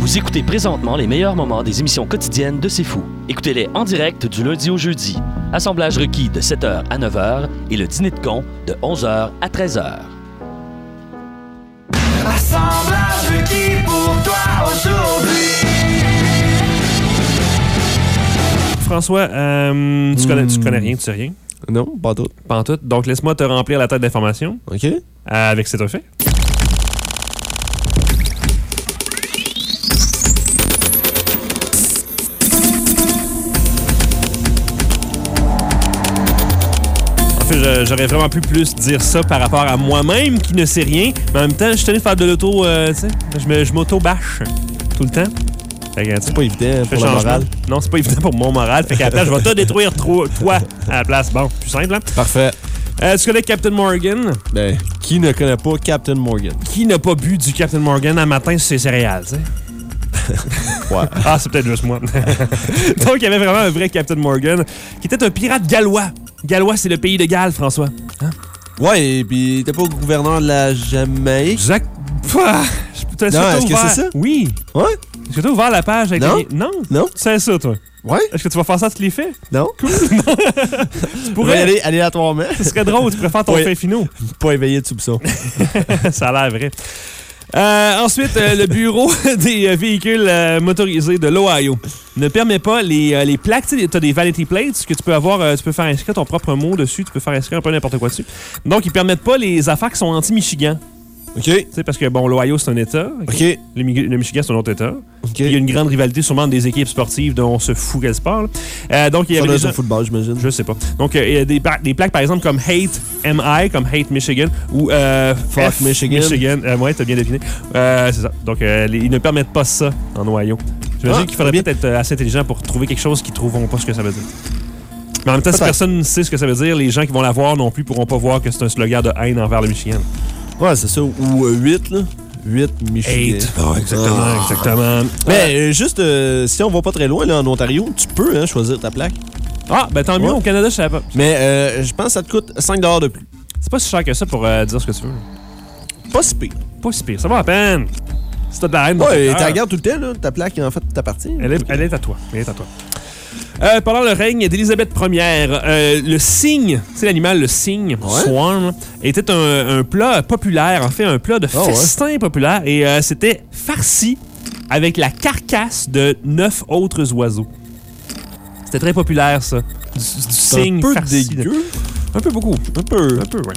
Vous écoutez présentement les meilleurs moments des émissions quotidiennes de C'est Fou. Écoutez-les en direct du lundi au jeudi. Assemblage requis de 7h à 9h et le dîner de con de 11h à 13h. Assemblage requis pour toi aujourd'hui. François, euh, tu, connais, tu connais rien, tu sais rien? Non, pas tout. Pas en tout. Donc, laisse-moi te remplir la tête d'informations OK. euh, avec cet fait. J'aurais vraiment pu plus dire ça par rapport à moi-même qui ne sais rien, mais en même temps, je tenais de faire de l'auto, euh, tu sais, je m'auto-bâche tout le temps. C'est pas évident pour changement. morale. Non, c'est pas évident pour mon moral. Fait qu'à la place, je vais te détruire toi à la place. Bon, plus simple, hein? Parfait. Euh, tu connais Captain Morgan? Ben, qui ne connaît pas Captain Morgan? Qui n'a pas bu du Captain Morgan un matin sur ses céréales, tu sais? Ouais. Ah, c'est peut-être juste moi. Donc, il y avait vraiment un vrai Captain Morgan qui était un pirate gallois. Gallois, c'est le pays de Galles, François. ouais, et puis t'es pas gouverneur de la Jamaïque? Je- t'as- Non, t'as est-ce que c'est ça? Oui. Ouais? Est-ce que tu as ouvert la page avec Non. les- Non? Non? Tu sais ça, toi? Ouais? Est-ce que tu vas faire ça à tous les faits? Non? Tu On pourrais. y aller aléatoirement. Ce serait drôle, tu préfères ton Oui. fait finaux. pas éveillé de soupçon. ça a l'air vrai. Euh, ensuite, euh, le Bureau des euh, véhicules motorisés de l'Ohio ne permet pas les, les plaques. Tu as des vanity plates que tu peux avoir, tu peux faire inscrire ton propre mot dessus, tu peux faire inscrire un peu n'importe quoi dessus. Donc, ils permettent pas les affaires qui sont anti-Michigan. OK. Tu sais, parce que, bon, l'Ohio, c'est un État. ok? OK. Le, Mi- le Michigan, c'est un autre État. OK. Il y a une grande rivalité sûrement des équipes sportives dont on se fout quel sport. là. Euh, donc, il y Ça avait des football, j'imagine. je sais pas. Donc, euh, il y a des, pla- des plaques, par exemple, comme Hate MI, comme Hate Michigan, ou euh, Fuck F Michigan. Michigan. Euh, ouais, t'as bien deviné. Euh, c'est ça. Donc, les- ils ne permettent pas ça en Ohio. J'imagine Ah, qu'il faudrait bien. peut-être être assez intelligent pour trouver quelque chose qu'ils ne trouveront pas ce que ça veut dire. Mais en même temps, si personne ne sait ce que ça veut dire, les gens qui vont la voir non plus pourront pas voir que c'est un slogan de haine envers le Michigan. Ouais, c'est ça. Ou 8, là. 8 Michigan. Hate. Ah, exactement, Ah. exactement. Mais euh, juste, euh, si on va pas très loin, là, en Ontario, tu peux hein, choisir ta plaque. Ah, ben tant mieux, au Canada, je savais pas. Mais euh, je pense que ça te coûte 5 de plus. C'est pas si cher que ça pour euh, dire ce que tu veux. Pas si pire. Pas si pire, ça va à peine. T'as de la haine Ouais, tu la regardes tout le temps, là. Ta plaque, en fait, t'appartient. Elle est, elle est à toi. Elle est à toi. Euh, pendant le règne d'Élisabeth Ier, euh, le cygne, c'est l'animal, le cygne, Ouais. swarm, était un, un plat populaire, en fait, un plat de Ah ouais. festin populaire, et euh, c'était farci avec la carcasse de neuf autres oiseaux. C'était très populaire, ça. Du, du C'est un cygne peu farci. dégueu. Un peu beaucoup. Un peu. Un peu, ouais.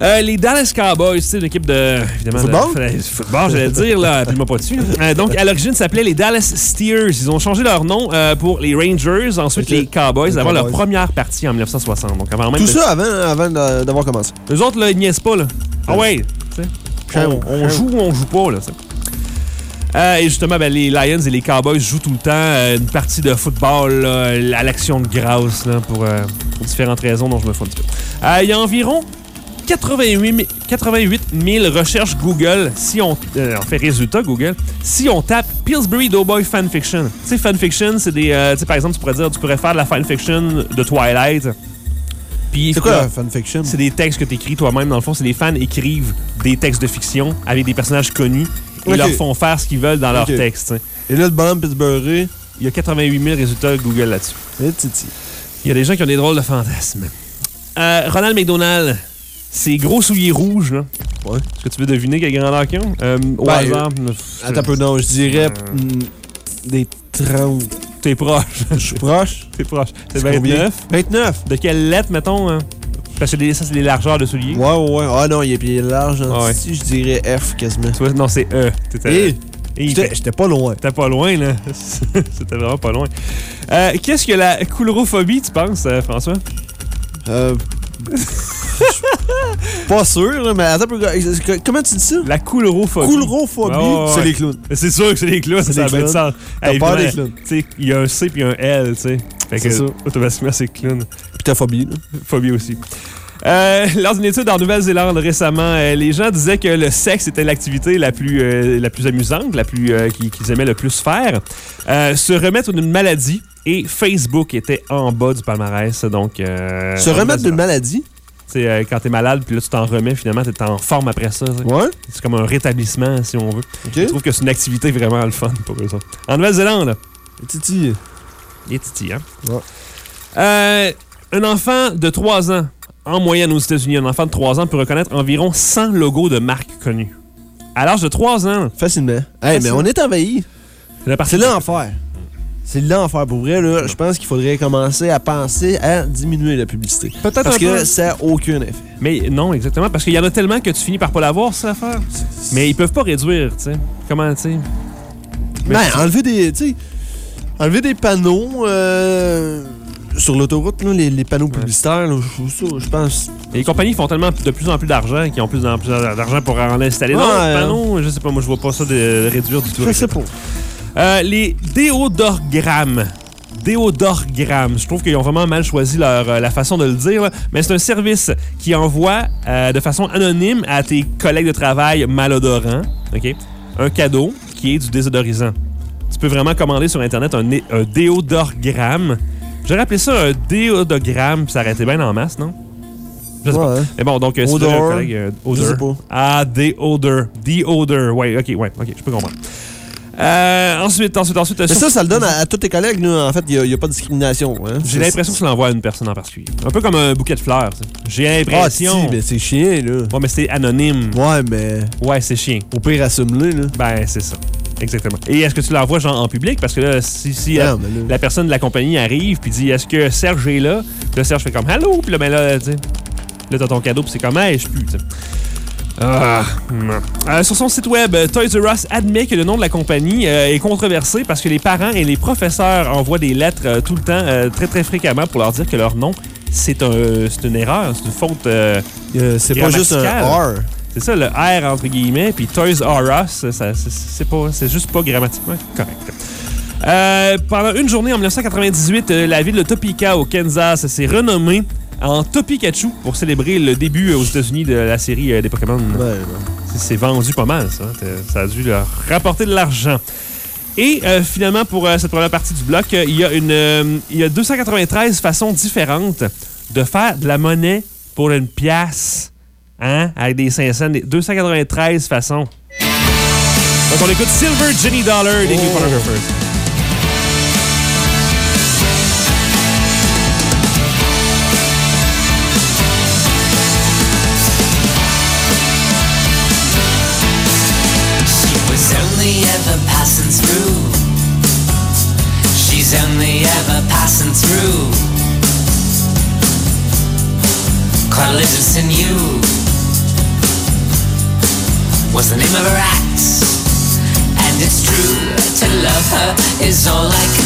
Euh, les Dallas Cowboys, c'est une équipe de. Évidemment, Football? de- football, j'allais dire, là. Appuie-moi pas dessus. Euh, donc, à l'origine, ça s'appelait les Dallas Steers. Ils ont changé leur nom euh, pour les Rangers, ensuite les Cowboys, Les avant leur première partie en 1960. Donc, avant même. Tout de- ça avant, d'avoir commencé. Eux autres, là, ils niaisent pas, là. Ah ouais, tu sais. Chamo, On, on joue ou on joue pas, là. Euh, et justement, ben, les Lions et les Cowboys jouent tout le temps euh, une partie de football là, à l'action de grâce là, pour, euh, pour différentes raisons dont je me fous un petit peu. Il y a environ 88 000, 88 000 recherches Google, si on, euh, en fait résultat Google, si on tape Pillsbury Doughboy fanfiction. Tu sais, fanfiction, c'est des. euh, tu sais, par exemple, tu pourrais dire, tu pourrais faire de la fanfiction de Twilight. Puis, C'est quoi la fanfiction? c'est des textes que tu écris toi-même. Dans le fond, c'est les fans écrivent des textes de fiction avec des personnages connus et leur font faire ce qu'ils veulent dans leurs textes. Et là, le bonhomme Pittsburgh, Il y a 88 000 résultats Google là-dessus. Il y a des gens qui ont des drôles de fantasmes. Euh, Ronald McDonald, ses gros souliers rouges, là. Ouais. Est-ce que tu veux deviner quelle grandeur qu'ils ont? Euh, au Ben, hasard, Attends un peu, non, je dirais Euh. mm, des 30. t'es proche. Je suis proche? t'es proche. C'est C'est combien? 29. 29. De quelle lettre, mettons? hein? Parce que des- ça, c'est les largeurs de souliers. Ouais, ouais, ouais. Ah non, il est pied large. Ah ouais. Si, je dirais F quasiment. Tu vois, non, c'est E. T'étais- j'étais fait- j'étais pas loin. T'étais pas loin, là. C'était vraiment pas loin. Euh, Qu'est-ce que la coulrophobie, tu penses, euh, François? Euh. pas sûr, mais attends. Comment tu dis ça? La coulrophobie. Coulrophobie, ouais, c'est les clowns. C'est sûr que c'est les clowns, C'est ça a des bien de clowns. sens. T'as Hey, peur vraiment, des clowns. Il y a un C puis un L, tu sais. Fait que, C'est ça. automatiquement, c'est clown. Puis ta phobie, là. Phobie aussi. Euh, lors d'une étude en Nouvelle-Zélande récemment, euh, les gens disaient que le sexe était l'activité la plus euh, la plus amusante, la plus euh, qu'ils aimaient le plus faire. Euh, se remettre d'une maladie et Facebook était en bas du palmarès. Donc euh, Se remettre d'une maladie? Tu sais, euh, quand t'es malade, puis là, tu t'en remets, finalement, t'es en forme après ça. Ouais? C'est comme un rétablissement, si on veut. Je trouve que c'est une activité vraiment le fun pour eux autres. En Nouvelle-Zélande, Titi. les titis, hein? Ouais. Euh, un enfant de 3 ans, en moyenne aux États-Unis, un enfant de 3 ans peut reconnaître environ 100 logos de marques connues. À l'âge de 3 ans, Facilement. Hey, mais on est envahi. c'est C'est l'enfer. C'est l'enfer. Pour vrai, là, je pense qu'il faudrait commencer à penser à diminuer la publicité. Peut-être Parce un que peu. ça n'a aucun effet. Mais non, exactement, parce qu'il y en a tellement que tu finis par pas l'avoir, cette affaire. Mais ils peuvent pas réduire, tu sais. Comment, tu sais? Ben, enlever des. Tu sais, enlever des panneaux euh, sur l'autoroute, là, les, les panneaux publicitaires, je pense. les compagnies font tellement de plus en plus d'argent qu'ils ont plus en plus d'argent pour en installer Ouais, d'autres hein. panneaux. Je sais pas, moi, je vois pas ça de réduire du tout. Je sais pas. Euh, les déodorgrammes. Déodorgrammes. Je trouve qu'ils ont vraiment mal choisi leur, euh, la façon de le dire, là. mais c'est un service qui envoie euh, de façon anonyme à tes collègues de travail malodorants ok, un cadeau qui est du désodorisant. Tu peux vraiment commander sur Internet un, déodorgramme. J'aurais appelé ça un déodogramme, puis ça aurait été bien en masse, non? Je sais pas. Ouais. Mais bon, donc, si Odor. un collègue, euh, Je sais odor. pas. Ah, déodor. Déodor. Ouais, ok, ouais, ok, je peux comprendre. Euh, ensuite, ensuite, ensuite. Mais ça, ça le donne à, à tous tes collègues. Là. En fait, il n'y a, pas de discrimination. hein. J'ai l'impression que ça l'envoie à une personne en particulier. Un peu comme un bouquet de fleurs. tu. J'ai Ah, si, l'impression. mais c'est chiant, là. Ouais, mais c'est anonyme. Ouais, mais Ouais, c'est chien. au pire, assume-le, là. Ben, c'est ça. Exactement. Et est-ce que tu l'envoies genre en public? Parce que là, si, si euh, Non, mais là- la personne de la compagnie arrive puis dit est-ce que Serge est là? Puis là, Serge fait comme Allô? Puis là, ben là, tu sais. Là, t'as ton cadeau, puis c'est comme Hey, je pue, tu sais. Ah. Euh, sur son site web, euh, Toys R Us admet que le nom de la compagnie euh, est controversé parce que les parents et les professeurs envoient des lettres euh, tout le temps, très très fréquemment, pour leur dire que leur nom, c'est un, une erreur, c'est une faute. c'est pas juste un. R. c'est ça, le R entre guillemets, puis Toys R Us, c'est- c'est pas, c'est juste pas grammatiquement correct. Euh, pendant une journée en 1998, euh, la ville de Topeka au Kansas s'est renommée en Topikachu pour célébrer le début aux États-Unis de la série euh, des Pokémon. Ouais, ouais. C'est- vendu pas mal, ça. Ça a dû leur rapporter de l'argent. Et euh, finalement, pour euh, cette première partie du bloc, euh, il y, a une, il y a 293 façons différentes de faire de la monnaie pour une pièce. Hein? Avec des 500, des 293 façons. Donc on écoute Silver Jenny Dollar des New Photographers. Is all I can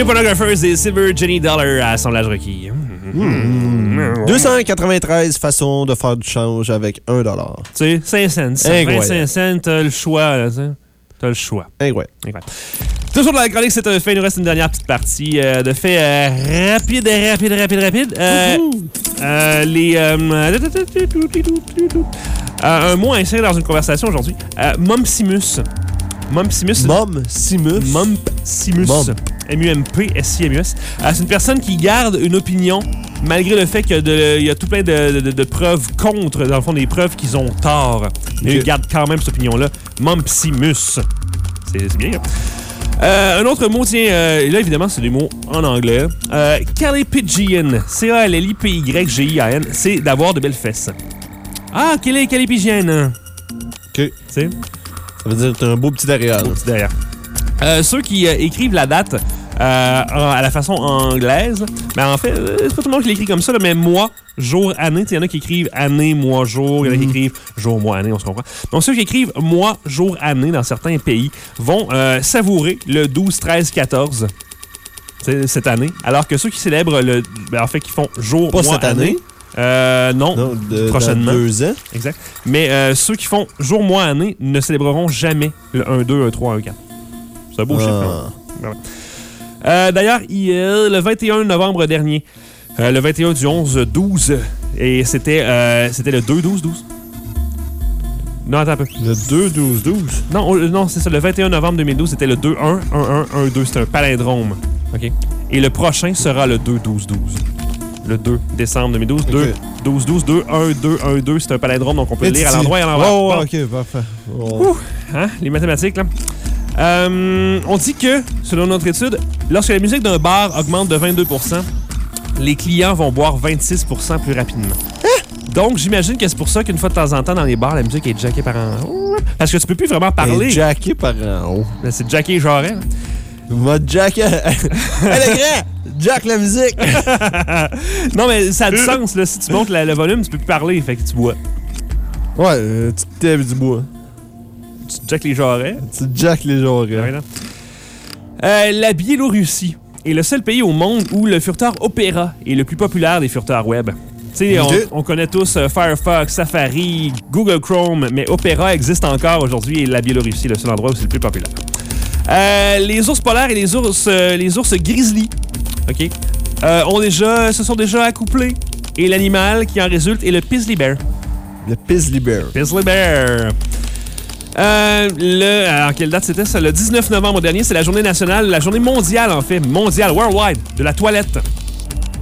New Pornographers et Silver Jenny Dollar à assemblage requis. Hmm. 293 façons de faire du change avec 1 dollar. Tu sais, 5 cents. Incroyable. 25 cents, t'as le choix. là. T'as le choix. Incroyable. Incroyable. Toujours dans la chronique, c'est un fait. Il nous reste une dernière petite partie euh, de fait euh, rapide, rapide, rapide, rapide. Euh, euh, les. euh, euh, un mot à insérer dans une conversation aujourd'hui. Euh, Mumpsimus. Mumpsimus. Mom Simus. Mum. M-U-M-P-S-I-M-U-S. Euh, c'est une personne qui garde une opinion malgré le fait qu'il y a tout plein de, de- de preuves contre, dans le fond, des preuves qu'ils ont tort. Mais Ok. ils gardent quand même cette opinion-là. Mumpsimus. C'est c'est bien. hein? Euh, un autre mot, tiens, euh, là évidemment c'est des mots en anglais. Euh, Calipigian, C-A-L-L-I-P-Y-G-I-A-N, c'est d'avoir de belles fesses. Ah, quel est Calipigian? OK. Tu sais? Ça veut dire que t'as un beau petit derrière. petit derrière. Euh, ceux qui euh, écrivent la date euh, à la façon anglaise, ben en fait, c'est pas tout le monde qui l'écrit comme ça, là, mais mois, jour, année. Il y en a qui écrivent année, mois, jour. Il y en a qui écrivent jour, mois, année, on se comprend. Donc ceux qui écrivent mois, jour, année dans certains pays vont savourer le 12, 13, 14 tu sais, cette année, alors que ceux qui célèbrent le. ben, en fait, qui font jour, Pas mois, cette année. Euh, non, Non, de, Prochainement. dans deux ans. exact. Mais euh, ceux qui font jour, mois, année ne célébreront jamais le 1, 2, 1, 3, 1, 4. C'est un beau chiffre. hein? Ah. Euh, D'ailleurs, le 21 novembre dernier, euh, le 21 du 11-12, et c'était euh, le 2-12-12. Non, attends un peu. Le 2-12-12. Non, oh, non c'est ça. Le 21 novembre 2012, c'était le 2-1, 1-1, 1-2. C'était un palindrome. OK? Et le prochain sera le 2-12-12. Le 2 décembre 2012. 2, 12-12, 2, 1, 2, 1, 2. C'est un palindrome, donc on peut le lire à l'endroit et à l'envers. Oh, Bon. ok, parfait. Oh. Hein, les mathématiques, là. Euh, on dit que, selon notre étude, lorsque la musique d'un bar augmente de 22% les clients vont boire 26% plus rapidement. Donc, j'imagine que c'est pour ça qu'une fois de temps en temps, dans les bars, la musique est jackée par en haut. Parce que tu peux plus vraiment parler. Et Jacké par en haut. Ben, C'est jacké genre. hein. Va Jack. hey, le grand! Jack la musique! Non, mais ça a du sens. Là. Si tu montes la- le volume, tu peux plus parler. Fait que tu bois. Ouais, euh, tu te tèves du bois. Tu jack les jarrets. Tu Jack les là. Euh, la Biélorussie est le seul pays au monde où le furteur Opera est le plus populaire des furteurs web. Tu sais, Ok. on connaît tous euh, Firefox, Safari, Google Chrome, mais Opera existe encore aujourd'hui et la Biélorussie est le seul endroit où c'est le plus populaire. Euh, les ours polaires et les ours, euh, les ours grizzly, ok, euh, ont déjà, se sont déjà accouplés et l'animal qui en résulte est le Pizzly Bear. Le Pizzly Bear. Grizzly Bear. Euh, le, alors, quelle date c'était ça? Le 19 novembre dernier, c'est la journée nationale, la journée mondiale en fait, mondiale, worldwide, de la toilette.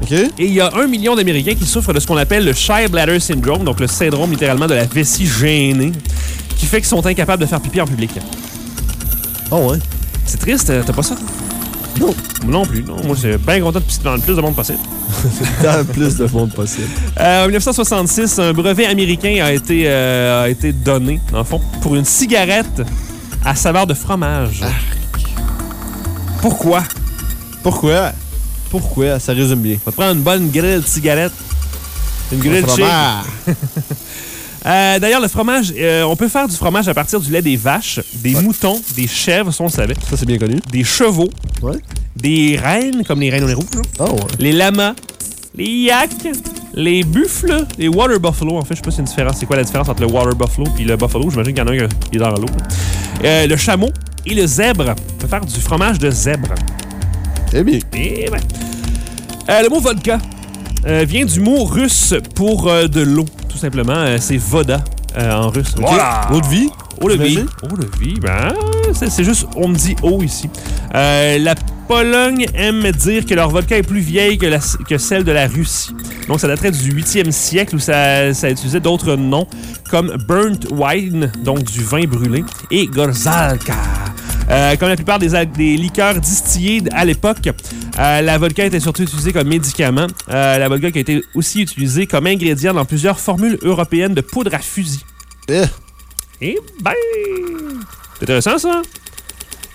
OK? Et il y a un million d'Américains qui souffrent de ce qu'on appelle le Shy Bladder Syndrome, donc le syndrome littéralement de la vessie gênée, qui fait qu'ils sont incapables de faire pipi en public. Oh, ouais? C'est triste, euh, t'as pas ça? Non. Moi non plus, non. Moi, je suis bien content de pisser devant le plus de monde possible. Dans le plus de monde possible. Euh, en 1966, un brevet américain a été, euh, a été donné, dans le fond, pour une cigarette à saveur de fromage. Pourquoi? Pourquoi? Pourquoi? Ça résume bien. On va te prendre une bonne grille de cigarette. Une grille de. Fromage. Euh, D'ailleurs, le fromage, euh, on peut faire du fromage à partir du lait des vaches, des moutons, des chèvres, ça on le savait, Ça, c'est bien connu. des chevaux, Ouais. des rennes, comme les rennes au lait rouge, là, Oh, ouais. les lamas, les yaks, les buffles, les water buffalo. En fait, je sais pas si c'est une différence. C'est quoi la différence entre le water buffalo et le buffalo? J'imagine qu'il y en a un qui est dans l'eau. Euh, le chameau et le zèbre. On peut faire du fromage de zèbre. Eh bien. Et ouais. Euh, le mot vodka vient du mot russe pour de l'eau, tout simplement. Euh, c'est voda euh, en russe. Voilà! Eau de vie? Eau de vie. Eau de vie, ben, c'est c'est juste, on me dit eau ici. Euh, la Pologne aime dire que leur vodka est plus vieille que, la- que celle de la Russie. Donc, ça daterait du 8e siècle où ça, ça utilisait d'autres noms comme burnt wine, donc du vin brûlé, et gorzalka. Euh, comme la plupart des, liqueurs distillées à l'époque, euh, la vodka était surtout utilisée comme médicament. Euh, la vodka qui a été aussi utilisée comme ingrédient dans plusieurs formules européennes de poudre à fusil. Eh. Et ben, c'est intéressant ça.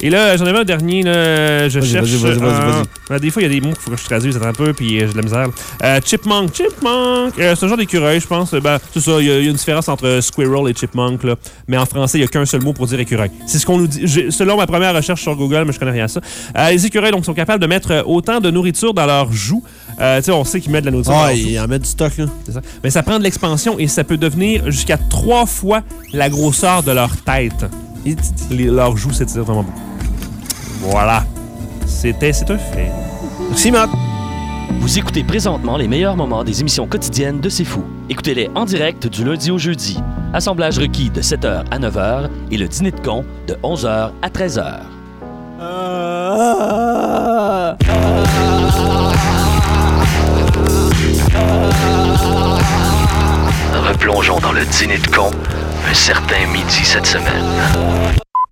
Et là, j'en avais un dernier, là, je cherche. vas-y, vas-y. Ben, des fois, il y a des mots qu'il faut que je traduise un peu, puis euh, j'ai de la misère. Euh, chipmunk, chipmunk. Euh, c'est un genre d'écureuil, je pense. Ben, c'est ça, il y, a il y a une différence entre squirrel et chipmunk, là. Mais en français, il n'y a qu'un seul mot pour dire écureuil. C'est ce qu'on nous dit. Selon ma première recherche sur Google, mais je connais rien à ça. Euh, les écureuils, donc, sont capables de mettre euh, autant de nourriture dans leurs joues. Euh, tu sais, on sait qu'ils mettent de la nourriture Ah, leurs joues. il en met du stock, là. C'est ça. Mais ça prend de l'expansion et ça peut devenir jusqu'à trois fois la grosseur de leur tête. Et t- t- les- leurs joues s'étirent vraiment beaucoup. Voilà. C'était, c'est un fait. Merci, Matt. Vous écoutez présentement les meilleurs moments des émissions quotidiennes de C'est Fou. Écoutez-les en direct du lundi au jeudi. Assemblage requis de 7h à 9h et le dîner de con de 11h à 13h. Replongeons dans le dîner de con un certain midi cette semaine.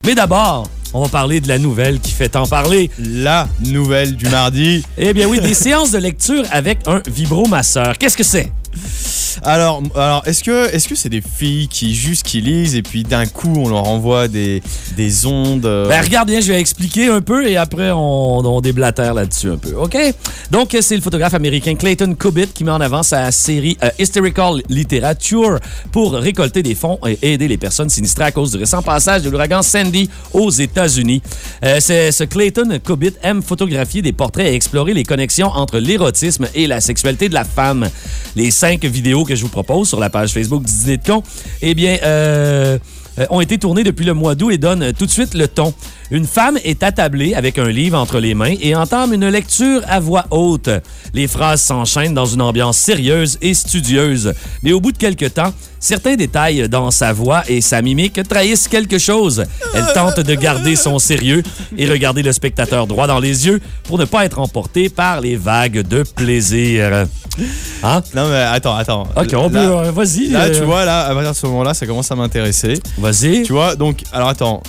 Mais d'abord, on va parler de la nouvelle qui fait tant parler. La nouvelle du mardi. Eh bien oui, des séances de lecture avec un vibromasseur. Qu'est-ce que c'est? Alors, alors est-ce que est-ce que c'est des filles qui juste qui lisent et puis d'un coup on leur envoie des, des ondes euh, Ben regarde bien, je vais expliquer un peu et après on, déblatère là-dessus un peu, OK? Donc c'est le photographe américain Clayton Cubitt qui met en avant sa série euh, Hysterical Literature pour récolter des fonds et aider les personnes sinistrées à cause du récent passage de l'ouragan Sandy aux États-Unis. Euh, ce Clayton Cubitt aime photographier des portraits et explorer les connexions entre l'érotisme et la sexualité de la femme. Cinq vidéos que je vous propose sur la page Facebook Dîner de con, eh euh, euh, ont été tournés depuis le mois d'août et donnent tout de suite le ton. Une femme est attablée avec un livre entre les mains et entame une lecture à voix haute. Les phrases s'enchaînent dans une ambiance sérieuse et studieuse. Mais au bout de quelques temps, certains détails dans sa voix et sa mimique trahissent quelque chose. Elle tente de garder son sérieux et regarder le spectateur droit dans les yeux pour ne pas être emporté par les vagues de plaisir. Hein? Non mais attends, attends. OK, on peut... Euh, Vas-y. là, euh, tu vois là à partir de ce moment-là, ça commence à m'intéresser. Vas-y. Tu vois donc alors attends.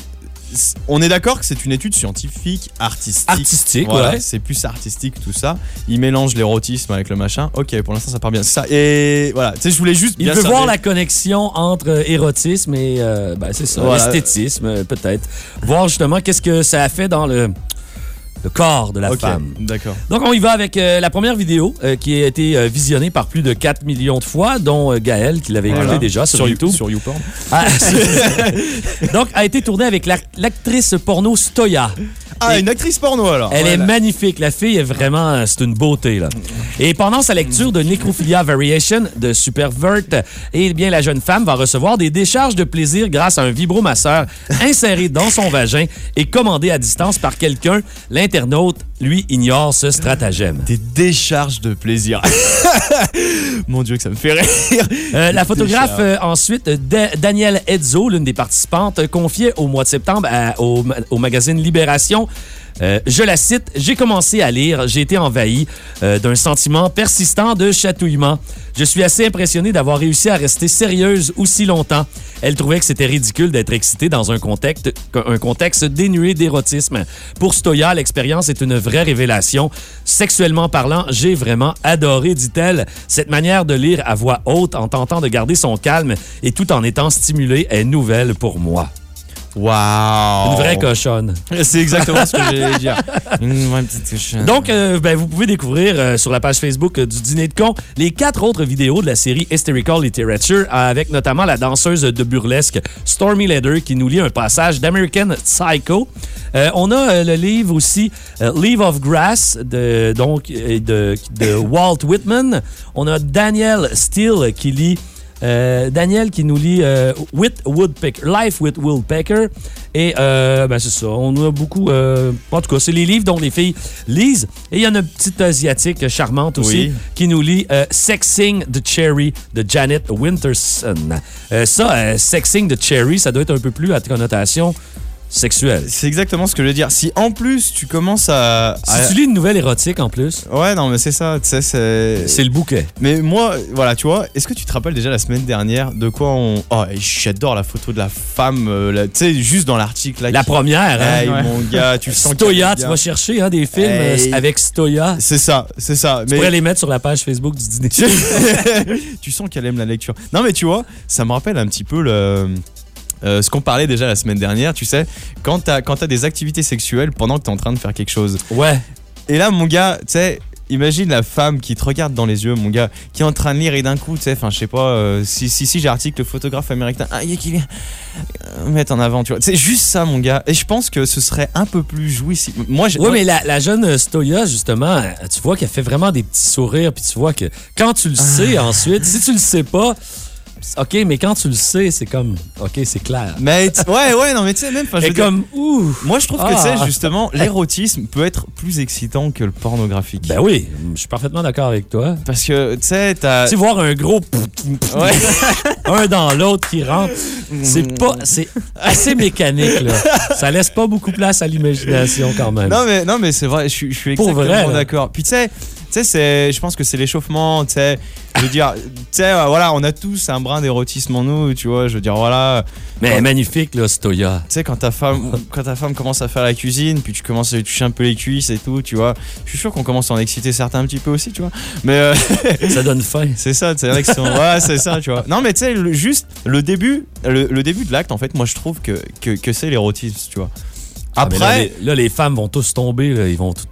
On est d'accord que c'est une étude scientifique, artistique. Artistique, Voilà, ouais. C'est plus artistique tout ça. Il mélange l'érotisme avec le machin. Ok, pour l'instant ça part bien. Ça. Et voilà, tu sais, je voulais juste. Il bien veut voir la connexion entre euh, érotisme et euh, ben, c'est ça, Voilà. esthétisme euh, peut-être. Voir justement qu'est-ce que ça a fait dans le, le corps de la femme. D'accord. Donc on y va avec euh, la première vidéo euh, qui a été euh, visionnée par plus de 4 millions de fois, dont Gaël qui l'avait écouté Voilà. déjà sur, YouTube. Sur YouPorn. Ah, Donc a été tournée avec l'ac- l'actrice porno Stoya. Ah, Et- une actrice porno alors. Elle est magnifique. La fille est vraiment, c'est une beauté là. Et pendant sa lecture de Necrophilia Variation de Supervert, eh bien la jeune femme va recevoir des décharges de plaisir grâce à un vibromasseur inséré dans son vagin et commandé à distance par quelqu'un. L'internaute lui ignore ce stratagème. Des décharges de plaisir. Mon Dieu, que ça me fait rire. Euh, la photographe, euh, ensuite, Da- Danielle Edzo, l'une des participantes, euh, confiait au mois de septembre à- au, ma- au magazine Libération. Euh, je la cite, j'ai commencé à lire, j'ai été envahi euh, d'un sentiment persistant de chatouillement. Je suis assez impressionné d'avoir réussi à rester sérieuse aussi longtemps. Elle trouvait que c'était ridicule d'être excitée dans un contexte, un contexte dénué d'érotisme. Pour Stoya, l'expérience est une vraie révélation. Sexuellement parlant, j'ai vraiment adoré, dit-elle. Cette manière de lire à voix haute en tentant de garder son calme et tout en étant stimulée est nouvelle pour moi. Waouh. Une vraie cochonne. C'est exactement ce que j'allais dire. Une vraie petite cochonne. Donc, euh, ben, vous pouvez découvrir euh, sur la page Facebook euh, du Dîner de con les quatre autres vidéos de la série Hysterical Literature, avec notamment la danseuse de burlesque Stormy Leather qui nous lit un passage d'American Psycho. On a le livre aussi Leave of Grass de, donc, de, de Walt Whitman. On a Daniel Steele qui lit euh, Daniel qui nous lit euh, with Woodpecker, Life with Woodpecker. Et euh, ben c'est ça, on a beaucoup... euh, en tout cas, c'est les livres dont les filles lisent. Et il y a une petite asiatique charmante aussi Oui. qui nous lit Sexing the Cherry de Janet Winterson. Ça, Sexing the Cherry, ça doit être un peu plus à connotation sexuelle. C'est exactement ce que je veux dire. Si en plus tu commences à. Si à- tu lis une nouvelle érotique en plus, Ouais, non, mais c'est ça, tu sais, c'est. c'est le bouquet. Mais moi, voilà, tu vois, est-ce que tu te rappelles déjà la semaine dernière de quoi on. Oh, j'adore la photo de la femme, euh, tu sais, juste dans l'article. là, La qui- première, hein? Hey, mon gars, tu sens Stoya, tu vas chercher hein, des films euh, Hey. avec Stoya. C'est ça, c'est ça. Tu pourrais les mettre sur la page Facebook du dîner. tu sens qu'elle aime la lecture. Non, mais tu vois, ça me rappelle un petit peu le. Euh, ce qu'on parlait déjà la semaine dernière, tu sais, quand t'as quand t'as des activités sexuelles pendant que t'es en train de faire quelque chose. Ouais. Et là, mon gars, tu sais, imagine la femme qui te regarde dans les yeux, mon gars, qui est en train de lire et d'un coup, tu sais, enfin, je sais pas, euh, si, si, si j'article le photographe américain, ah, il y a qui vient euh, mettre en avant, tu vois. C'est juste ça, mon gars. Et je pense que ce serait un peu plus jouissif. Moi, j'ai- Oui, mais la, la jeune Stoya, justement, tu vois qu'elle fait vraiment des petits sourires, puis tu vois que quand tu le Ah. sais ensuite, si tu le sais pas, OK, mais quand tu le sais, c'est comme, OK, c'est clair. Mais ouais, ouais, non, mais tu sais, même, Et veux dire- comme, ouh! Moi, je trouve que, tu Ah. sais, justement, l'érotisme peut être plus excitant que le pornographique. Ben oui, je suis parfaitement d'accord avec toi. Parce que, tu sais, t'as. Tu sais, voir un gros Ouais. un dans l'autre qui rentre, c'est pas, c'est assez mécanique, là. Ça laisse pas beaucoup place à l'imagination quand même. Non mais non mais c'est vrai, je, suis- je suis exactement d'accord. Puis tu sais, tu sais c'est je pense que c'est l'échauffement, tu sais, je veux dire, tu sais euh, voilà, on a tous un brin d'érotisme en nous, tu vois, je veux dire voilà, mais magnifique, là, Stoya. tu sais quand ta femme quand ta femme commence à faire la cuisine, puis tu commences à lui toucher un peu les cuisses et tout, tu vois. Je suis sûr qu'on commence à en exciter certains un petit peu aussi, tu vois. Mais euh, Ça donne faim. c'est ça, c'est vrai que c'est ouais, c'est ça, tu vois. Non mais tu sais le- juste le début le, le début de l'acte en fait, moi je trouve que que, que c'est l'érotisme, tu vois. Ah, Après là, les, là, les femmes vont tous tomber, là, ils vont tout,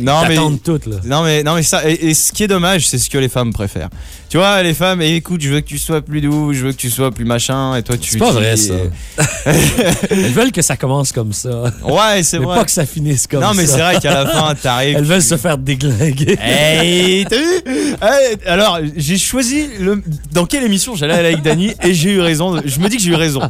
non mais t'attendre toutes, là. Non mais non mais ça et, et ce qui est dommage c'est ce que les femmes préfèrent. Tu vois les femmes et écoute je veux que tu sois plus doux, je veux que tu sois plus machin et toi tu C'est pas vrai, ça. Elles veulent que ça commence comme ça. Ouais c'est vrai. pas que ça finisse comme non mais ça. c'est vrai qu'à la fin t'arrives. Elles veulent tu- se faire déglinguer. Hey, t'as vu Hey, alors j'ai choisi le dans quelle émission j'allais aller avec Dany et j'ai eu raison. Je me dis que j'ai eu raison.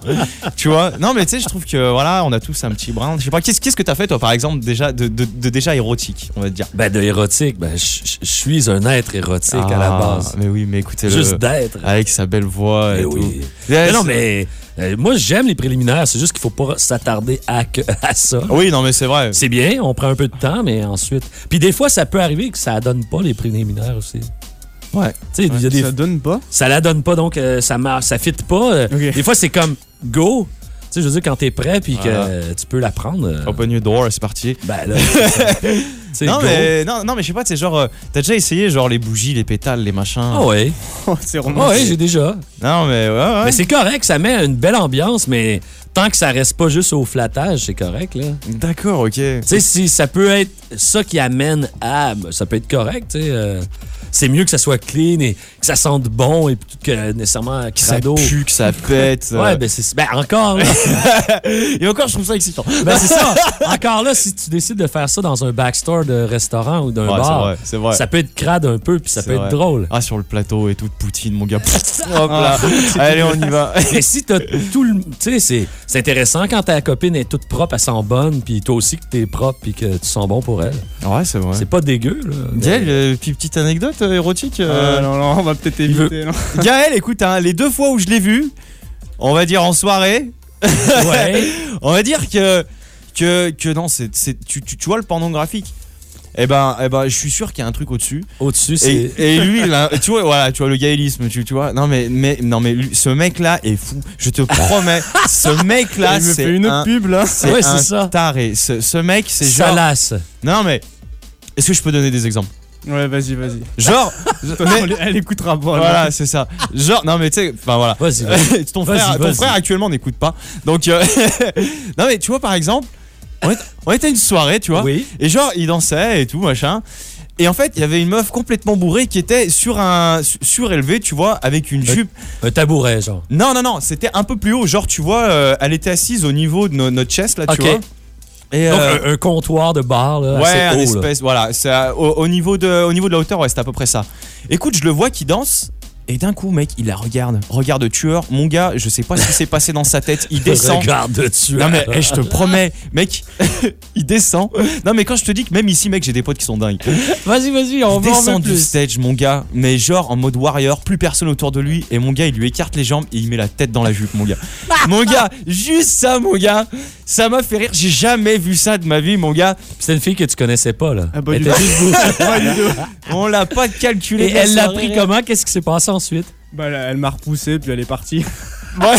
Tu vois Non mais tu sais je trouve que voilà on a tous un petit brin. Je sais pas qu'est-ce qu'est-ce que t'as fait toi par exemple déjà de, de- de déjà érotique? On va dire. Ben, de érotique, ben, je suis un être érotique à la Ah, base. Mais oui mais écoutez Juste d'être. avec sa belle voix et Mais tout. oui. Yes. Mais non, mais euh, moi, j'aime les préliminaires. C'est juste qu'il faut pas s'attarder à, à ça. Oui, non, mais c'est vrai. C'est bien, on prend un peu de temps, mais ensuite. Puis des fois, ça peut arriver que ça donne pas les préliminaires aussi. Ouais. Tu sais, il y a des. Ça donne pas? Ça la donne pas, donc euh, ça marche, ça fit pas. Euh. Des fois, c'est comme go. Tu sais, je veux dire, quand t'es prêt puis que euh, tu peux la prendre. Open your door, c'est parti. Ben là. Non mais, non, non, mais je sais pas, c'est genre. euh, T'as déjà essayé genre les bougies, les pétales, les machins? Ah ouais. Oh, c'est Ah romantique. ouais, j'ai déjà. Non, mais ouais, ouais. Mais c'est correct, ça met une belle ambiance, mais tant que ça reste pas juste au flattage, c'est correct, là. D'accord, ok. Tu sais, si ça peut être ça qui amène à. ben, Ça peut être correct, tu sais. euh, c'est mieux que ça soit clean et que ça sente bon et plutôt que nécessairement Que ça pue, que ça pète. Ouais, ben c'est. Ben encore, là. Et encore, je trouve ça excitant. ben c'est ça. Encore là, si tu décides de faire ça dans un backstore de restaurant ou d'un Ouais, bar, vrai, ça peut être crade un peu puis ça peut vrai. être drôle. Ah, sur le plateau et tout de poutine, mon gars. Hop là. Allez, on y va. Mais si t'as tout le. Tu sais, c'est- c'est intéressant quand ta copine est toute propre, elle sent bonne, puis toi aussi que t'es propre, puis que tu sens bon pour elle. Ouais, c'est vrai. C'est pas dégueu, là. Euh, puis petite anecdote euh, érotique. euh, Ah, non, non, on va peut-être éviter. non. Gaël, écoute, hein, les deux fois où je l'ai vu, on va dire en soirée, Ouais. on va dire que que, que non, c'est tu, tu, tu vois le pornographique. Eh ben, eh ben, je suis sûr qu'il y a un truc au-dessus. Au-dessus, Et, c'est. et lui, là, tu vois, voilà, tu vois le gaélisme, tu, tu vois. Non mais, mais, non mais, lui, ce mec-là est fou. Je te promets, ce mec-là, c'est une autre un, pub là. c'est Ouais, c'est un ça. taré. Ce, ce mec, c'est genre. Salace. Non mais, est-ce que je peux donner des exemples? Ouais, vas-y, vas-y. Genre, mais- Elle, écoutera pas. voilà, c'est ça. Genre, non mais tu sais, enfin voilà. Vas-y, vas-y. ton Vas-y, frère, ton vas-y. frère actuellement n'écoute pas. Donc, euh, non mais tu vois par exemple, on était, on était à une soirée, tu vois. Oui. Et genre, il dansait et tout, machin. Et en fait, il y avait une meuf complètement bourrée qui était sur un su- surélevé, tu vois, avec une jupe. Un tabouret, genre. Non, non, non, c'était un peu plus haut. Genre, tu vois, euh, elle était assise au niveau de no- notre chest, là, tu Ok. vois. Et Donc, euh, un, un comptoir de bar, là. ouais, assez un là. espèce, voilà, c'est à- au, au niveau de, au niveau de la hauteur, ouais, c'était à peu près ça. Écoute, je le vois qui danse. Et d'un coup, mec, il la regarde. Regarde tueur. Mon gars, je sais pas ce qui s'est passé dans sa tête. Il descend. Regarde dessus. Non mais eh, je te promets, mec, il descend. Non mais quand je te dis que même ici, mec, j'ai des potes qui sont dingues. Vas-y, vas-y, on Il va en descend du plus. stage, mon gars, mais genre en mode warrior, plus personne autour de lui, et mon gars, il lui écarte les jambes et il met la tête dans la jupe, mon gars. mon gars, juste ça, mon gars, ça m'a fait rire. J'ai jamais vu ça de ma vie, mon gars. C'était une fille que tu connaissais pas, là. Ah, bah, Elle était juste. On l'a pas calculé. Et elle l'a pris comment? Qu'est-ce qui s'est passé ensuite? Bah, elle, elle m'a repoussé, puis elle est partie. Ouais.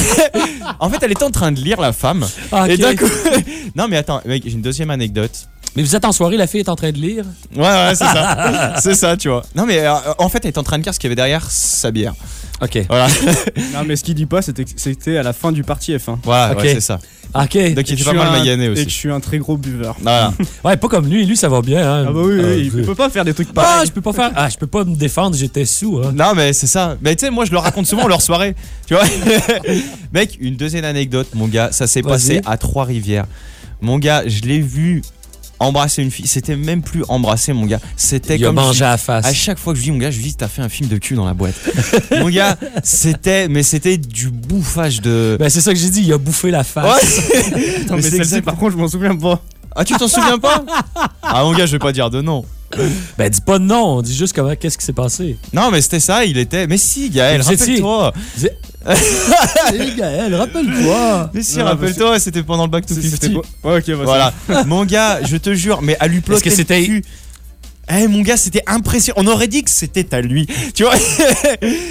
en fait, elle était en train de lire la femme. Ah, Et d'un coup. non mais attends, mec, j'ai une deuxième anecdote. Mais vous êtes en soirée, la fille est en train de lire? Ouais, ouais, c'est ça. c'est ça, tu vois. Non, mais euh, en fait, elle est en train de lire ce qu'il y avait derrière sa bière. OK. Voilà, Non, mais ce qu'il dit pas, c'était que c'était à la fin du parti F1. voilà Ok. ouais, c'est ça. OK. Donc il était pas mal un- magané Et que je aussi. suis un très gros buveur. Voilà. Ouais, pas comme lui. Lui, ça va bien. Hein. Ah bah oui, oui, Euh, il je- peut pas faire des trucs Ah, pareils. je peux pas faire. Ah, je peux pas me défendre, j'étais sous. Hein. Non, mais c'est ça. Mais tu sais, moi, je le raconte souvent leur soirée. Tu vois? Mec, une deuxième anecdote, mon gars. Ça s'est Vas-y. passé à Trois-Rivières. Mon gars, je l'ai vu embrasser une fille. C'était même plus embrasser, mon gars. C'était Il a comme. mangé à la face. À chaque fois que je dis, mon gars, je dis, t'as fait un film de cul dans la boîte. mon gars, c'était, mais c'était du bouffage de. Ben, c'est ça que j'ai dit, il a bouffé la face. Ouais. Attends, mais c'est celle-ci, par contre, je m'en souviens pas. Ah, tu t'en souviens pas? Ah, mon gars, je vais pas dire de non. Ben, dis pas de non, on dit juste comment, qu'est-ce qui s'est passé? Non, mais c'était ça, il était. Mais si, Gaël, rappelle-toi. Hé, Gaël, rappelle-toi. Mais si, rappelle-toi, c'était pendant le back to C'était 50. pas- Ouais, ok, bah, Voilà. Mon gars, je te jure, mais à lui Est-ce que c'était-. Eh mon gars, c'était impressionnant. On aurait dit que c'était à lui. Tu vois,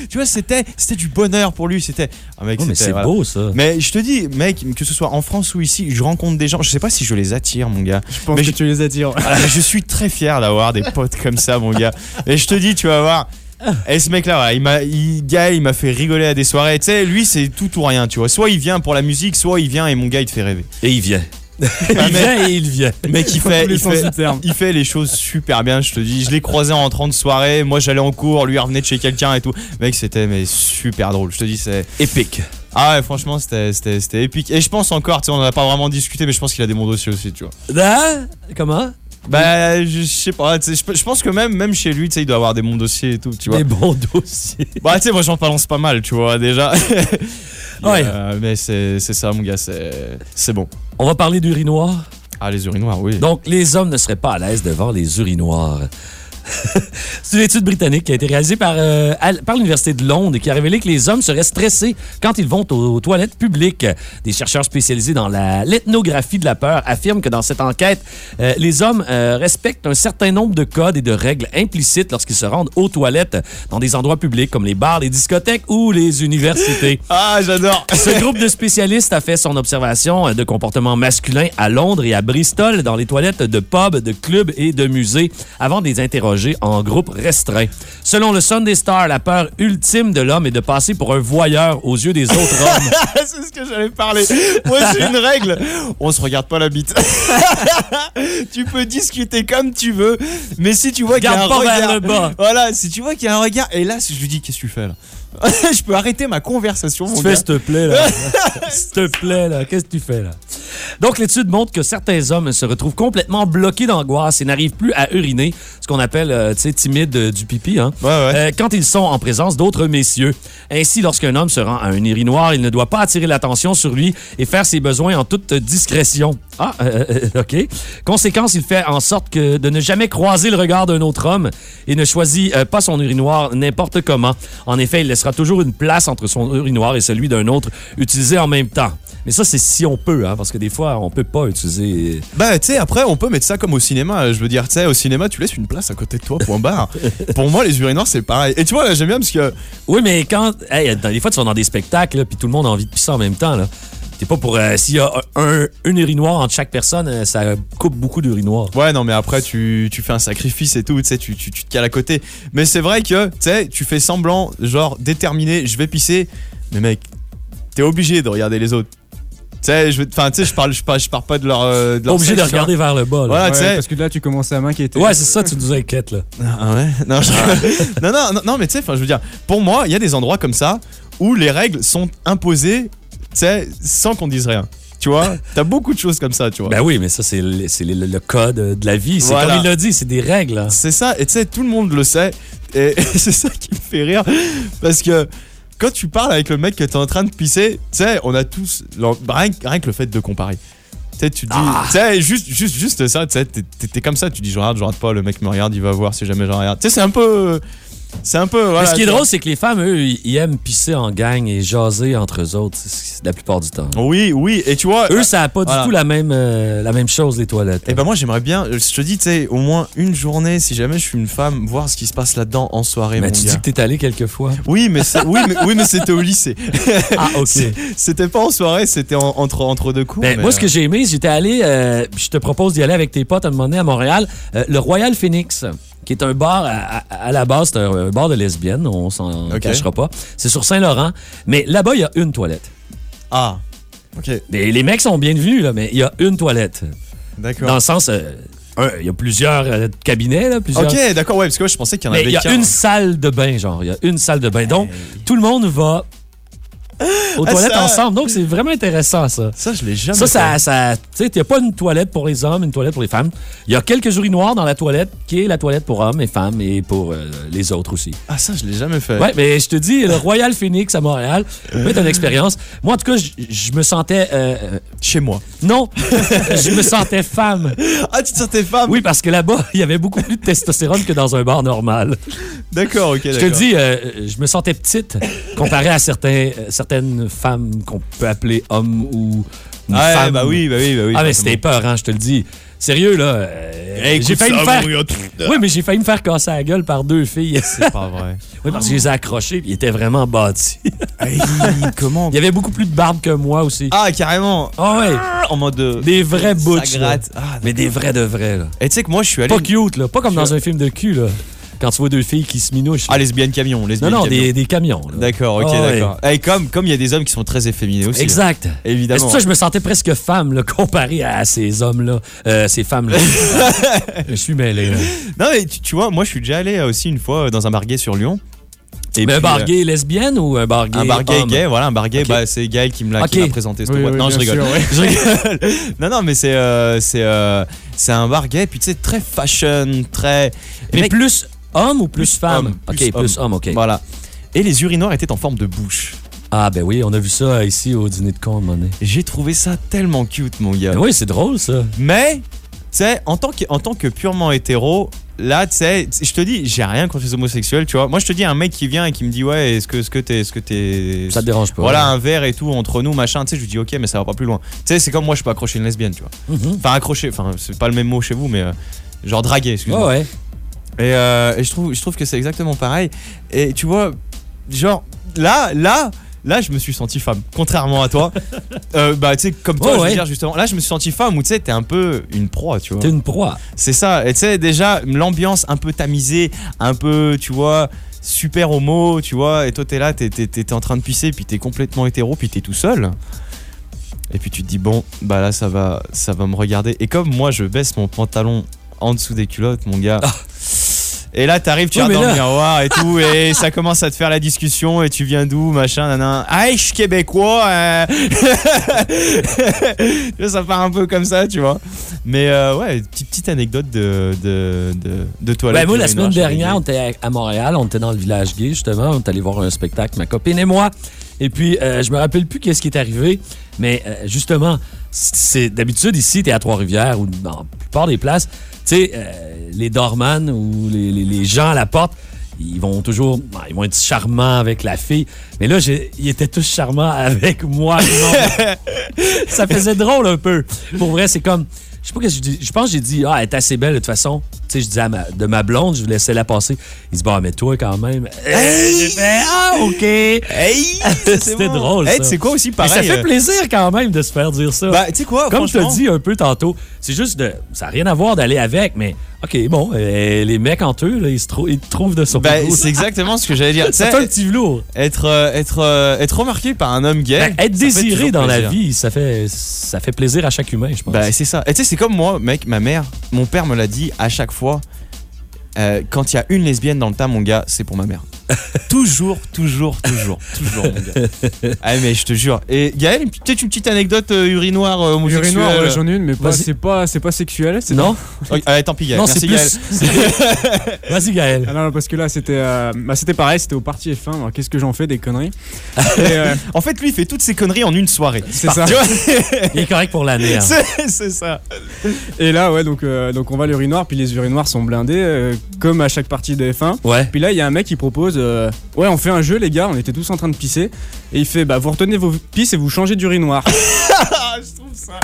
tu vois, c'était, c'était du bonheur pour lui. C'était, ah, mec, Oh, mais c'est voilà. beau, ça. Mais je te dis, mec, que ce soit en France ou ici, je rencontre des gens. Je sais pas si je les attire, mon gars. Je pense Mais que je- tu les attires. Ah, je suis très fier d'avoir des potes comme ça, mon gars. Et je te dis, tu vas voir. Et ce mec-là, voilà, il m'a, il, il m'a fait rigoler à des soirées. Tu sais, lui, c'est tout ou rien, tu vois. Soit il vient pour la musique, soit il vient et mon gars, il te fait rêver. Et il vient. il mais- vient et il vient. Mec, il fait, il fait, il les choses super bien, je te dis. Je l'ai croisé en rentrant de soirée. Moi, j'allais en cours, lui il revenait de chez quelqu'un et tout. Mec, c'était mais super drôle. Je te dis, c'est. Épique. Ah ouais, franchement, c'était, c'était, c'était épique. Et je pense encore, tu sais, on en a pas vraiment discuté, mais je pense qu'il a des bons dossiers aussi, tu vois. Hein? Comment? Bah, je, sais pas, je, pense que même, même chez lui, tu sais, il doit avoir des bons dossiers et tout, tu vois. Des bons dossiers. Bah, tu sais, moi, j'en balance pas mal, tu vois, déjà. Ouais. Euh, mais c'est, c'est ça, mon gars, c'est, c'est bon. On va parler d'urinoir. Ah, les urinoirs, oui. Donc, les hommes ne seraient pas à l'aise devant les urinoirs. C'est une étude britannique qui a été réalisée par, euh, à- par l'Université de Londres et qui a révélé que les hommes seraient stressés quand ils vont aux, aux toilettes publiques. Des chercheurs spécialisés dans l'ethnographie de la peur affirment que dans cette enquête, euh, les hommes euh, respectent un certain nombre de codes et de règles implicites lorsqu'ils se rendent aux toilettes dans des endroits publics comme les bars, les discothèques ou les universités. Ah, j'adore. Ce groupe de spécialistes a fait son observation de comportement masculin à Londres et à Bristol dans les toilettes de pubs, de clubs et de musées avant de les interroger en groupe restreint. Selon le Sunday Star, la peur ultime de l'homme est de passer pour un voyeur aux yeux des autres hommes. c'est ce que j'allais parler. Moi, j'ai une règle. On se regarde pas la bite. tu peux discuter comme tu veux, mais si tu vois qu'il y a un regard, vers le bas. voilà, si tu vois qu'il y a un regard, et là, je lui dis, qu'est-ce que tu fais là? Je peux arrêter ma conversation, s'il te plaît, là. s'il te plaît, là. Qu'est-ce que tu fais, là? Donc, l'étude montre que certains hommes se retrouvent complètement bloqués d'angoisse et n'arrivent plus à uriner, ce qu'on appelle, euh, tu sais, timide euh, du pipi, hein? Ouais, ouais. Euh, quand ils sont en présence d'autres messieurs. Ainsi, lorsqu'un homme se rend à un urinoir, il ne doit pas attirer l'attention sur lui et faire ses besoins en toute discrétion. Ah, OK. Conséquence, il fait en sorte que de ne jamais croiser le regard d'un autre homme et ne choisit pas son urinoir n'importe comment. En effet, il laissera toujours une place entre son urinoir et celui d'un autre utilisé en même temps. Mais ça, c'est si on peut, hein, parce que des fois, on peut pas utiliser... Bah, tu sais, après, on peut mettre ça comme au cinéma. Je veux dire, tu sais, au cinéma, tu laisses une place à côté de toi, point barre. Pour moi, les urinoirs, c'est pareil. Et tu vois, là, j'aime bien parce que. Oui, mais quand. Hey, des fois, tu vas dans des spectacles, puis tout le monde a envie de pisser en même temps. là. T'es pas pour. euh, S'il y a un, une urinoir entre chaque personne, euh, ça coupe beaucoup d'urinoirs. Ouais, non, mais après, tu, tu fais un sacrifice et tout, tu sais, tu, tu, tu te cales à côté. Mais c'est vrai que, tu sais, tu fais semblant, genre, déterminé, je vais pisser. Mais mec, t'es obligé de regarder les autres. Tu sais, je je parle, je parle, je parle pas de leur. euh, de leur Obligé de sexe, vois. regarder vers le bas. là. Voilà, Ouais, tu sais. parce que là, tu commençais à m'inquiéter. Ouais, c'est ça, tu nous inquiètes, là. Ah ouais? Non, je- non, non, non, non, mais tu sais, enfin, je veux dire, pour moi, il y a des endroits comme ça où les règles sont imposées, sais, sans qu'on dise rien. Tu vois, t'as beaucoup de choses comme ça, tu vois. Ben oui, mais ça, c'est le, c'est le- le code de la vie. C'est Voilà. comme il l'a dit, c'est des règles. C'est ça, et tu sais, tout le monde le sait. Et, c'est ça qui me fait rire. Parce que quand tu parles avec le mec que t'es en train de pisser, tu sais, on a tous. Rien, que- rien que le fait de comparer. Tu sais, tu dis. Tu sais, juste, juste, juste ça, tu sais, t'es comme ça, tu dis je regarde, je regarde pas, le mec me regarde, il va voir si jamais je regarde. Tu sais, c'est un peu. C'est un peu. Voilà, ce qui est drôle, c'est que les femmes, eux, ils aiment pisser en gang et jaser entre eux autres, la plupart du temps. Oui, oui, et tu vois. Eux, ça n'a pas Voilà. du tout la même, euh, la même chose, les toilettes. Et ben moi j'aimerais bien, je te dis, tu sais, au moins une journée, si jamais je suis une femme, voir ce qui se passe là-dedans en soirée, mais mon tu gars. dis que t'es allé quelques fois. Oui, mais oui, mais, oui, mais c'était au lycée. Ah, OK. C'était pas en soirée, c'était en- entre, entre deux cours. Ben, mais, moi, ce que euh, j'ai aimé, j'étais allé, euh, je te propose d'y aller avec tes potes à un moment donné à Montréal, euh, le Royal Phoenix, qui est un bar, à, à- à la base, c'est un, bar de lesbiennes, on s'en cachera pas. C'est sur Saint-Laurent, mais là-bas, il y a une toilette. Ah, ok, Les, les mecs sont bienvenus, là, mais il y a une toilette. d'accord. Dans le sens, euh, il y a plusieurs euh, cabinets, là, plusieurs... Ok, d'accord, ouais, parce que je pensais qu'il y en Mais avait il y a une salle de bain, genre. Il y a une salle de bain. Donc, tout le monde va aux Ah, toilettes ça- ensemble. Donc, c'est vraiment intéressant, ça. Ça, je l'ai jamais Ça, fait. ça, ça tu sais, il n'y a pas une toilette pour les hommes, une toilette pour les femmes. Il y a quelques urinoirs dans la toilette, qui est la toilette pour hommes et femmes et pour euh, les autres aussi. Ah, ça, je l'ai jamais fait. Ouais, mais je te dis, le Royal Phoenix à Montréal, être une expérience. Moi, en tout cas, je- me sentais. euh, euh, Chez moi. non, je me sentais femme. Ah, tu te sentais femme? Oui, parce que là-bas, il y avait beaucoup plus de testostérone que dans un bar normal. D'accord, ok, Je te dis, euh, je me sentais petite comparé à certains, certaines femmes qu'on peut appeler hommes ou une Ah, ouais, femme. bah oui, bah oui, bah oui. ah, mais c'était peur, hein, je te le dis. Sérieux, là. euh, Eh, écoute j'ai failli ça, me faire. Oui, mais j'ai failli me faire casser la gueule par deux filles. C'est pas vrai. oui, parce que je les ai accrochés, ils étaient vraiment bâtis. Hey, comment Il y avait beaucoup plus de barbe que moi aussi. Ah, carrément. Ah ouais, En mode. euh, des vrais butch. Ça là. gratte. Ah, Mais des vrais de vrais, là. Et tu sais que moi, je suis allé. Pas cute, là. Pas comme dans un film de cul, là. Quand tu vois deux filles qui se minouchent. Ah, lesbienne camion, non, lesbienne non, camion. des, des camions. D'accord, ok, Ah ouais. d'accord. Et comme comme il y a des hommes qui sont très efféminés aussi. Exact. hein. C'est Évidemment. pour ça que je me sentais presque femme, là, comparé à ces hommes-là, euh, ces femmes-là? je suis mêlé. Là. Non, mais tu, tu vois, moi, je suis déjà allé euh, aussi une fois euh, dans un gay sur Lyon. Et Mais un bar gay lesbienne ou un bar gay Un bar gay voilà, un bar gay, bah, c'est Gaël qui me l'a qui Ok. m'a présenté Oui, oui, non, je rigole. sûr, ouais. Je rigole. non, non, mais c'est euh, c'est euh, c'est un bar gay, puis tu sais, très fashion, très. Mais Mec, plus homme ou plus, femme? homme, ok, plus plus homme, ok. Voilà. Et les urinoirs étaient en forme de bouche. Ah, ben oui, on a vu ça ici au dîner de con, donné. J'ai trouvé ça tellement cute, mon gars. Ben oui, c'est drôle, ça. Mais, tu sais, en, tant que- en tant que purement hétéro, là, tu sais, je te dis, j'ai rien contre les homosexuels, tu vois. Moi, je te dis, un mec qui vient et qui me dit, ouais, est-ce que est-ce que t'es. Est-ce que t'es. Ça te dérange pas. Voilà, un verre et tout entre nous, machin, tu sais, je lui dis, ok, mais ça va pas plus loin. Tu sais, c'est comme moi, je peux accrocher une lesbienne, tu vois. Mhm. Enfin, accrocher, enfin, c'est pas le même mot chez vous, mais euh, genre draguer, excuse-moi. ouais. Et, euh, et je, trouve, je trouve que c'est exactement pareil. Et tu vois, genre, là, là, là, je me suis senti femme. Contrairement à toi. Euh, bah, tu sais, comme toi, je veux ouais. dire, justement, là, je me suis senti femme où, tu sais, t'es un peu une proie, tu vois. T'es une proie. C'est ça. Et tu sais, déjà, l'ambiance un peu tamisée, un peu, tu vois, super homo, tu vois. Et toi, t'es là, t'es, t'es, t'es en train de pisser, puis t'es complètement hétéro, puis t'es tout seul. Et puis tu te dis, bon, bah là, ça va, ça va me regarder. Et comme moi, je baisse mon pantalon en dessous des culottes, mon gars. Et là, t'arrives, tu Oui, regardes dans le miroir et tout, et ça commence à te faire la discussion, et tu viens d'où, machin, nanan. Ah, je suis québécois. euh. Vois, ça part un peu comme ça, tu vois. Mais euh, ouais, petite, petite anecdote de, de, de, de toilette. Moi, la semaine dernière, on était à à Montréal, on était dans le village gay, justement. On est allé voir un spectacle, ma copine et moi. Et puis, euh, je me rappelle plus qu'est-ce qui est arrivé, mais euh, justement, d'habitude ici, t'es à Trois-Rivières ou dans la plupart des places, tu sais, euh, les doorman ou les, gens à la porte, ils vont toujours, bon, ils vont être charmants avec la fille. Mais là, ils étaient tous charmants avec moi. Ça faisait drôle un peu. Pour vrai, c'est comme, je je pense que j'ai dit, ah, elle est assez belle de toute façon. Tu sais, je disais à ma- de ma blonde, je laissais la passer. Il dit, bah, mais toi quand même. J'ai fait, ah, OK. Hey, C'était bon. drôle, Hey, c'est quoi aussi Mais ça fait euh, plaisir quand même de se faire dire ça. Bah, tu sais quoi, Comme je te dis un peu tantôt, c'est juste de. Ça n'a rien à voir d'aller avec, mais OK, bon, euh, les mecs entre eux, là, ils, se trou- ils trouvent de son goût. c'est exactement ce que j'allais dire. Fait un petit velours. être, euh, être, euh, être remarqué par un homme gay. Ben, être désiré dans la vie, ça fait, ça fait plaisir à chaque humain, je pense. Bah, c'est ça. Et tu sais, c'est comme moi, mec, ma mère, mon père me l'a dit à chaque fois. Euh, quand il y a une lesbienne dans le tas, mon gars, c'est pour ma mère. toujours, toujours, toujours, toujours, mon gars. Ah, mais je te jure. Et Gaël, peut-être une petite anecdote euh, urinoire euh, homosexuelle Urinoir, ouais, j'en ai une, mais pas- Vas-y. c'est pas, c'est pas sexuel. c'est non? Ok, allez, tant pis, Gaël. Non, Merci, c'est Gaël. plus. Vas-y, Gaël. Ah non, non, parce que là, c'était euh, bah, c'était pareil, c'était au parti F1. Alors, qu'est-ce que j'en fais des conneries Et, euh, En fait, lui, il fait toutes ses conneries en une soirée. C'est ça. Tu vois Il est correct pour l'année. hein. C'est c'est ça. Et là, ouais, donc, euh, donc on va à l'urinoir, puis les urinoirs sont blindés, euh, comme à chaque partie de F1. Ouais. Puis là, il y a un mec qui propose euh, Ouais, on fait un jeu, les gars, on était tous en train de pisser. Et il fait Bah, vous retenez vos pisses et vous changez d'urinoir.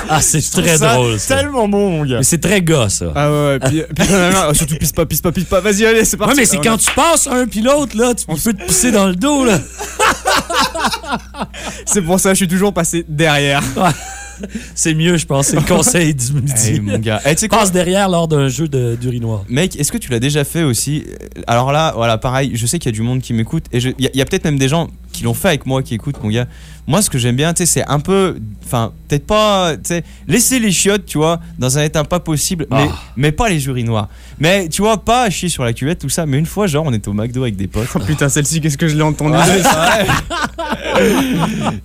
Ah, c'est très Ça, drôle, ça. Tellement bon, mon gars. Mais c'est très gars, ça. ah ouais, ouais. Puis, puis non, non, non, surtout pisse pas, pisse pas, pisse pas. Vas-y, allez, c'est parti. Ouais, mais c'est Ah, quand tu passes un puis l'autre, là, tu peux te pisser dans le dos, là. C'est pour ça, je suis toujours passé derrière. C'est mieux, je pense. C'est le conseil du midi. Hey, mon gars. Passe derrière lors d'un jeu d'urinoir. Mec, est-ce que tu l'as déjà fait aussi? Alors là, voilà, pareil, je sais qu'il y a du monde qui m'écoute et il y a, y a peut-être même des gens qui l'ont fait avec moi qui écoutent, mon gars. Moi, ce que j'aime bien, c'est un peu. Enfin, peut-être pas. Laisser les chiottes, tu vois, dans un état pas possible, mais, Ah. mais pas les urinoirs. Mais tu vois, pas chier sur la cuvette, tout ça. Mais une fois, genre, on était au McDo avec des potes. Oh putain, celle-ci, qu'est-ce que je l'ai entendue.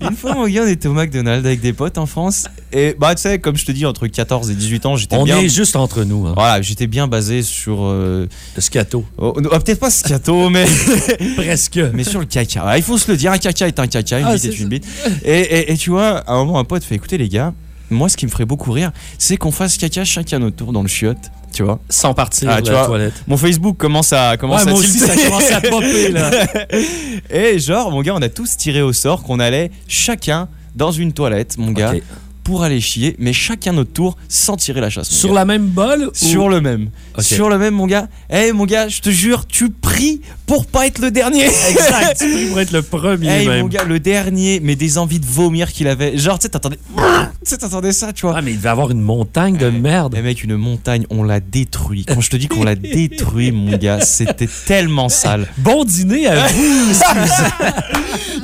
Une fois, mon gars, on était au McDonald's avec des potes en France. Et bah, tu sais, comme je te dis, entre 14 et 18 ans, j'étais On bien. est juste entre nous. Hein. Voilà, j'étais bien basé sur. euh, Le scato. oh, oh, peut-être pas scato, mais. Presque. Mais sur le caca. Ah, il faut se le dire, un caca est un caca, une Ah, bite c'est est une bite. Et, et- et tu vois, à un moment, un pote fait écouter, les gars, moi, ce qui me ferait beaucoup rire, c'est qu'on fasse caca chacun à notre tour dans le chiotte, tu vois. Sans partir Ah, de la vois, toilette. Mon Facebook commence à, commence Ouais, à moi aussi, ça commence à popper, là. Et genre, mon gars, on a tous tiré au sort qu'on allait chacun dans une toilette, mon gars. Pour aller chier, mais chacun notre tour sans tirer la chasse. Sur gars. la même bolle ou- Sur le même. Sur le même, mon gars. Eh, mon gars, je te jure, tu pries pour pas être le dernier. Exact. Tu pries pour être le premier, Hey même. mon gars, le dernier, mais des envies de vomir qu'il avait. Genre, tu sais, t'attendais. Tu sais, t'attendais ça, tu vois. Ah, mais il devait avoir une montagne de merde. Mais mec, une montagne, on l'a détruit. Quand je te dis qu'on l'a détruit, mon gars, c'était tellement sale. Bon dîner à vous.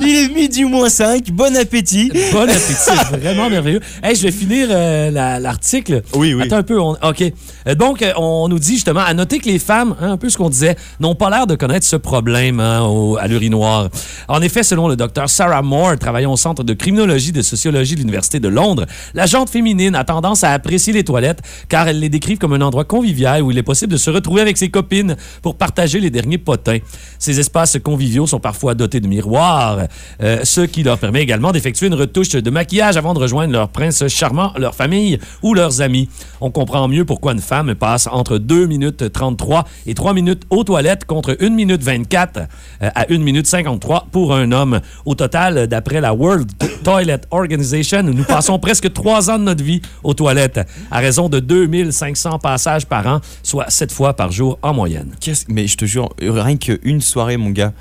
Il est midi moins 5, bon appétit. bon appétit, vraiment merveilleux. Hey, je vais finir euh, la- l'article. Oui, oui. Attends un peu. on- OK. Euh, Donc, euh, on nous dit justement, à noter que les femmes, hein, un peu ce qu'on disait, n'ont pas l'air de connaître ce problème hein, au- à l'urinoir. En effet, selon le docteur Sarah Moore, travaillant au Centre de criminologie de sociologie de l'Université de Londres, la jante féminine a tendance à apprécier les toilettes car elles les décrivent comme un endroit convivial où il est possible de se retrouver avec ses copines pour partager les derniers potins. Ces espaces conviviaux sont parfois dotés de miroirs, euh, ce qui leur permet également d'effectuer une retouche de maquillage avant de rejoindre leur prince charmant, leur famille ou leurs amis. On comprend mieux pourquoi une femme passe entre 2 minutes 33 et 3 minutes aux toilettes contre 1 minute 24 euh, à 1 minute 53 pour un homme. Au total, d'après la World Toilet Organization, nous passons presque 3 ans de notre vie aux toilettes à raison de 2500 passages par an, soit 7 fois par jour en moyenne. Mais je te jure, rien qu'une soirée, mon gars.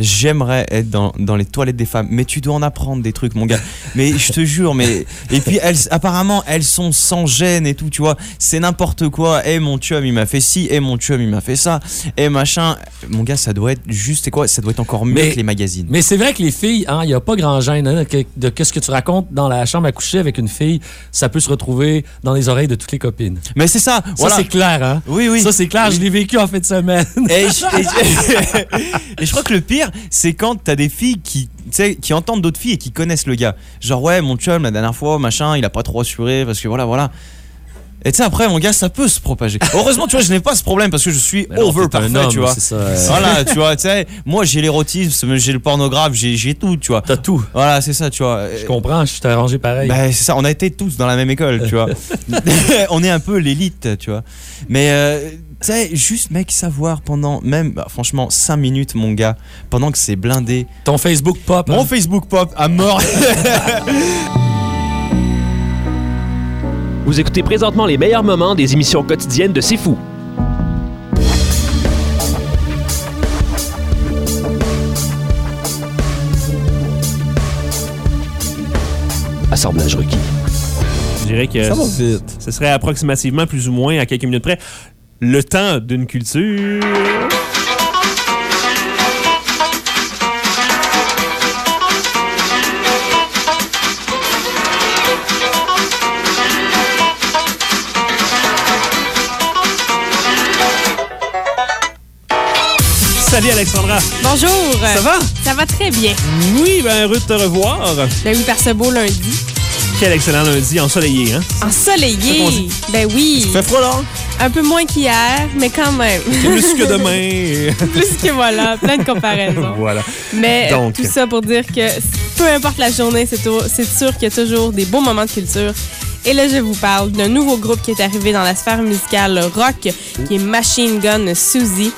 J'aimerais être dans, dans les toilettes des femmes, mais tu dois en apprendre des trucs, mon gars. Mais je te jure, mais. Et puis, elles, apparemment, elles sont sans gêne et tout, tu vois. C'est n'importe quoi. Eh, mon chum, il m'a fait ci. Eh, mon chum, il m'a fait ça. Eh, machin. Mon gars, ça doit être juste. Et quoi Ça doit être encore mieux Mais- que les magazines. Mais c'est vrai que les filles, hein, il n'y a pas grand gêne hein, que- de qu'est-ce que tu racontes dans la chambre à coucher avec une fille, ça peut se retrouver dans les oreilles de toutes les copines. Mais c'est ça. Ça, voilà. c'est clair, hein? Oui, oui. Ça, c'est clair, je l'ai vécu en fin de semaine. Et je, et je- et je crois que le pire, c'est quand t'as des filles qui, qui entendent d'autres filles et qui connaissent le gars. Genre, ouais, mon chum, la dernière fois, machin, il a pas trop assuré parce que voilà, voilà. Et tu sais, après, mon gars, ça peut se propager. Heureusement, tu vois, je n'ai pas ce problème parce que je suis non, over parfait, homme, tu vois. ça. Voilà, tu vois, tu sais, moi, j'ai l'érotisme, j'ai le pornographe, j'ai tout, tu vois. T'as tout. Voilà, c'est ça, tu vois. Je comprends, je t'ai arrangé pareil. Bah, c'est ça, on a été tous dans la même école, tu vois. on est un peu l'élite, tu vois. Mais, euh, sais, juste, mec, savoir pendant même, bah, franchement, 5 minutes, mon gars, pendant que c'est blindé. Ton Facebook pop. Mon hein? Facebook pop à mort. Vous écoutez présentement les meilleurs moments des émissions quotidiennes de C'est Fou. Assemblage requis. Je dirais que Ça va vite. ce serait approximativement plus ou moins à quelques minutes près le temps d'une culture. Salut Alexandra, Bonjour. ça va? Ça va très bien. Oui, ben heureux de te revoir. Ben oui, par ce beau lundi. Quel excellent lundi ensoleillé, hein? Ensoleillé. Ben oui. Fait froid là? Un peu moins qu'hier, mais quand même. Plus que demain. Plus que voilà, plein de comparaisons. voilà. Mais Donc. tout ça pour dire que peu importe la journée, c'est sûr qu'il y a toujours des beaux moments de culture. Et là, je vous parle d'un nouveau groupe qui est arrivé dans la sphère musicale rock, qui est Machine Gun Suzy.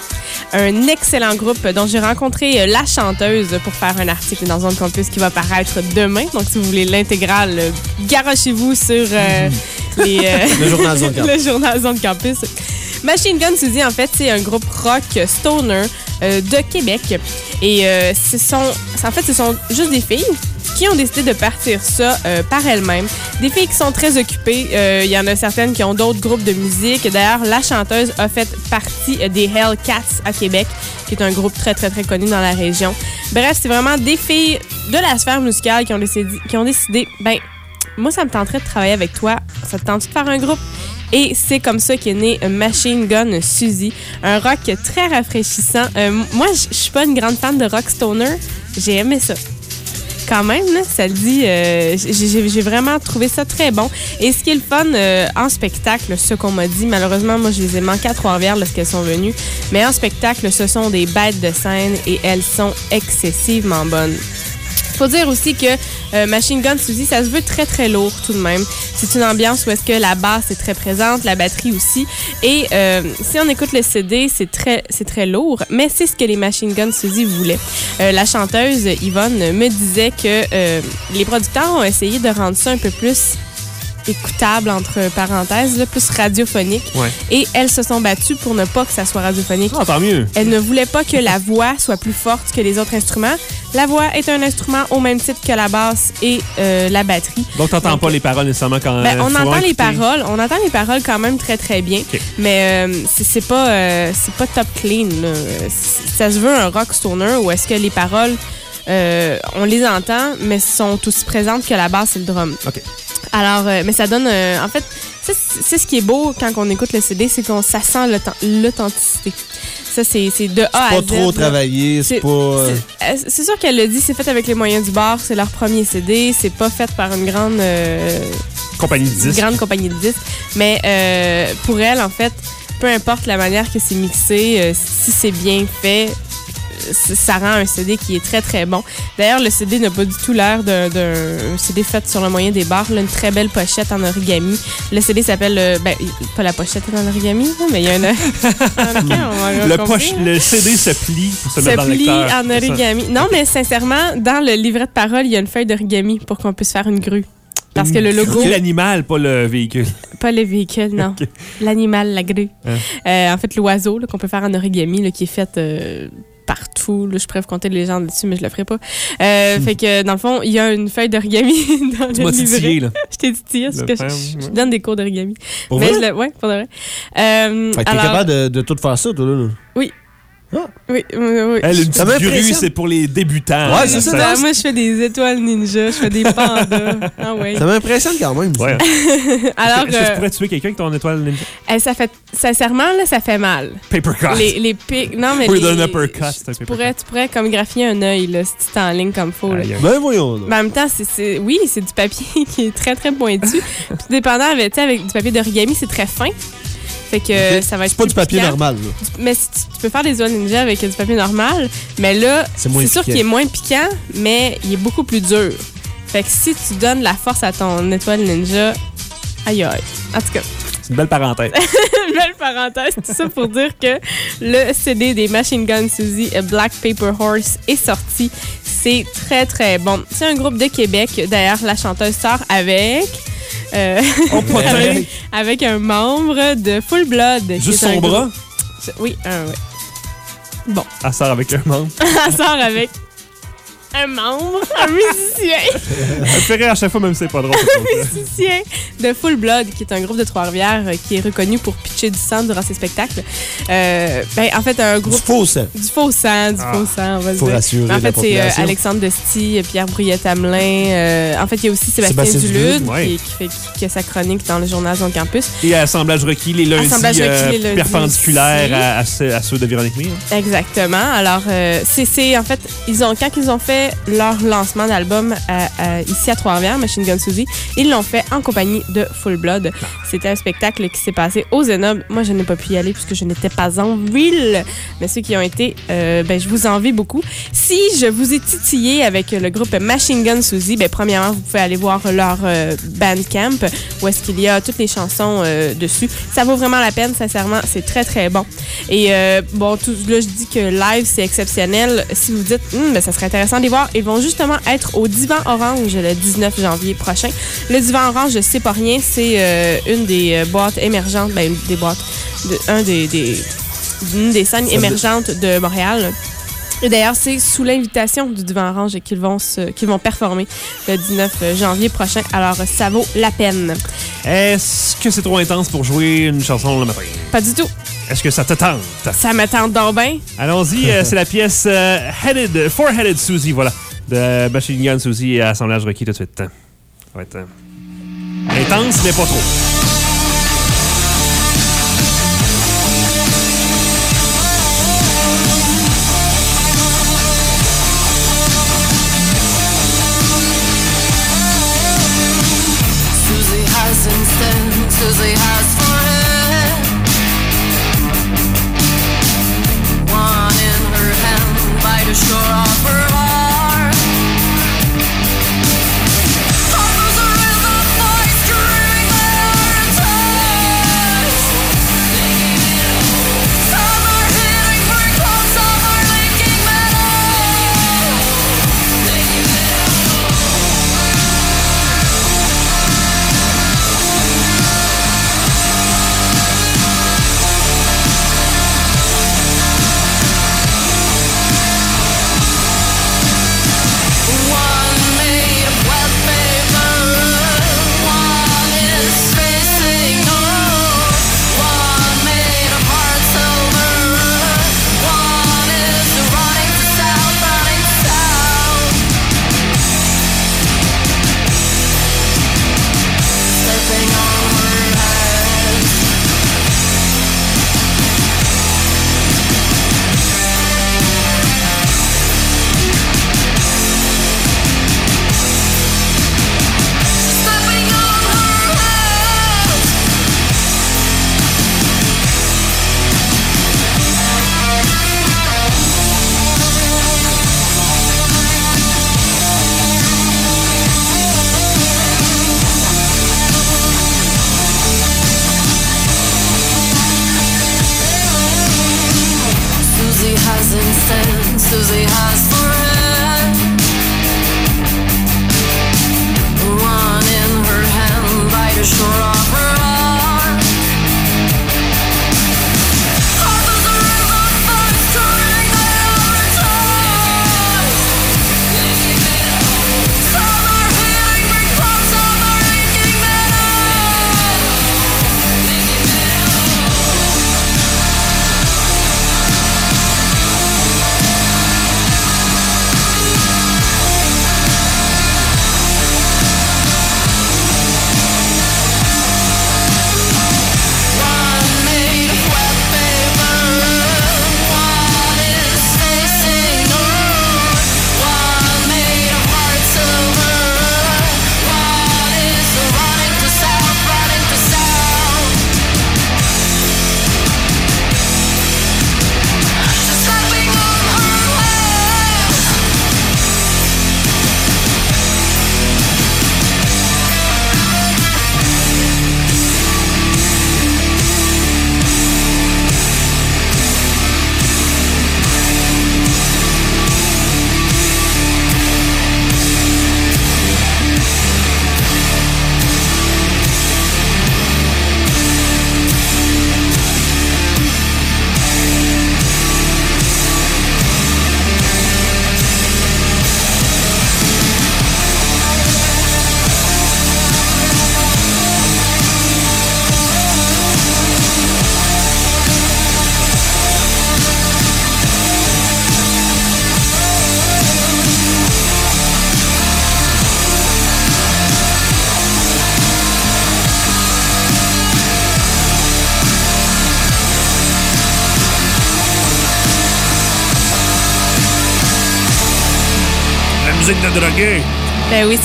Un excellent groupe dont j'ai rencontré euh, la chanteuse pour faire un article dans Zone Campus qui va paraître demain. Donc, si vous voulez l'intégrale, euh, garochez-vous sur euh, les, euh, Le journal Zone Campus. le journal Zone Campus. Machine Gun Suzy, en fait, c'est un groupe rock stoner euh, de Québec. Et euh, ce sont, en fait, ce sont juste des filles qui ont décidé de partir ça euh, par elles-mêmes. Des filles qui sont très occupées. Il y en a certaines qui ont d'autres groupes de musique. D'ailleurs, la chanteuse a fait partie des Hellcats à Québec, qui est un groupe très, très, très connu dans la région. Bref, c'est vraiment des filles de la sphère musicale qui ont décidé, qui ont décidé ben, moi, ça me tenterait de travailler avec toi. Ça te tente de faire un groupe? Et c'est comme ça qu'est né Machine Gun Suzy, un rock très rafraîchissant. Euh, moi, je suis pas une grande fan de rock stoner. J'ai aimé ça. Quand même, ça le dit. euh, j'ai vraiment trouvé ça très bon. Et ce qui est le fun euh, en spectacle, ce qu'on m'a dit, malheureusement, moi, je les ai manqués à Trois-Rivières lorsqu'elles sont venues. Mais en spectacle, ce sont des bêtes de scène et elles sont excessivement bonnes. Faut dire aussi que euh, Machine Gun Suzy, ça se veut très très lourd tout de même. C'est une ambiance où est-ce que la basse est très présente, la batterie aussi. Et euh, si on écoute le CD, c'est très c'est très lourd, mais c'est ce que les Machine Gun Suzy voulaient. Euh, la chanteuse Yvonne me disait que euh, les producteurs ont essayé de rendre ça un peu plus écoutable entre parenthèses, là, plus radiophonique. Ouais. Et elles se sont battues pour ne pas que ça soit radiophonique. Ah, tant mieux. Elle ne voulait pas que la voix soit plus forte que les autres instruments. La voix est un instrument au même titre que la basse et euh, la batterie. Donc, t'entends pas les paroles nécessairement quand Ben, on entend les paroles, on entend les paroles quand même très très bien, Ok. mais euh, c'est pas euh, c'est pas top clean. là. Ça se veut un rock stoner où est-ce que les paroles euh, on les entend, mais sont aussi présentes que la basse et le drum. Ok. Alors, euh, mais ça donne, euh, en fait, c'est c'est ce qui est beau quand on écoute le CD, c'est qu'on ça sent l'authent- l'authenticité. Ça c'est c'est de A à Pas Z. trop là. travaillé, c'est C'est- pas. C'est c'est sûr qu'elle le dit, c'est fait avec les moyens du bord, c'est leur premier CD, c'est pas fait par une grande, euh, Compagnie de disques. grande compagnie de disques, mais euh, pour elle, en fait, peu importe la manière que c'est mixé, euh, si c'est bien fait, ça rend un CD qui est très très bon. D'ailleurs, le CD n'a pas du tout l'air d'un CD fait sur le moyen des barres. là, une très belle pochette en origami. Le CD s'appelle, euh, ben, pas la pochette est en origami, mais il y a une. Le, poche, le CD se plie pour se, se mettre dans le plie en origami. Non, mais sincèrement, dans le livret de parole, il y a une feuille d'origami pour qu'on puisse faire une grue. Parce que le logo, C'est l'animal, pas le véhicule? pas le véhicule, non. L'animal, la grue. Hein? Euh, en fait, l'oiseau qu'on peut faire en origami, là, qui est fait euh, partout. Là, je pourrais vous compter les légendes dessus, mais je le ferai pas. Euh, Fait que, dans le fond, il y a une feuille d'origami dans Tu le titillé, livret. là. Je t'ai titillé, parce que je, je donne des cours d'origami. Pour Mais vrai? je le- ouais, pour de vrai. Euh, Fait que t'es alors- capable de, de tout faire ça, toi, là. Oui, oui, oui. Elle, une Ça petite grue, m'impressionne. c'est pour les débutants. Ouais, c'est ça, Ah, moi, je fais des étoiles ninja, je fais des pandas. Ah ouais. Ça m'impressionne quand même. Ouais. Alors, Est-ce que euh, tu pourrais tuer quelqu'un avec ton étoile ninja? eh, ça fait, sincèrement, là, ça fait mal. Paper cut. Les, les pics. Non, mais With les, an uppercut, tu paper pourrais, tu pourrais comme graphier un œil, là, si tu t'es en ligne comme faut. là. Ben voyons. là. Mais en même temps, c'est, c'est- oui, c'est du papier qui est très, très pointu. Tout dépendant, avec, avec du papier d'origami, c'est très fin. Fait que ça va être C'est pas plus du papier piquant. normal, là. Mais si tu, tu peux faire des oies ninja avec du papier normal, mais là, C'est sûr qu'il est moins piquant, mais il est beaucoup plus dur. Fait que si tu donnes la force à ton étoile ninja, aïe aïe. En tout cas, C'est une belle parenthèse. belle parenthèse, tout ça pour dire que le CD des Machine Gun Suzy A Black Paper Horse est sorti. C'est très très bon. C'est un groupe de Québec. D'ailleurs, la chanteuse sort avec. Euh, On peut avec, avec un membre de Full Blood. Juste son bras, Oui, un, ouais. elle sort avec un membre. Elle sort avec un membre, un musicien, Elle me fait rire à chaque fois, même si c'est pas drôle. chose-là. musicien de Full Blood, qui est un groupe de Trois-Rivières euh, qui est reconnu pour pitcher du sang durant ses spectacles. Euh, ben, en fait, un Du groupe faux sang. du faux sang, du Ah. faux sang, on va Faut dire. rassurer en fait, c'est euh. Alexandre Desty, Pierre Brouillet-Hamelin. euh, en fait, il y a aussi Sébastien, Sébastien Dulude, Dulude, ouais. qui, qui fait, qui, qui a sa chronique dans le journal Zone Campus. Et assemblage requis les lundis, Assemblage requis les lundis perpendiculaires aussi. à, à ceux- à ceux de Véronique Mire. Exactement. Alors, euh, c'est- c'est en fait, ils ont quand ils ont fait leur lancement d'album à- à- ici à Trois-Rivières, Machine Gun Suzy, ils l'ont fait en compagnie de Full Blood. C'était un spectacle qui s'est passé au Zenob. Moi, je n'ai pas pu y aller puisque je n'étais pas en ville. Mais ceux qui ont été, euh, ben, je vous envie beaucoup. Si je vous ai titillé avec le groupe Machine Gun Suzy, ben, premièrement, vous pouvez aller voir leur euh, Bandcamp où est-ce qu'il y a toutes les chansons euh, dessus. Ça vaut vraiment la peine, sincèrement. C'est très, très bon. Et euh, bon, tout, là, je dis que live, c'est exceptionnel. Si vous dites, Hum, ben, ça serait intéressant les voir, ils vont justement être au Divan Orange le 19 janvier prochain. Le Divan Orange, je sais pas rien, c'est euh, une des euh, boîtes émergentes, ben, des boîtes, de, un des, des, une des scènes émergentes de Montréal. Et d'ailleurs, c'est sous l'invitation du Divan Orange qu'ils vont, se- qu'ils vont performer le 19 janvier prochain. Alors, ça vaut la peine. Est-ce que c'est trop intense pour jouer une chanson le matin? Pas du tout. Est-ce que ça te tente? Ça me tente donc bien. Allons-y, euh, c'est la pièce euh, Headed, Four-Headed Susie, voilà, de Machine Gun Susie et Assemblage requis tout de suite. Ça va être euh, intense, mais pas trop.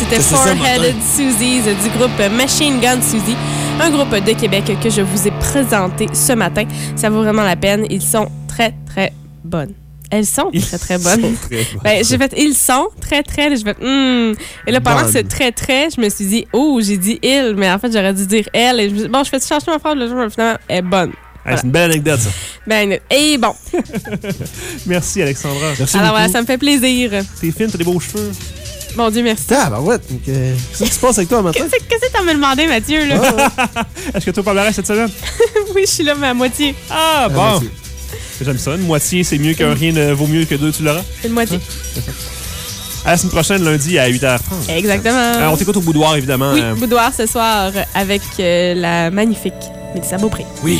C'était Four-Headed Susies du groupe Machine Gun Susie, un groupe de Québec que je vous ai présenté ce matin. Ça vaut vraiment la peine. Ils sont très, très bonnes. Elles sont très, très bonnes. Ben, j'ai fait ils sont très, très. J'ai fait hmm. Et là, pendant que Bonnes. c'est très, très, je me suis dit, oh, j'ai dit il, mais en fait, j'aurais dû dire elle. Et je bon, je fais changer ma phrase, là, finalement, elle est bonne. Hey, c'est une belle anecdote, ça. Ben, et bon. Merci, Alexandra. Merci Alors beaucoup. voilà, ça me fait plaisir. T'es fine, t'as des beaux cheveux. Mon Dieu, merci. Tabarouette, donc, euh, qu'est-ce qui se passe avec toi matin? Qu'est-ce que t'as me demandé, Mathieu, là? Est-ce que tu as parlé cette semaine? oui, je suis là, mais à moitié. Ah, Ah, bon. J'aime ça. Une moitié, c'est mieux qu'un rien ne vaut mieux que deux, tu l'auras. Une moitié. À la semaine prochaine, lundi à 8h30. Exactement. Euh, on t'écoute au boudoir, évidemment. oui, Euh, boudoir ce soir avec euh, la magnifique Mélissa Beaupré. Oui.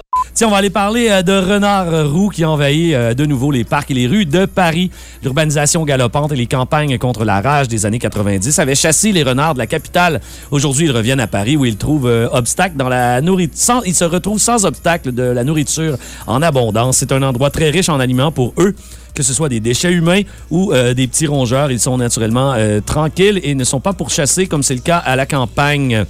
Tiens, on va aller parler euh, de renards roux qui envahit euh, de nouveau les parcs et les rues de Paris. L'urbanisation galopante et les campagnes contre la rage des années 90 avaient chassé les renards de la capitale. Aujourd'hui, ils reviennent à Paris où ils trouvent euh, obstacle dans la nourriture. Ils se retrouvent sans obstacle de la nourriture en abondance. C'est un endroit très riche en aliments pour eux. Que ce soit des déchets humains ou des petits rongeurs, ils sont naturellement tranquilles et ne sont pas pourchassés comme c'est le cas à la campagne.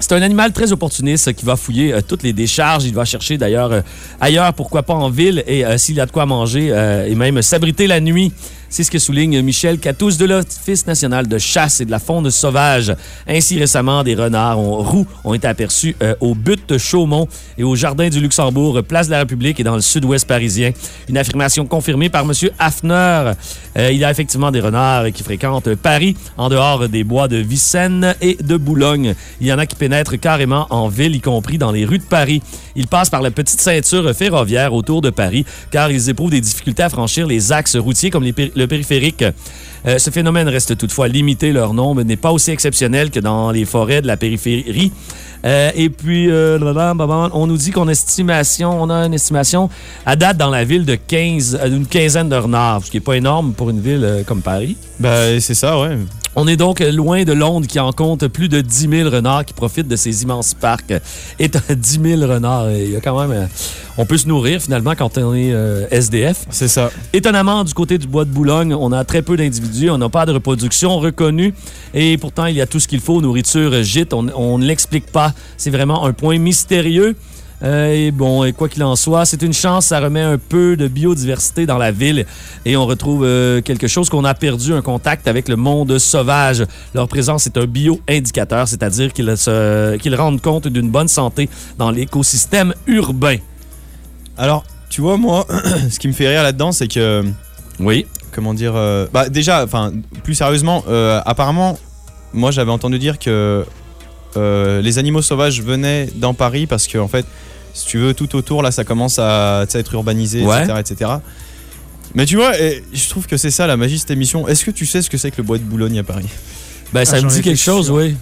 C'est un animal très opportuniste qui va fouiller euh, toutes les décharges. Il va chercher d'ailleurs euh, ailleurs, pourquoi pas en ville, et euh, s'il a de quoi manger, euh, et même s'abriter la nuit. C'est ce que souligne Michel Catous de l'Office national de chasse et de la faune sauvage. Ainsi, récemment, des renards ont- roux ont été aperçus euh, au but de Chaumont et au Jardin du Luxembourg, place de la République et dans le sud-ouest parisien. Une affirmation confirmée par M. Hafner. Euh, il y a effectivement des renards qui fréquentent Paris, en dehors des bois de Vicenne et de Boulogne. Il y en a qui pénètrent carrément en ville, y compris dans les rues de Paris. Ils passent par la petite ceinture ferroviaire autour de Paris, car ils éprouvent des difficultés à franchir les axes routiers comme les péri- le périphérique. Euh, ce phénomène reste toutefois limité. Leur nombre n'est pas aussi exceptionnel que dans les forêts de la périphérie. Euh, et puis, euh, on nous dit qu'on estimation, on a une estimation à date dans la ville de 15, euh, d'une quinzaine de renards, ce qui n'est pas énorme pour une ville comme Paris. Bah, c'est ça, ouais. On est donc loin de Londres qui en compte plus de 10 000 renards qui profitent de ces immenses parcs. Et t'as 10 000 renards, il y a quand même... euh, on peut se nourrir finalement quand on est euh, SDF. C'est ça. Étonnamment, du côté du bois de Boulogne, on a très peu d'individus, on n'a pas de reproduction reconnue et pourtant il y a tout ce qu'il faut, nourriture, gîte, on on ne l'explique pas. C'est vraiment un point mystérieux. Euh, et bon, et quoi qu'il en soit, c'est une chance, ça remet un peu de biodiversité dans la ville et on retrouve euh, quelque chose qu'on a perdu, un contact avec le monde sauvage. Leur présence est un bio-indicateur, c'est-à-dire qu'ils rendent compte d'une bonne santé dans l'écosystème urbain. Alors, tu vois, moi, ce qui me fait rire là-dedans, c'est que. Oui. Comment dire euh, Bah, déjà, enfin, plus sérieusement, euh, apparemment, moi, j'avais entendu dire que euh, les animaux sauvages venaient dans Paris parce que, en fait, si tu veux, tout autour, là, ça commence à être urbanisé, Ouais. etc., etc. Mais tu vois, et je trouve que c'est ça la magie de cette émission. Est-ce que tu sais ce que c'est que le bois de Boulogne à Paris? Ben, ça Ah, me dit quelque chose, sûr. oui.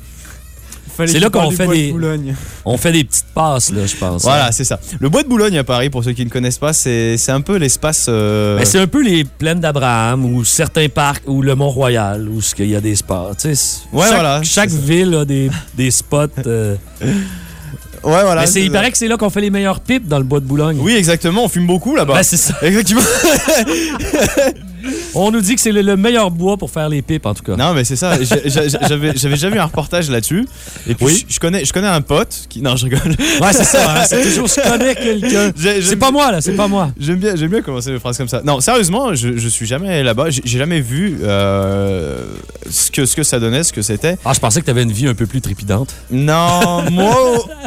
C'est qu'il là qu'on fait de des-. On fait des petites passes, là, je pense. Voilà, c'est ça. Le bois de Boulogne à Paris, pour ceux qui ne connaissent pas, c'est c'est un peu l'espace. euh, Ben, c'est un peu les plaines d'Abraham ou certains parcs ou le Mont-Royal où il y a des spots. Tu sais, c- Ouais, chaque, voilà, Chaque ville a des, des spots. euh. Ouais, voilà. Mais c'est- il paraît que c'est là qu'on fait les meilleures pipes dans le bois de Boulogne. Oui, exactement. On fume beaucoup là-bas. Ben, c'est ça. Effectivement. On nous dit que c'est le, le meilleur bois pour faire les pipes, en tout cas. Non, mais c'est ça. J'avais déjà vu un reportage là-dessus. Et puis, Oui. je, je connais, je connais un pote qui. Non, je rigole. Ouais, c'est ça. hein, c'est toujours je connais quelqu'un. C'est pas moi, là, c'est pas moi. J'aime bien, j'aime bien commencer les phrases comme ça. Non, sérieusement, je, je suis jamais là-bas. J'ai jamais vu euh, ce, que, ce que ça donnait, ce que c'était. Ah, je pensais que t'avais une vie un peu plus trépidante. Non, moi,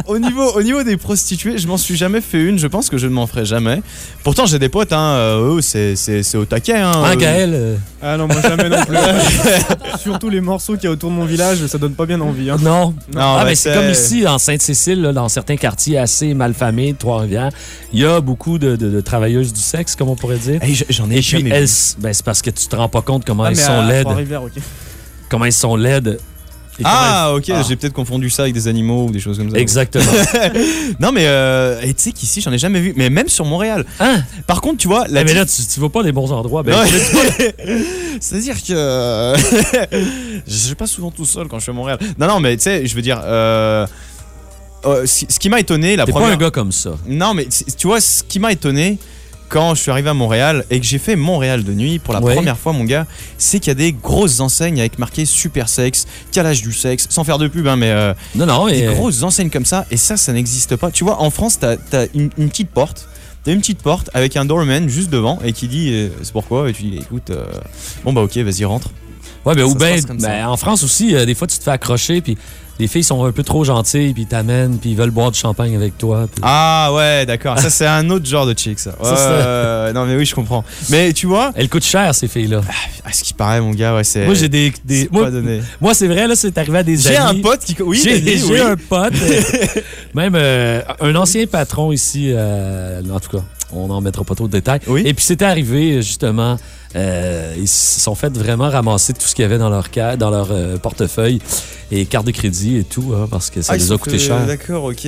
au, au niveau, au niveau des prostituées, je m'en suis jamais fait une. Je pense que je ne m'en ferai jamais. Pourtant, j'ai des potes, hein, euh, eux, c'est au taquet. Hein, Hein, euh, Gaël? euh, Ah non, moi jamais non plus. Surtout les morceaux qu'il y a autour de mon village, ça donne pas bien envie. Hein. Non. Non, ah, ben, mais c'est comme ici, en Sainte-Cécile, là, dans certains quartiers assez malfamés de Trois-Rivières, il y a beaucoup de, de- de travailleuses du sexe, comme on pourrait dire. hey, J'en ai Et puis, elles, ben, c'est parce que tu te rends pas compte comment Ah, elles mais sont à laides. Trois-Rivières, ok. Comment elles sont laides. Et Ah, ok, Ah. j'ai peut-être confondu ça avec des animaux ou des choses comme ça. Exactement. Non, mais euh, tu sais qu'ici, j'en ai jamais vu. Mais même sur Montréal. Hein? Par contre, tu vois, la Eh, mais là, tu, tu vas pas des bons endroits. Ben. C'est-à-dire que je vais pas souvent tout seul quand je suis à Montréal. Non, non, mais tu sais, je veux dire, euh, euh, ce qui m'a étonné, la T'es première. pas un gars comme ça. Non, mais tu vois, ce qui m'a étonné quand je suis arrivé à Montréal et que j'ai fait Montréal de nuit pour la Ouais. première fois, mon gars, c'est qu'il y a des grosses enseignes avec marqué super sexe, calage du sexe, sans faire de pub, hein, mais euh, Non, non. des Et, grosses enseignes comme ça, et ça, ça n'existe pas. Tu vois, en France, t'as as une, une petite porte t'as une petite porte avec un doorman juste devant et qui dit euh, c'est pourquoi et tu dis écoute euh, bon bah ok vas-y rentre. Ouais, ben, Ça ou ben, ben, en France aussi, euh, des fois, tu te fais accrocher, puis les filles sont un peu trop gentilles, puis t'amènent, puis ils veulent boire du champagne avec toi. puis- Ah ouais d'accord ça c'est un autre genre de chick ça. Ouais, Ça, non mais oui je comprends. Mais tu vois Elles coûtent cher, ces filles-là. à ce qui paraît mon gars ouais c'est. Moi, j'ai des. des moi, c'est vrai, là, c'est arrivé à des J'ai un pote qui oui j'ai oui. un pote, euh, même euh, un ancien patron ici, euh, en tout cas, on n'en mettra pas trop de détails. Oui. Et puis c'était arrivé, justement, euh, ils se sont fait vraiment ramasser tout ce qu'il y avait dans leur, ca- dans leur euh, portefeuille et carte de crédit et tout, hein, parce que ça Ah, les a coûté cher. D'accord ok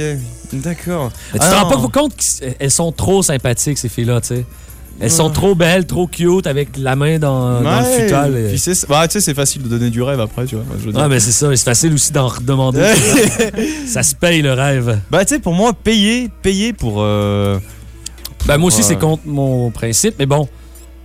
d'accord. Mais tu Ah, te rends non. pas compte qu'elles sont trop sympathiques, ces filles-là, tu sais. Elles sont trop belles, trop cute, avec la main dans, dans le futal. et- Puis c'est bah, tu sais c'est facile de donner du rêve après tu vois. je veux dire. Ah, mais c'est ça, c'est facile aussi d'en redemander. ça se paye le rêve. Bah tu sais pour moi payer payer pour euh, Ben, moi aussi, c'est contre mon principe, mais bon,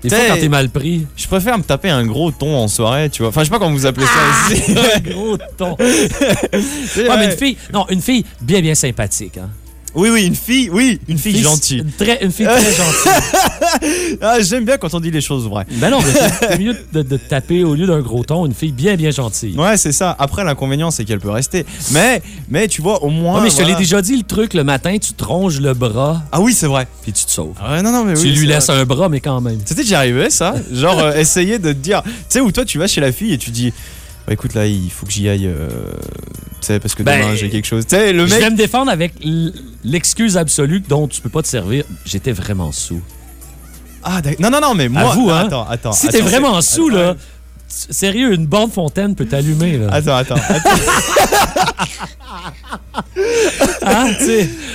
des fois, quand t'es mal pris. je préfère me taper un gros ton en soirée tu vois. Enfin je sais pas comment vous appelez ça ici. Un gros ton. Ah, mais une fille, non, une fille bien, bien sympathique. Hein. Oui oui une fille oui une fille, Fille- gentille. Une, très, une fille très gentille. Ah j'aime bien quand on dit les choses vraies. Ben non, c'est- mieux de, de taper au lieu d'un gros ton, une fille bien, bien gentille. Ouais c'est ça. Après l'inconvénient c'est qu'elle peut rester. Mais mais tu vois au moins. Ouais, mais je te l'ai déjà dit, le truc, le matin, tu te ronges le bras, Ah oui c'est vrai. puis tu te sauves. Ah non non mais tu oui, lui c'est laisses vrai. un bras, mais quand même. C'était déjà arrivé ça Genre euh, essayer de te dire, tu sais où toi tu vas chez la fille et tu dis, bah, écoute là il faut que j'y aille, euh, tu sais parce que Ben, demain j'ai quelque chose. Tu sais le Je mec. vais me défendre avec l'excuse absolue dont tu peux pas te servir. J'étais vraiment sous. Ah non non non mais moi. Non, hein? Attends attends. Si t'es vraiment sous, là, attends, sérieux, une bande fontaine peut t'allumer, là. Attends attends. attends. Hein,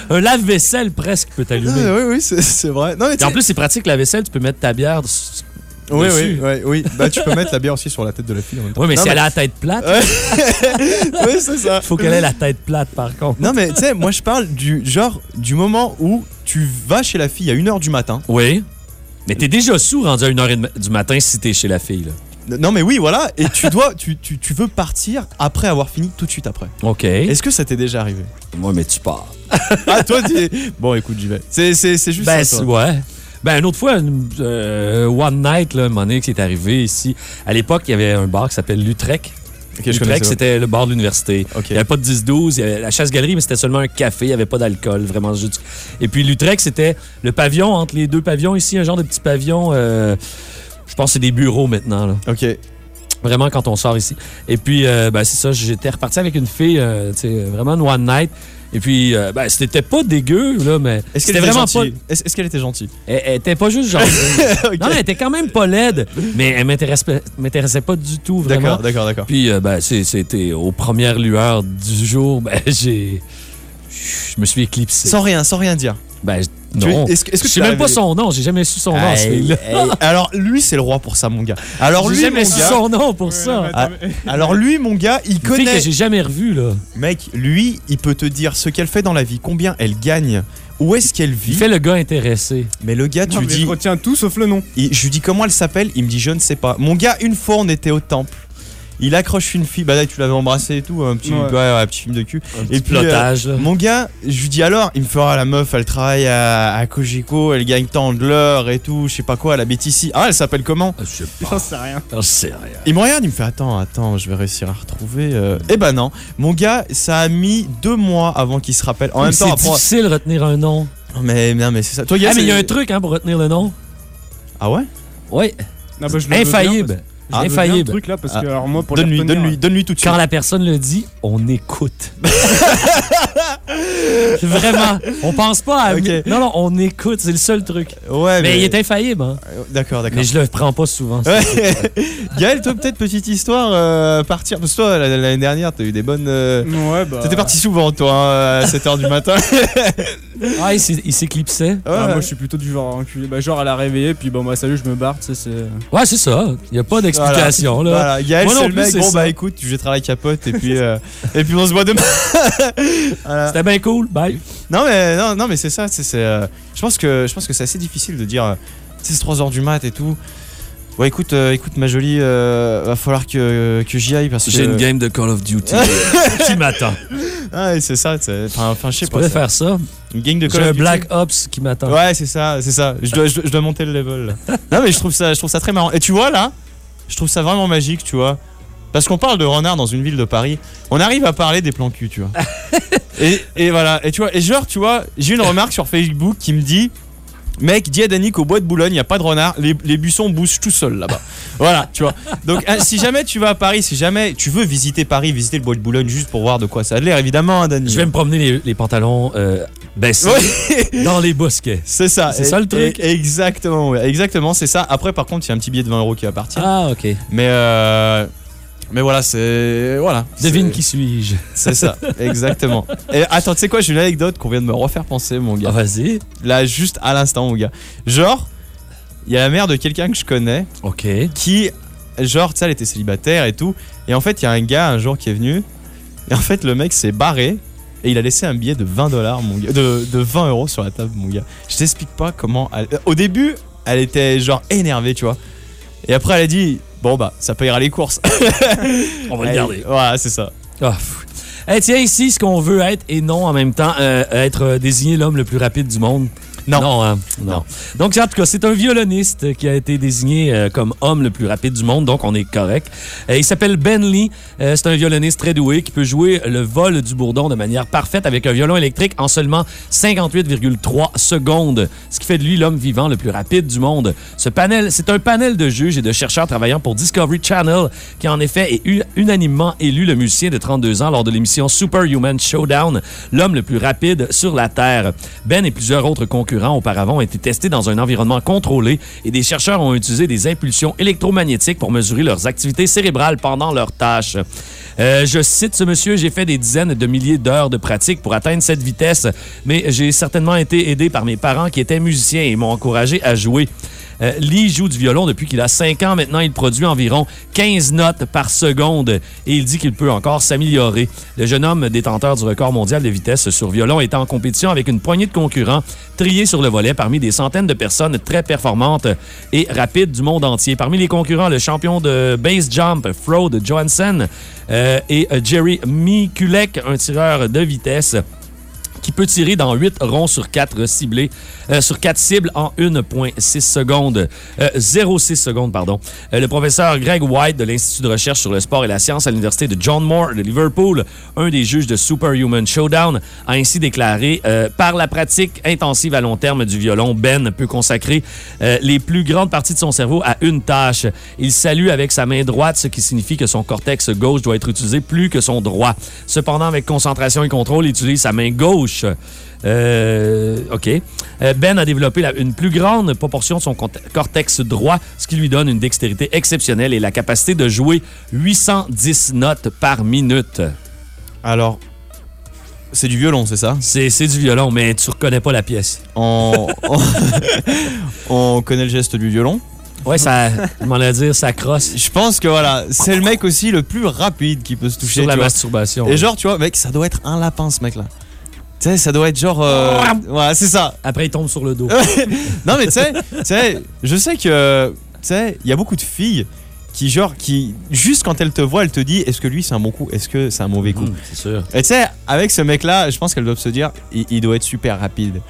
un lave-vaisselle presque peut t'allumer. mais oui oui c'est vrai. Non mais en plus, c'est pratique, la vaisselle, tu peux mettre ta bière. Oui oui oui oui. Bah tu peux mettre la bière aussi sur la tête de la fille en même temps. Oui, mais Non, si elle a la tête plate, oui c'est ça. faut qu'elle ait la tête plate, par contre. Non mais tu sais moi je parle du genre du moment où tu vas chez la fille à 1h du matin. Oui. Mais t'es déjà sous rendu à 1h du matin si t'es chez la fille, là. Non mais oui voilà et tu dois tu, tu, tu veux partir après avoir fini tout de suite après. OK. Est-ce que ça t'est déjà arrivé? Moi, mais tu pars. Ah, toi, tu Bon, écoute, j'y vais. C'est, c'est, c'est juste Ben, ça. toi. ouais. Ben, une autre fois, une- euh, One Night, là, qui est arrivé ici. À l'époque, il y avait un bar qui s'appelle L'Utrecht. Ok, je connais L'Utrecht, ça. c'était le bar de l'université. Il n'y avait pas de 10-12, il y avait la chasse-galerie, mais c'était seulement un café, il n'y avait pas d'alcool, vraiment juste. Et puis l'Utrecht, c'était le pavillon entre les deux pavillons ici, un genre de petit pavillon. euh, je pense que c'est des bureaux maintenant. Là. Ok. Vraiment quand on sort ici. Et puis, euh, ben, c'est ça, j'étais reparti avec une fille, euh, vraiment une one night. Et puis, euh, ben, c'était pas dégueu, là, mais Est-ce c'était qu'elle était vraiment gentille? pas. Est-ce, qu'elle était gentille? Elle, elle était pas juste. Ok. Non, elle était quand même pas laide, mais elle m'intéressait m'intéressait pas du tout, vraiment. D'accord, d'accord, d'accord. Puis, euh, ben, c'était aux premières lueurs du jour, ben, j'ai. Je me suis éclipsé. Sans rien, sans rien dire. Ben, non. est-ce que- je tu sais même pas son nom, j'ai jamais su son nom. Alors, lui, c'est le roi pour ça, mon gars. Alors, lui, jamais mon su gars. son nom pour ça. Ah, alors, lui, mon gars, il Une fille connaît. que j'ai jamais revue, là. Mec, lui, il peut te dire ce qu'elle fait dans la vie, combien elle gagne, où est-ce qu'elle Il vit. fait le gars intéressé. Mais le gars, tu Non, lui mais dis. je retiens tout sauf le nom. Et je lui dis comment elle s'appelle, il me dit je ne sais pas. Mon gars, une fois on était au temple. Il accroche une fille, bah là tu l'avais embrassé et tout, un petit, Ouais. ouais, ouais, un petit film de cul. Et et puis euh, mon gars, je lui dis alors, il me fera la meuf, elle travaille à, à Cogeco, elle gagne tant de l'heure et tout, je sais pas quoi, elle habite ici. Ah, elle s'appelle comment Ah, Je sais pas. J'en sais rien. Je sais rien. Il me regarde, il me fait attends, attends, je vais réussir à retrouver. euh. Eh ben non, mon gars, ça a mis deux mois avant qu'il se rappelle. En même C'est temps, après. difficile de retenir un nom. Mais non, mais c'est ça. Toi, gars, Ah, mais il y a c'est- un truc hein, pour retenir le nom. Ah ouais? Oui, Non, bah, je bien, infaillible. parce- bien Infaillible. le truc là parce Ah. que alors moi pour Donne-lui, retenir, donne-lui, donne-lui tout de suite. Quand la personne le dit, on écoute. Vraiment. On pense pas à. Ok. Non, non, on écoute. C'est le seul truc. Ouais, Mais il est infaillible. Hein. D'accord, d'accord. Mais je le prends pas souvent. Ouais. Gaël, toi, peut-être petite histoire, euh, partir. Parce que toi, la- l'année dernière, t'as eu des bonnes. euh, Ouais, bah. T'étais parti souvent, toi, hein, à 7h du matin. Ah, il s'éclipsait. Ah, Ouais. moi je suis plutôt du genre enculé. Bah, genre à la réveiller, puis bon, bah salut, je me barre, tu sais, c'est. Ouais, c'est ça. Il n'y a pas d'explication. là. Voilà, Gaël, Moi non c'est le mec. Bon, ça. bah écoute, je vais travailler la capote et puis, euh, et puis on se voit demain. Voilà. C'était bien cool. Bye. Non, mais, non, non, mais c'est ça. c'est c'est, euh, je pense que, je pense que c'est assez difficile de dire. euh, tu sais, c'est 3h du mat et tout. Ouais, écoute, euh, écoute, ma jolie, euh, va falloir que, que j'y aille parce que. J'ai une game de Call of Duty qui m'attend. Ah, ouais, c'est ça, tu sais. Enfin, enfin, je sais Tu pas. pourrais ça. faire ça. Une gang de J'ai Call un of Duty. Black Ops qui m'attend. Ouais, c'est ça, c'est ça. Je dois, je, dois- je dois monter le level. là. non, mais je trouve ça, je trouve ça très marrant. Et tu vois là, je trouve ça vraiment magique, tu vois. Parce qu'on parle de renard dans une ville de Paris, on arrive à parler des plans cul, tu vois. et, et voilà, et tu vois, et genre, tu vois, j'ai une remarque sur Facebook qui me dit Mec, dis à Dany qu'au bois de Boulogne, il n'y a pas de renard, les, les buissons bougent tout seuls là-bas. voilà, tu vois. Donc, hein, si jamais tu vas à Paris, si jamais tu veux visiter Paris, visiter le bois de Boulogne juste pour voir de quoi ça a l'air, évidemment, hein, Dany. Je vais me promener les, les pantalons euh, baissés Ouais. dans les bosquets. C'est ça. C'est ça, le truc? Exactement, ouais. exactement, c'est ça. Après, par contre, il y a un petit billet de 20 euros qui va partir. Ah, ok. Mais euh, mais voilà, c'est voilà. Devine qui suis-je. C'est ça, exactement. Et attends, tu sais quoi, j'ai une anecdote qu'on vient de me refaire penser, mon Ah, gars. vas-y. Là, juste à l'instant, mon gars. Genre, il y a la mère de quelqu'un que je connais Ok. qui, genre, tu sais, elle était célibataire et tout. Et en fait, il y a un gars un jour qui est venu. Et en fait, le mec s'est barré. Et il a laissé un billet de 20 dollars, mon gars. De, de 20 euros sur la table, mon gars. Je t'explique pas comment. elle- Au début, elle était genre énervée, tu vois. Et après, elle a dit Bon, bah, ça payera les courses. On va le garder. Voilà, c'est ça. Hey, tiens, ici, ce qu'on veut être et non en même temps, euh, être euh, désigné l'homme le plus rapide du monde. Non. Non, hein, non. Donc, en tout cas, c'est un violoniste qui a été désigné euh, comme homme le plus rapide du monde, donc on est correct. Euh, il s'appelle Ben Lee. Euh, c'est un violoniste très doué qui peut jouer le vol du bourdon de manière parfaite avec un violon électrique en seulement 58,3 secondes, ce qui fait de lui l'homme vivant le plus rapide du monde. Ce panel, c'est un panel de juges et de chercheurs travaillant pour Discovery Channel qui, en effet, est unanimement élu le musicien de 32 ans lors de l'émission Superhuman Showdown, l'homme le plus rapide sur la Terre. Ben et plusieurs autres concurrents auparavant ont été testés dans un environnement contrôlé et des chercheurs ont utilisé des impulsions électromagnétiques pour mesurer leurs activités cérébrales pendant leurs tâches. Euh, je cite ce monsieur, j'ai fait des dizaines de milliers d'heures de pratique pour atteindre cette vitesse, mais j'ai certainement été aidé par mes parents qui étaient musiciens et m'ont encouragé à jouer. Euh, Lee joue du violon depuis qu'il a 5 ans. Maintenant, il produit environ 15 notes par seconde et il dit qu'il peut encore s'améliorer. Le jeune homme détenteur du record mondial de vitesse sur violon est en compétition avec une poignée de concurrents triés sur le volet parmi des centaines de personnes très performantes et rapides du monde entier. Parmi les concurrents, le champion de base jump, Frode Johansson, euh, et euh, Jerry Mikulek, un tireur de vitesse qui peut tirer dans 8 ronds sur 4 ciblés, euh, sur 4 cibles en 1,6 secondes. Euh, 0,6 secondes, pardon. Euh, le professeur Greg White de l'Institut de recherche sur le sport et la science à l'Université de John Moore de Liverpool, un des juges de Superhuman Showdown, a ainsi déclaré euh, Par la pratique intensive à long terme du violon, Ben peut consacrer euh, les plus grandes parties de son cerveau à une tâche. Il salue avec sa main droite, ce qui signifie que son cortex gauche doit être utilisé plus que son droit. Cependant, avec concentration et contrôle, il utilise sa main gauche. Euh, OK. Euh, ben a développé la- une plus grande proportion de son cortex droit, ce qui lui donne une dextérité exceptionnelle et la capacité de jouer 810 notes par minute. Alors, c'est du violon, c'est ça? C'est du violon, mais tu reconnais pas la pièce. on... on- on connaît le geste du violon. Ouais, ça, m'en dire, ça crosse Je pense que voilà, c'est le mec aussi le plus rapide qui peut se toucher. sur la tu vois. masturbation. Et genre, tu vois, mec, ça doit être un lapin ce mec-là. Tu sais, ça doit être genre. euh, Ouais, c'est ça. Après, il tombe sur le dos. non, mais tu sais, je sais que. Tu sais, il y a beaucoup de filles qui, genre, qui. Juste quand elles te voient, elles te disent est-ce que lui c'est un bon coup? Est-ce que c'est un mauvais coup? Hum, c'est sûr. Et tu sais, avec ce mec-là, je pense qu'elles doivent se dire il, il doit être super rapide.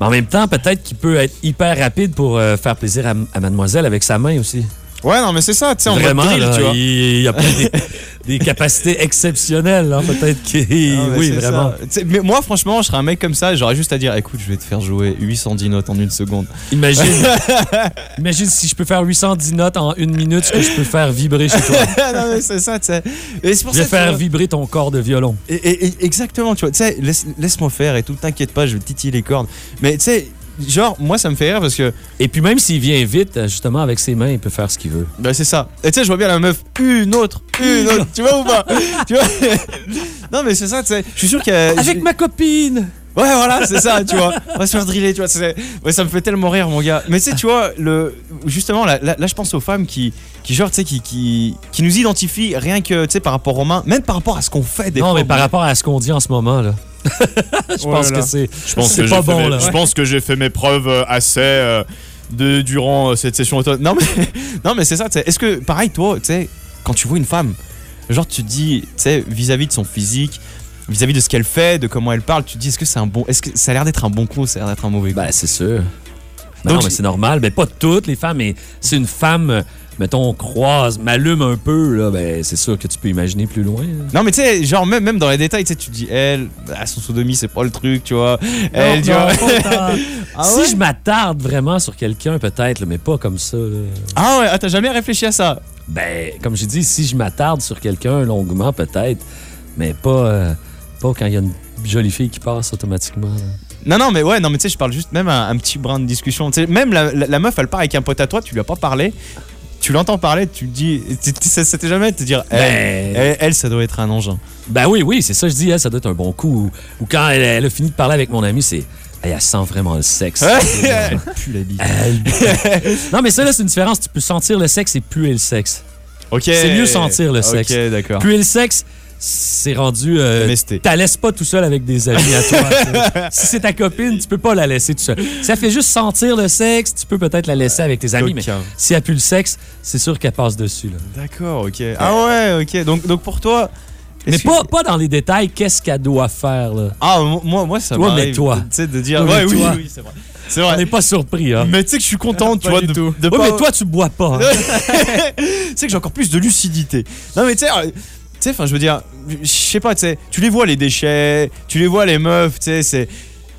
Mais en même temps, peut-être qu'il peut être hyper rapide pour euh, faire plaisir à, à mademoiselle avec sa main aussi. Ouais, non, mais c'est ça, tu sais, mode Vraiment, drill, là, tu vois. il, il a des, des capacités exceptionnelles. hein, peut-être qu'il... Oui, vraiment. Mais moi, franchement, je serais un mec comme ça, j'aurais juste à dire écoute, je vais te faire jouer 810 notes en une seconde. Imagine, imagine si je peux faire 810 notes en une minute, ce que je peux faire vibrer chez toi. non, mais c'est ça, tu sais. Je vais faire vibrer ton corps de violon. Et, et- et- exactement, tu vois, tu sais, laisse, laisse-moi faire et tout, t'inquiète pas, je vais titiller les cordes. Mais tu sais, genre, moi ça me fait rire parce que, Et puis même s'il vient vite, justement, avec ses mains, il peut faire ce qu'il veut. bah c'est ça. Et tu sais, je vois bien la meuf, une autre, une autre, tu vois ou pas? Tu vois? Non, mais c'est ça, tu sais, je suis sûr qu'il y a. Avec ma copine! Ouais, voilà, c'est ça, tu vois. On va se faire driller, tu vois. Ouais, ça me fait tellement rire, mon gars. Mais tu sais, tu vois, le... justement, là, là, là, je pense aux femmes qui, qui genre, tu sais, qui, qui, qui nous identifient rien que, tu sais, par rapport aux mains, même par rapport à ce qu'on fait des Non, fois. mais par rapport à ce qu'on dit en ce moment, là. je pense que c'est. Je pense C'est que pas j'ai fait bon, mes- là. Je pense que j'ai fait mes preuves euh, assez euh, de, durant euh, cette session automne. Non, mais, non, mais c'est ça, tu sais. Est-ce que, pareil, toi, tu sais, quand tu vois une femme, genre, tu te dis, tu sais, vis-à-vis de son physique, vis-à-vis de ce qu'elle fait, de comment elle parle, tu te dis est-ce que c'est un bon, est-ce que ça a l'air d'être un bon coup, ou ça a l'air d'être un mauvais coup? Ben, c'est sûr. Ben Donc, non, mais c'est normal. Ben, pas toutes les femmes, mais si une femme, euh, mettons, croise, m'allume un peu, là, ben, c'est sûr que tu peux imaginer plus loin. là. Non mais tu sais, genre même, même dans les détails, tu sais, tu te dis elle, à son sodomie c'est pas le truc, tu vois. Elle, tu non, vois. Ah si ouais? je m'attarde vraiment sur quelqu'un, peut-être, mais pas comme ça. là. Ah ouais, ah, t'as jamais réfléchi à ça? Ben, comme j'ai dit, si je m'attarde sur quelqu'un longuement, peut-être, mais pas, euh, pas quand il y a une jolie fille qui passe automatiquement. là. Non non mais ouais, non mais tu sais, je parle juste même un, un petit brin de discussion. Même la, la- la meuf, elle part avec un pote à toi, tu lui as pas parlé. Tu l'entends parler, tu te dis, t'est jamais de te dire, elle, Ben- elle, elle, ça doit être un engin. Ben oui, oui, c'est ça, je dis, hein, ça doit être un bon coup. Ou, ou quand elle, elle a fini de parler avec mon ami, c'est. Elle sent vraiment le sexe. elle pue la bite. Elle- non, mais ça, là, c'est une différence. Tu peux sentir le sexe et puer le sexe. Ok. C'est mieux sentir le sexe. Ok, d'accord. Puer le sexe, c'est rendu. Euh. T'as laisses pas tout seul avec des amis à toi. si c'est ta copine, tu peux pas la laisser tout seul. Si elle fait juste sentir le sexe, tu peux peut-être la laisser avec tes amis. Mais si elle pue le sexe, c'est sûr qu'elle passe dessus. D'accord, ok. Ah ouais, ok. Donc, donc pour toi. Mais que- pas, pas dans les détails, qu'est-ce qu'elle doit faire. Là? Ah, moi, moi ça Toi, mais toi. de- Tu sais, de dire. Ouais, oui, toi. oui, c'est vrai. C'est On n'est pas surpris. Hein. Mais tu sais que je suis content, tu vois, de, tout. de Oui, pas- mais toi, tu bois pas. hein. tu sais que j'ai encore plus de lucidité. Non, mais tu sais, euh, enfin, je veux dire, je sais pas, tu sais, tu les vois les déchets, tu les vois les meufs, tu sais, c'est.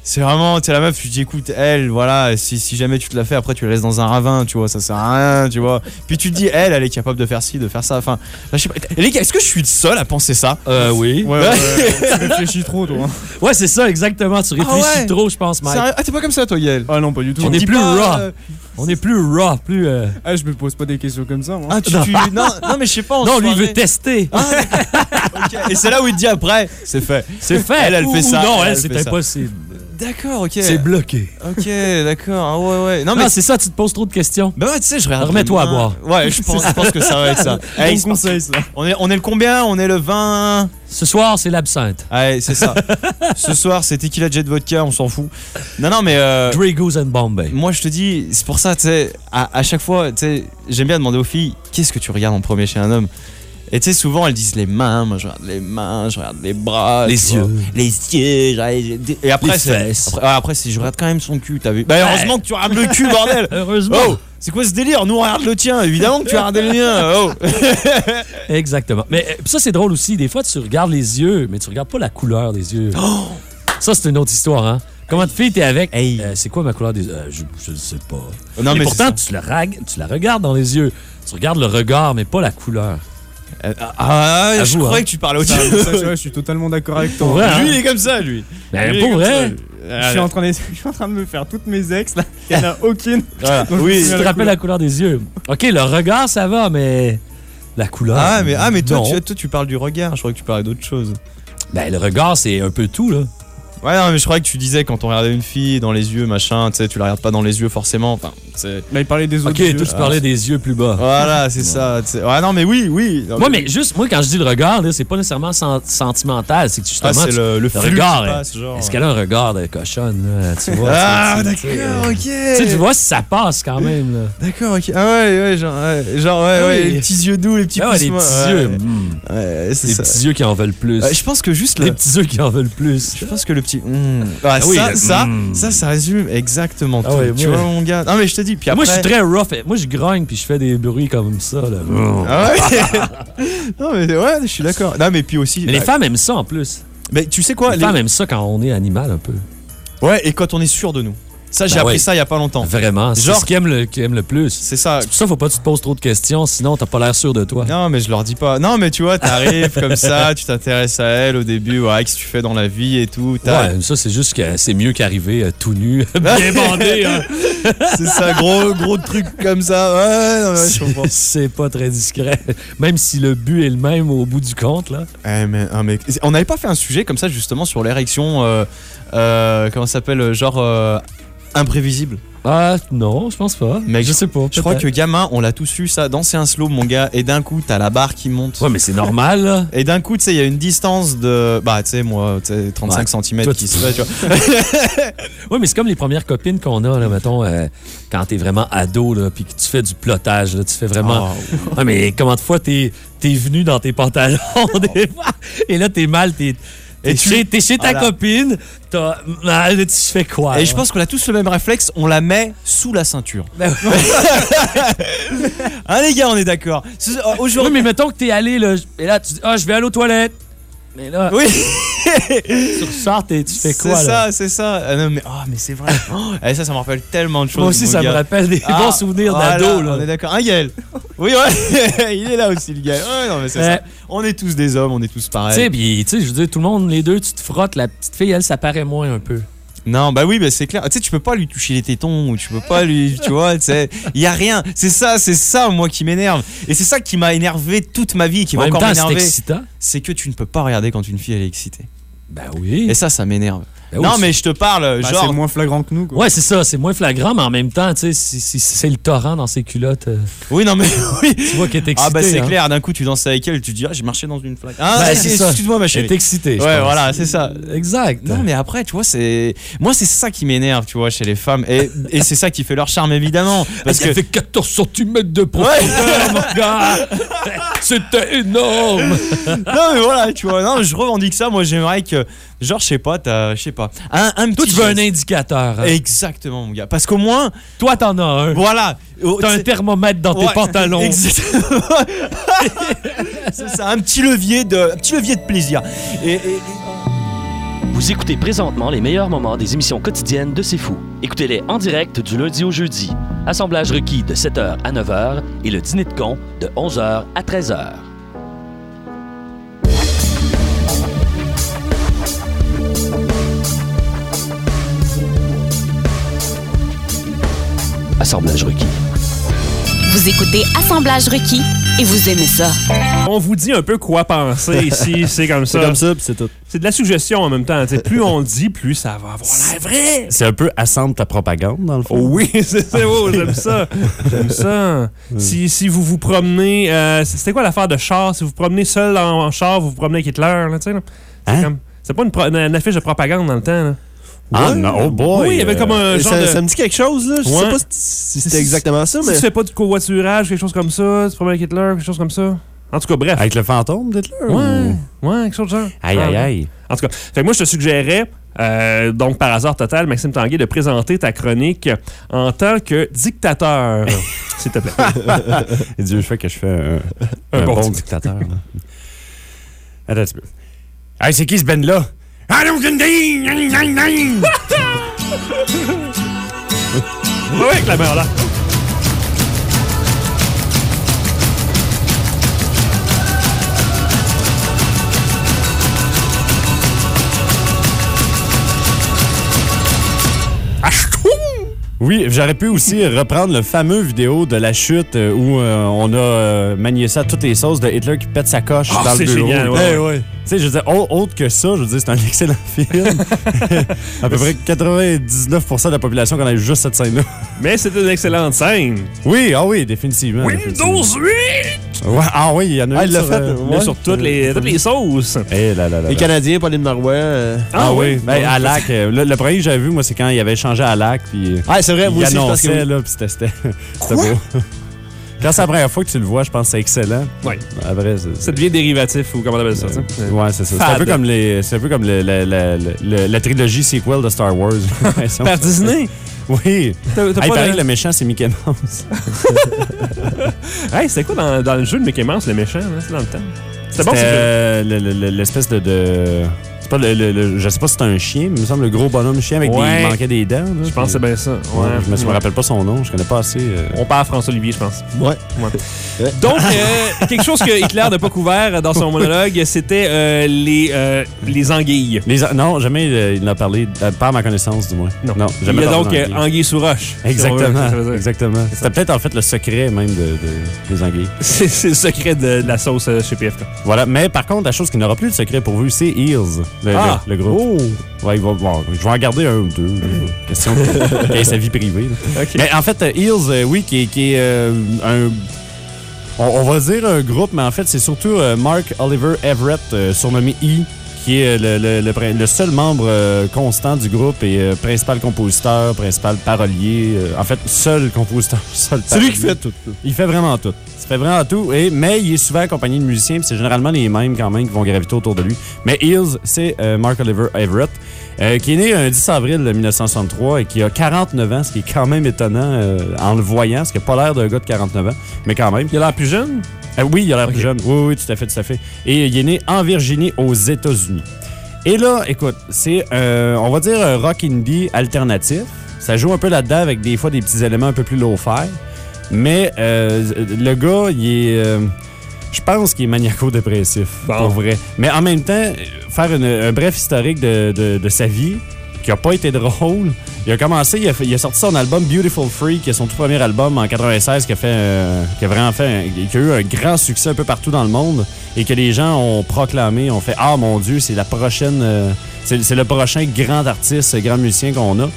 C'est vraiment, tu sais, la meuf, tu dis, écoute, elle, voilà, si, si jamais tu te la fais, après tu la laisses dans un ravin, tu vois, ça sert à rien, tu vois. Puis tu te dis, elle, elle est capable de faire ci, de faire ça, enfin, là, je sais pas. Les gars, est-ce que je suis le seul à penser ça? Euh, oui. Ouais, ouais, ouais. tu réfléchis trop, toi. Ouais, c'est ça, exactement. Tu réfléchis ouais. trop, je pense, Mike. Sérieux? Ah, t'es pas comme ça, toi, Gaël Ah non, pas du tout. On est plus pas, raw. euh, On est plus raw, plus. euh, Ah, je me pose pas des questions comme ça, moi. Ah, tu, tu- non, non, mais je sais pas. Non, lui, il soirée- veut tester. Ok. Et c'est là où il te dit après, c'est fait. C'est fait. Elle, elle Ou- fait ou ça, Non, elle, elle, c'est impossible. D'accord, ok. C'est bloqué. Ok, d'accord. Ah ouais, ouais. Non, Non, mais c'est ça, tu te poses trop de questions. Ben ouais, tu sais, je regarde. Remets-toi à boire. Ouais, je pense, je pense que ça va être ça. Bon Hey, c'est- conseil, ça. on, est, on est le combien? On est le 20. Ce soir, c'est l'absinthe. Ouais, c'est ça. Ce soir, c'est Tequila Jet Vodka, on s'en fout. Non, non, mais. euh, Goose and Bombay. moi, je te dis, c'est pour ça, tu sais, à, à chaque fois, tu sais, j'aime bien demander aux filles, qu'est-ce que tu regardes en premier chez un homme? Et tu sais, souvent, elles disent les mains, moi, je regarde les mains, je regarde les bras. Les yeux. Les yeux, Et après, c'est-. Après, après, si je regarde quand même son cul, t'as vu Bah, heureusement que tu regardes le cul, bordel Heureusement. Oh, c'est quoi ce délire? Nous on regarde le tien, évidemment que tu regardes le mien. Oh. Exactement. Mais euh, ça, c'est drôle aussi. Des fois, tu regardes les yeux, mais tu regardes pas la couleur des yeux. Ça, c'est une autre histoire, hein. Comment de fille t'es avec? Hey. Euh, c'est quoi ma couleur des yeux? Euh, je, ne sais pas. Non, mais mais pourtant, c'est tu, rag- tu la regardes dans les yeux. Tu regardes le regard, mais pas la couleur. Euh, Ah, je Avoue, croyais hein. que tu parlais autre Ça, chose. ça, je suis totalement d'accord avec toi. Vrai, hein? Lui, il est comme ça, lui. Lui, est pour vrai. ça. Je suis, en train de, je suis en train de me faire toutes mes ex, là. Il n'y en a aucune. Voilà. je Oui. Tu souviens te la rappelles la couleur des yeux. OK, le regard, ça va, mais la couleur. Ah, mais, ah, mais toi, non. tu, toi, tu parles du regard. Je croyais que tu parlais d'autre chose. Ben, le regard, c'est un peu tout, là. Ouais, non, mais je croyais que tu disais quand on regardait une fille dans les yeux, machin, tu sais, tu la regardes pas dans les yeux forcément. Enfin, c'est. Là, il parlait des autres. OK, yeux. toi, tu parlais des yeux plus bas. Voilà, c'est ça. Ouais, non, mais oui, oui. Non, Moi, mais juste, moi, quand je dis le regard, c'est pas nécessairement sen- sentimental. C'est que justement, Ah, c'est tu- le, le, regard, hein. est-ce qu'elle a un regard de cochonne, là, tu vois? Ah, d'accord, euh, ok. Tu sais, tu vois si ça passe quand même, là. D'accord, ok. Ah ouais, ouais, genre, ouais, genre, ouais, Ah ouais, les petits yeux doux, les petits Ah ouais, les petits yeux. ouais. mm. C'est Les petits yeux qui en veulent plus. Je pense que juste Les le. petits yeux qui en veulent plus. Je pense que le petit. Mm. Ah, Ah oui, ça, le ça, ça, ça résume exactement Ah tout. ouais, tu moi- vois, mon gars? Non, mais je te dis. Puis après. Moi, je suis très rough. Moi, je grogne puis je fais des bruits comme ça, là. Ah ouais? Non, mais ouais, je suis d'accord. Non, mais puis aussi. Mais les bah, femmes aiment ça en plus. Mais tu sais quoi les, les- femmes aiment ça quand on est animal un peu. Ouais, et quand on est sûr de nous. Ça, j'ai Ben appris ouais. ça il y a pas longtemps. Vraiment. C'est Genre- ce qu'ils aiment le, qu'ils aiment le plus. C'est ça. C'est pour ça faut pas que tu te poses trop de questions, sinon t'as pas l'air sûr de toi. Non, mais je leur dis pas. Non, mais tu vois, t'arrives comme ça, tu t'intéresses à elle au début, ouais, qu'est-ce que tu fais dans la vie et tout. t'as- Ouais, ça c'est juste que c'est mieux qu'arriver euh, tout nu, bien bandé. hein. C'est ça, gros, gros truc comme ça. Ouais, non, ouais, je comprends. C'est- pas très discret. Même si le but est le même au bout du compte, là. Eh, mais, ah, on n'avait pas fait un sujet comme ça justement sur l'érection, euh, euh, comment ça s'appelle, genre imprévisible. Ah non, je pense pas. Mec, je sais pas. Je crois que gamin, on l'a tous eu ça, danser un slow, mon gars, et d'un coup, t'as la barre qui monte. Ouais, mais c'est normal. Et d'un coup, tu sais, il y a une distance de, bah, tu sais, moi, tu sais, 35 Ouais. cm Toi, qui se fait, tu vois. Ouais, mais c'est comme les premières copines qu'on a, là, mettons, euh, quand t'es vraiment ado, là, puis que tu fais du plotage, là, tu fais vraiment. Ah, Ouais, mais comment de fois t'es es venu dans tes pantalons des fois, et là t'es mal, t'es T'es Et tu- chez, t'es chez ta Voilà. copine. Ah, tu fais quoi? Et je pense qu'on a tous le même réflexe, on la met sous la ceinture. Ben hein les gars, on est d'accord. Euh, Oui, mais mettons que t'es allé, là, et là, tu dis, ah, je vais aller aux toilettes. Mais là, oui, tu ressors et tu fais c'est quoi, là? ça, c'est ça. Ah non mais oh, mais c'est vrai. Oh, eh, ça, ça me rappelle tellement de choses. Moi aussi, ça me rappelle des Ah, bons souvenirs voilà, d'ado, là. On est d'accord. Un Gaël. Oui, ouais. il est là aussi, le gars. Ouais, non, mais c'est Euh, ça. On est tous des hommes, on est tous Tu sais, pareils. tu sais, je veux dire, tout le monde, les deux, tu te frottes. La petite fille, elle, ça paraît moins un peu. Non, bah oui, bah c'est clair. Tu sais, tu peux pas lui toucher les tétons ou tu peux pas lui, tu vois, tu sais, il y a rien. C'est ça, c'est ça moi qui m'énerve. Et c'est ça qui m'a énervé toute ma vie et qui même encore m'énerver. C'est que tu ne peux pas regarder quand une fille elle est excitée. Ben oui. Et ça, ça m'énerve. Ben oui, non, mais je te parle, Bah, genre. c'est moins flagrant que nous, quoi. Ouais, c'est ça, c'est moins flagrant, mais en même temps, tu sais, c'est le torrent dans ses culottes, euh, Oui, non, mais oui. tu vois qu'elle est excitée. Ah, bah c'est hein. clair, d'un coup tu danses avec elle, tu te dis, ah, j'ai marché dans une flaque. Ah, Ben, excuse-moi, ma Elle chérie. est excitée. Ouais, voilà, c'est ça. Exact. Non, mais après, tu vois, c'est. Moi, c'est ça qui m'énerve, tu vois, chez les femmes. Et, et c'est ça qui fait leur charme, évidemment. Parce que. fait 14 cm de profondeur, mon gars. C'était énorme. non mais voilà tu vois non je revendique ça moi j'aimerais que genre je sais pas t'as je sais pas un, un petit Toi, tu veux un indicateur. hein. exactement mon gars parce qu'au moins Toi, t'en as un. voilà T'as un thermomètre dans tes pantalons. exactement. c'est ça un petit levier de un petit levier de plaisir et, et- et- Vous écoutez présentement les meilleurs moments des émissions quotidiennes de C'est Fou. Écoutez-les en direct du lundi au jeudi. Assemblage requis de 7h à 9h et le dîner de con de 11h à 13h. Assemblage requis. Vous écoutez Assemblage requis et vous aimez ça. On vous dit un peu quoi penser ici, c'est comme C'est ça. comme ça, puis c'est tout. C'est de la suggestion en même temps. Plus on le dit, plus ça va avoir l'air vrai. C'est un peu assemble ta propagande, dans le fond. Oh oui, c'est c'est beau, j'aime ça. J'aime ça. Si, si vous vous promenez. euh, C'était quoi l'affaire de char? Si vous vous promenez seul en, en char, vous vous promenez avec Hitler, là, tu sais. C'est Hein? comme- C'est pas une- une affiche de propagande dans le temps. Là. Ah Ouais. non, oh boy! oui, il y avait comme un genre ça, de. ça me dit quelque chose, là. Je sais Ouais. pas si c'était exactement ça, Si mais. tu fais pas du covoiturage, quelque chose comme ça, tu promènes avec Hitler, quelque chose comme ça. En tout cas, bref. Avec le fantôme d'Hitler? Ouais, ou- ouais, quelque chose de genre. Aïe, aïe, aïe. En tout cas, fait que moi, je te suggérais, euh, donc par hasard total, Maxime Tanguay, de présenter ta chronique en tant que dictateur, s'il te plaît. Et Dieu fait que je fais un, Un un bon bon, dictateur. là. Attends un petit peu. Hey, c'est qui ce Ben-là? Nan, nan. Ouais, avec la main là. Oui, j'aurais pu aussi reprendre le fameux vidéo de la chute euh, où euh, on a euh, manié ça à toutes les sauces de Hitler qui pète sa coche Ah, dans le c'est bureau. génial, ouais, Eh ouais. Tu sais, je veux dire, au- autre que ça, je veux dire, c'est un excellent film. à peu près 99% de la population connaît juste cette scène-là. Mais c'était une excellente scène. Oui, ah oui, définitivement. définitivement. 8! Ouais, ah oui, il y en a Ah, une sur, fait, euh, ouais. sur toutes les, toutes les sauces. Eh là là là. Les. Canadiens, Pauline Marois. euh, Ah, oui, ben, à Lac. euh, le, le premier que j'avais vu, moi, c'est quand il avait changé à Lac. Puis, Ah, c'est vrai, il moi aussi, je pense que. là, puis c'était- beau. Quand c'est la première fois que tu le vois, je pense que c'est excellent. Ouais. Après, c'est- Ça devient dérivatif ou comment on appelle ça. Ouais, c'est ça. C'est un peu comme, les, c'est un peu comme le- le- le- le- la trilogie sequel de Star Wars. Par Disney? Oui. T'as- t'as Hey, pas il paraît de- que le méchant, c'est Mickey Mouse. Hey, c'était quoi dans, dans le jeu de Mickey Mouse, le méchant, là? C'est dans le temps. C'était bon, C'était, ce jeu. euh, le- le- le- l'espèce de... pas le, le- le- je sais pas si c'est un chien, mais il me semble le gros bonhomme chien avec Ouais. des... Il manquait des dents. là, Je pense que c'est bien ça. Ouais, Ouais. je me, je me rappelle pas son nom, je connais pas assez. euh. On parle François Olivier, je pense. Ouais. Ouais. Donc, euh, quelque chose que Hitler n'a pas couvert dans son monologue, c'était euh, les, euh, les anguilles. Les an- non, jamais euh, il en a parlé, euh, pas à ma connaissance du moins. Non. jamais Il y a donc euh, d'anguilles. anguille sous roche. Exactement, exactement. C'était peut-être en fait le secret même de, de- des anguilles. C'est c'est le secret de, de la sauce chez PFK. Voilà, mais par contre, la chose qui n'aura plus de secret pour vous, c'est Eels, le, Ah. le- le groupe. Ouais, il va, bon, je vais en garder un ou deux. là. Question de sa vie privée. Mais en fait, euh, Eels, euh, oui, qui, est- qui est euh, un. On, on va dire un groupe, mais en fait, c'est surtout euh, Mark Oliver Everett, surnommé E, qui est le, le- le prin- le seul membre euh, constant du groupe et euh, principal compositeur, principal parolier. euh, en fait, seul compositeur, seul C'est lui qui fait tout. Il fait vraiment tout. Il fait vraiment tout. Et, mais il est souvent accompagné de musiciens, puis c'est généralement les mêmes quand même qui vont graviter autour de lui. Mais Hills, c'est euh, Mark Oliver Everett, euh, qui est né un 10 avril 1963 et qui a 49 ans, ce qui est quand même étonnant euh, en le voyant, parce qu'il n'a pas l'air d'un gars de 49 ans, mais quand même. Il a l'air plus jeune? Euh, oui, il a l'air plus jeune. Oui, oui, tout à fait, tout à fait. Et il est né en Virginie, aux États-Unis. Et là, écoute, c'est, euh, on va dire, un rock indie alternatif. Ça joue un peu là-dedans avec des fois des petits éléments un peu plus low-fi. Mais euh, le gars, il est. euh, je pense qu'il est maniaco-dépressif, pour vrai. Mais en même temps, faire une- un bref historique de, de- de sa vie, qui a pas été drôle. Il a commencé, il a, sorti son album Beautiful Free, qui est son tout premier album en 96, qui a, fait, euh, qui a vraiment fait, un- qui a eu un grand succès un peu partout dans le monde et que les gens ont proclamé, ont fait Ah mon Dieu, c'est la prochaine, euh, c'est le prochain grand artiste, grand musicien qu'on a.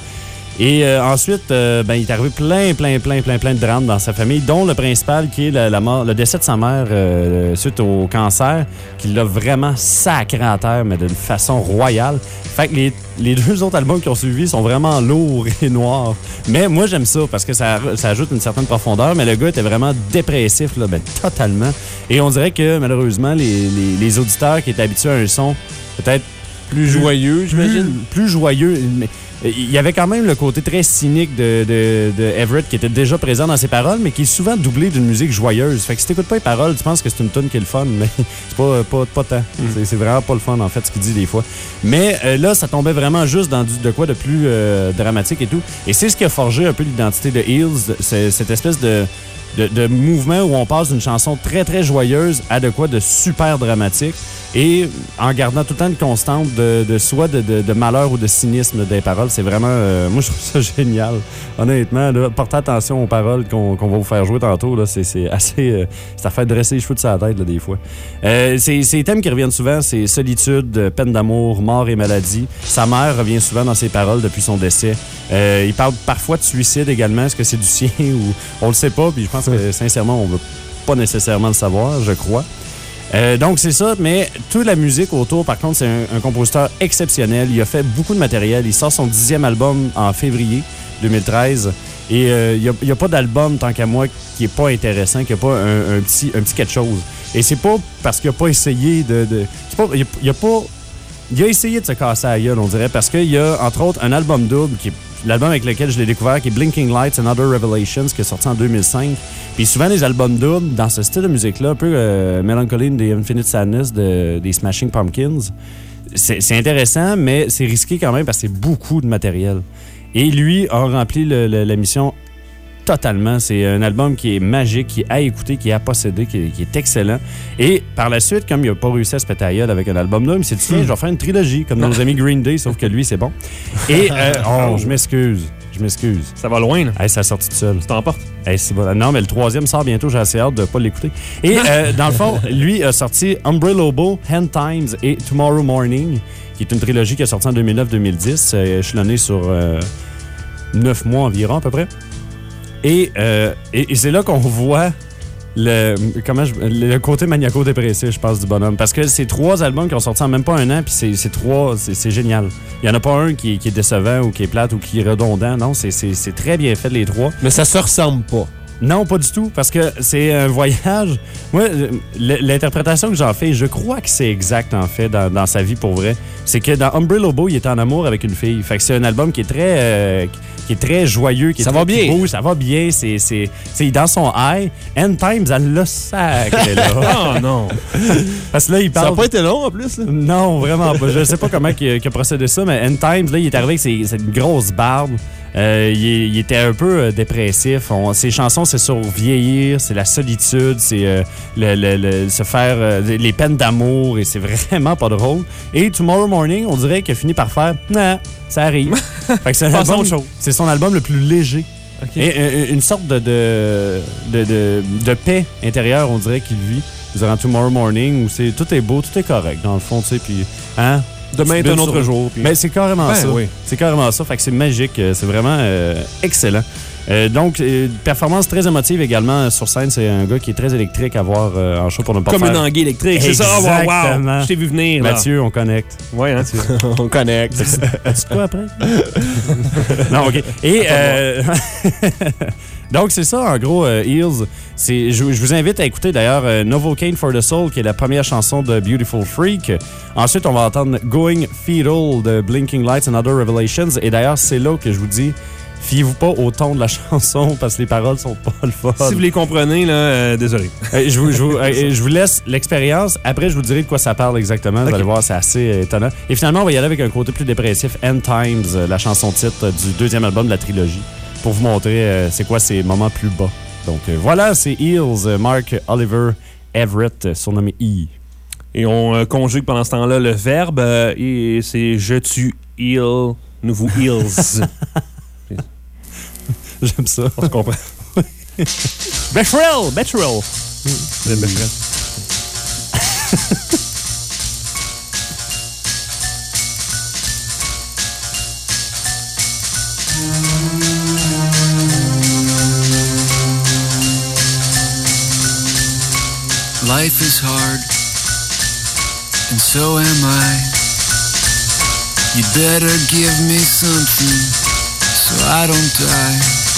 Et euh, ensuite, euh, ben, il est arrivé plein, plein, plein, plein, plein de drames dans sa famille, dont le principal qui est la, la mort, le décès de sa mère euh, suite au cancer, qui l'a vraiment sacré à terre, mais d'une façon royale. Fait que les, les deux autres albums qui ont suivi sont vraiment lourds et noirs. Mais moi, j'aime ça parce que ça, ça ajoute une certaine profondeur, mais le gars était vraiment dépressif, là, ben, totalement. Et on dirait que malheureusement, les, les- les auditeurs qui étaient habitués à un son peut-être plus joyeux, j'imagine. Plus joyeux. mais Il y avait quand même le côté très cynique de, de- de Everett qui était déjà présent dans ses paroles, mais qui est souvent doublé d'une musique joyeuse. Fait que si t'écoutes pas les paroles, tu penses que c'est une tonne qui est le fun, mais c'est pas, pas, pas tant. C'est- C'est vraiment pas le fun, en fait, ce qu'il dit des fois. Mais euh, là, ça tombait vraiment juste dans du, de quoi de plus euh, dramatique et tout. Et c'est ce qui a forgé un peu l'identité de Hills, cette espèce de, de, de mouvement où on passe d'une chanson très, très joyeuse à de quoi de super dramatique. Et en gardant tout le temps une constante de, de soit de, de- de malheur ou de cynisme des paroles, c'est vraiment. euh, moi, je trouve ça génial. Honnêtement, là, portez attention aux paroles qu'on va vous faire jouer tantôt. C'est assez. euh, ça fait dresser les cheveux de sa tête, là, des fois. Euh, les thèmes qui reviennent souvent c'est solitude, peine d'amour, mort et maladie. Sa mère revient souvent dans ses paroles depuis son décès. Euh, il parle parfois de suicide également. Est-ce que c'est du sien ou. On le sait pas, puis je pense que sincèrement, on veut pas nécessairement le savoir, je crois. Euh, donc, c'est ça, mais toute la musique autour, par contre, c'est un, compositeur exceptionnel. Il a fait beaucoup de matériel. Il sort son dixième album en février 2013. Et euh, il n'y a, pas d'album, tant qu'à moi, qui est pas intéressant, qui n'a pas un, petit, un quelque chose. Et c'est pas parce qu'il n'a pas essayé de. pas, il, a, pas. Il a essayé de se casser la gueule, on dirait, parce qu'il y a, entre autres, un album double qui est l'album avec lequel je l'ai découvert, qui est Blinking Lights and Other Revelations, qui est sorti en 2005. Puis souvent, les albums doubles, dans ce style de musique-là, un peu euh, Melancholy the Infinite Sadness de- des Smashing Pumpkins, c'est intéressant, mais c'est risqué quand même parce que c'est beaucoup de matériel. Et lui a rempli la mission totalement. C'est un album qui est magique, qui est à écouter, qui est à posséder, qui est, qui est excellent. Et par la suite, comme il n'a pas réussi à se péter gueule avec un album là, il s'est dit, tiens, je vais faire une trilogie, comme nos amis Green Day, sauf que lui, c'est bon. Et, euh, oh, je m'excuse. Je m'excuse. Ça va loin, là. Hey, ça a sorti tout seul. Tu t'emportes. Hey, bon. Non, mais le troisième sort bientôt, j'ai assez hâte de pas l'écouter. Et euh, dans le fond, lui a sorti Umbrella Lobo, Hand Times et Tomorrow Morning, qui est une trilogie qui est sortie en 2009-2010, euh, échelonnée sur euh, neuf mois environ à peu près. Et, euh, et, et c'est là qu'on voit le, comment le côté maniaco-dépressif, je pense, du bonhomme. Parce que c'est trois albums qui ont sorti en même pas un an, puis c'est trois, c'est génial. Il n'y en a pas un qui, qui est décevant ou qui est plate ou qui est redondant. Non, c'est très bien fait, les trois. Mais ça se ressemble pas. Non, pas du tout, parce que c'est un voyage. Moi, l'interprétation que j'en fais, je crois que c'est exact, en fait, dans, dans sa vie pour vrai. C'est que dans Umbrella Lobo, il est en amour avec une fille. Fait que c'est un album qui est très, euh, qui est très joyeux, qui est Ça très- va bien. bouge, ça va bien. C'est, c'est, c'est dans son high. End Times, elle le sacré, là. Oh non. Parce que là, il Ça parle. n'a pas été long en plus. là? Non, vraiment pas. Je sais pas comment il a, qu'il a procédé ça, mais End Times, là, il est arrivé avec ses- cette grosse barbe. Euh, il, était un peu euh, dépressif. On- ses chansons, c'est sur vieillir, c'est la solitude, c'est euh, le, le- le- se faire les peines d'amour, et c'est vraiment pas drôle. Et Tomorrow Morning, on dirait qu'il a fini par faire Non, ça arrive. C'est son album le plus léger. Et une sorte de, de, de, de- de paix intérieure, on dirait qu'il vit durant Tomorrow Morning, où c'est tout est beau, tout est correct, dans le fond, tu sais, puis... Hein? Demain Tu est un autre sur- jour. puis- Mais c'est carrément Ben ça. oui. C'est carrément ça. Fait que c'est magique. euh, C'est vraiment euh, excellent. Euh, donc, euh, performance très émotive également sur scène. C'est un gars qui est très électrique à voir en show pour ne pas Comme faire... une anguille électrique, c'est ça? Oh, wow, wow. Exactement. Je t'ai vu venir, là. Mathieu, on connecte. Ouais, hein, tu- on connecte. De quoi après? non, OK. Et... Donc, c'est ça, en gros, euh, Eels. C'est- Je, je vous invite à écouter d'ailleurs euh, Novocaine for the Soul, qui est la première chanson de Beautiful Freak. Ensuite, on va entendre Going Fetal de Blinking Lights and Other Revelations. Et d'ailleurs, c'est là que je vous dis, fiez-vous pas au ton de la chanson parce que les paroles sont pas le fun. Si vous les comprenez, là, euh, désolé. Euh, je, vous, je vous- euh, je vous laisse l'expérience. Après, je vous dirai de quoi ça parle exactement. Vous allez voir, c'est assez étonnant. Et finalement, on va y aller avec un côté plus dépressif. End Times, la chanson titre du deuxième album de la trilogie, pour vous montrer euh, c'est quoi ces moments plus bas. Donc euh, voilà, c'est Eels, euh, Mark Oliver Everett, surnommé E. Et on euh, conjugue pendant ce temps-là le verbe euh, et c'est je tue heal, nouveau heals. J'aime ça. On se comprend. Betrayal! Betrayal. Life is hard, and so am I. You better give me something so I don't die.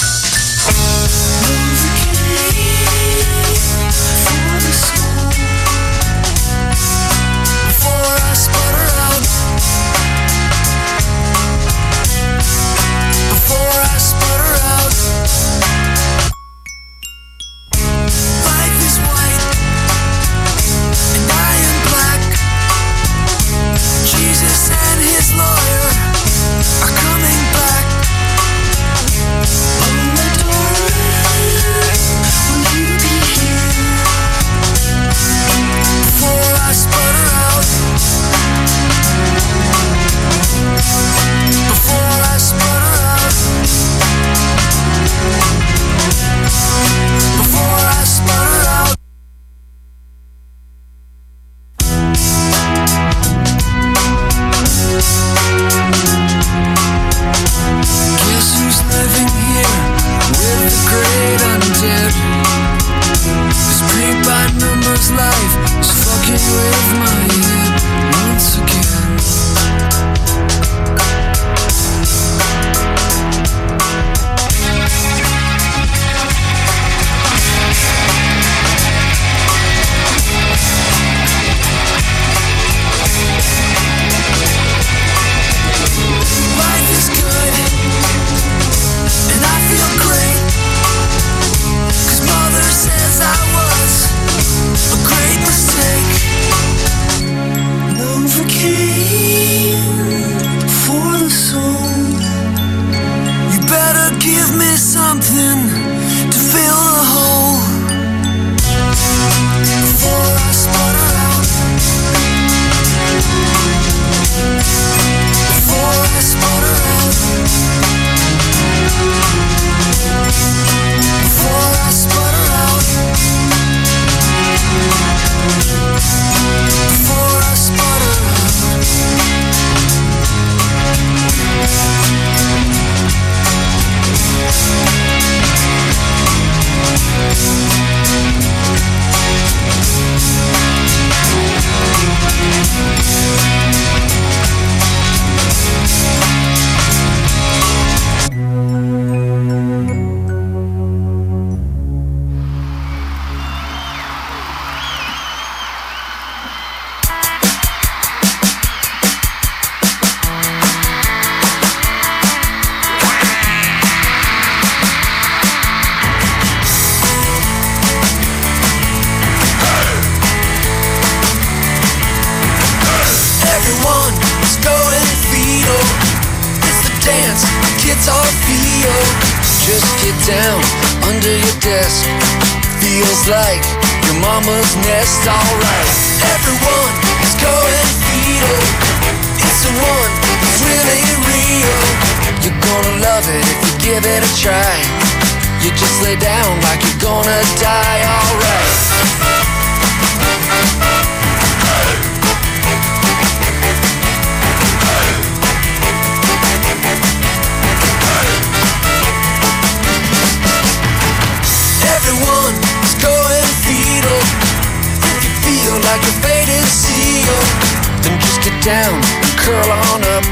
Down and curl on up.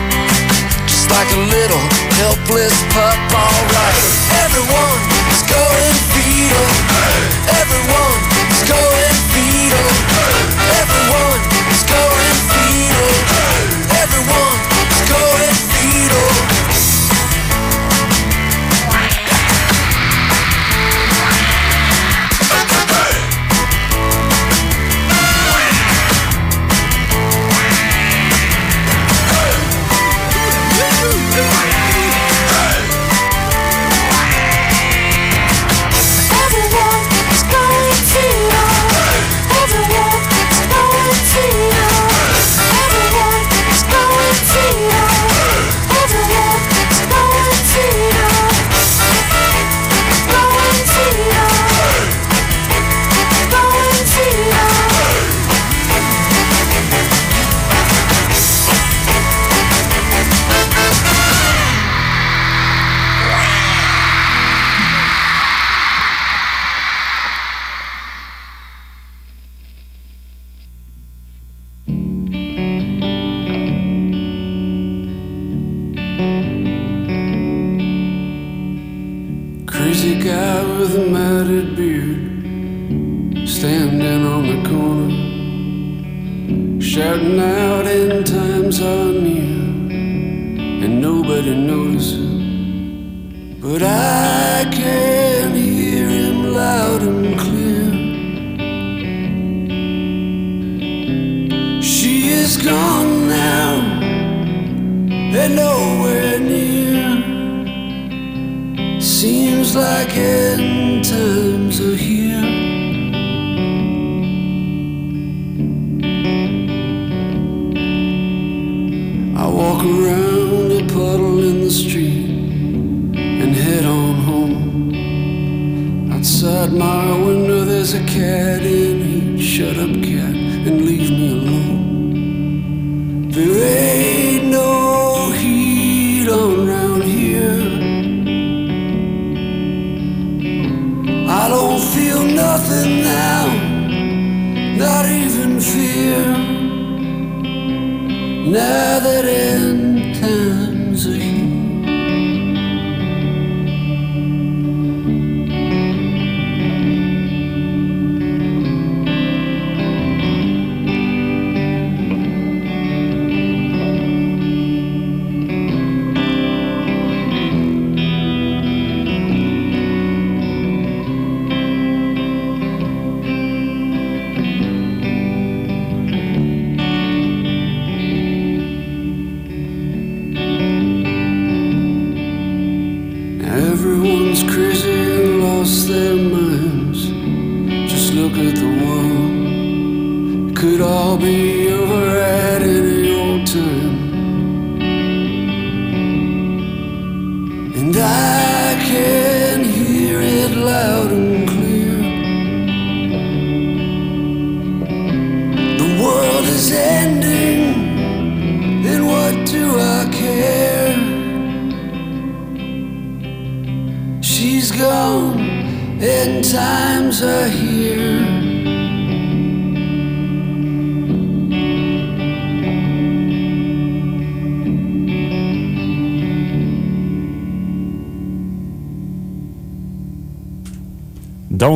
Just like a little helpless pup, alright. Everyone is going fetal. Everyone is going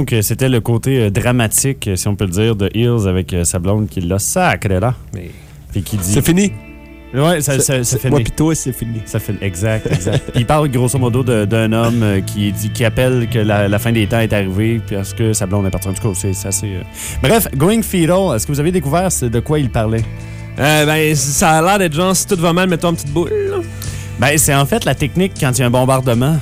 Donc, euh, c'était le côté euh, dramatique, euh, si on peut le dire, de Hills avec sa blonde qui l'a sacré là. Puis qui dit. C'est fini? Ouais, ça, C'est- ça, ça moi pis toi, c'est fini. Ça fait exact, exact. Il parle grosso modo d'un homme qui dit qui appelle que la, la fin des temps est arrivée parce que sa blonde est partie. En tout cas, c'est assez. euh. Bref, Going Fetal, est-ce que vous avez découvert c'est de quoi il parlait? Euh, ben, ça a l'air d'être genre, si tout va mal, mets-toi une petite boule. Ben, c'est en fait la technique quand il y a un bombardement.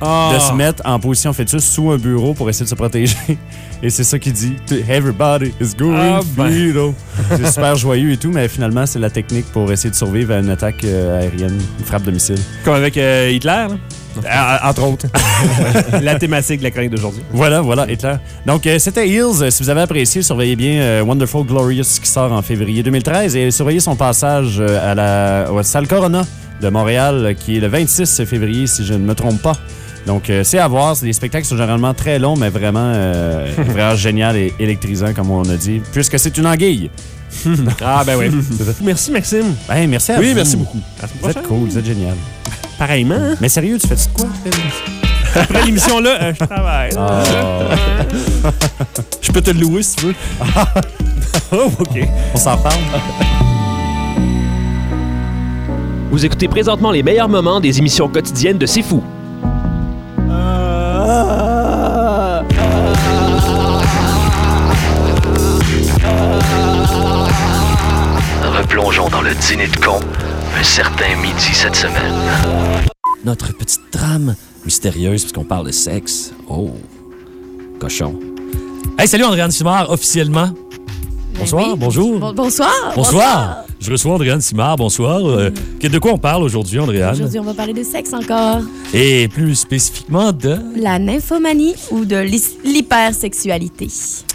Ah. De se mettre en position fœtus sous un bureau pour essayer de se protéger. Et c'est ça qu'il dit. Everybody is going Ah, ben. fetal. C'est super joyeux et tout, mais finalement, c'est la technique pour essayer de survivre à une attaque euh, aérienne, une frappe de missile. Comme avec euh, Hitler, là. Ah, entre autres. la thématique de la chronique d'aujourd'hui. Voilà, voilà, Hitler. Donc, euh, c'était Hills. Si vous avez apprécié, surveillez bien euh, Wonderful Glorious qui sort en février 2013 et surveillez son passage euh, à la, salle Corona de Montréal qui est le 26 février, si je ne me trompe pas. Donc, euh, c'est à voir. C'est des spectacles qui sont généralement très longs, mais vraiment, euh, vraiment génial et électrisant, comme on a dit, puisque c'est une anguille. Ah, ben oui. Merci, Maxime. Ben, merci à Oui, vous. merci beaucoup. À Vous êtes cool, vous êtes génial. Pareillement. hein? Mais sérieux, tu fais de quoi? Après l'émission-là, euh, je travaille. Ah. Je peux te le louer si tu veux. Oh, OK. On s'en parle. Vous écoutez présentement les meilleurs moments des émissions quotidiennes de C'est Fou. Replongeons dans le dîner de con un certain midi cette semaine. Notre petite trame mystérieuse, puisqu'on parle de sexe. Oh, cochon. Hey, salut Andréane Simard, officiellement. Bonsoir, Ben oui. bonjour. Bon- bonsoir. Bonsoir. Je reçois Andréane Simard, bonsoir. Euh, de quoi on parle aujourd'hui, Andréane? Aujourd'hui, on va parler de sexe encore. Et plus spécifiquement de... La nymphomanie ou de l'hypersexualité.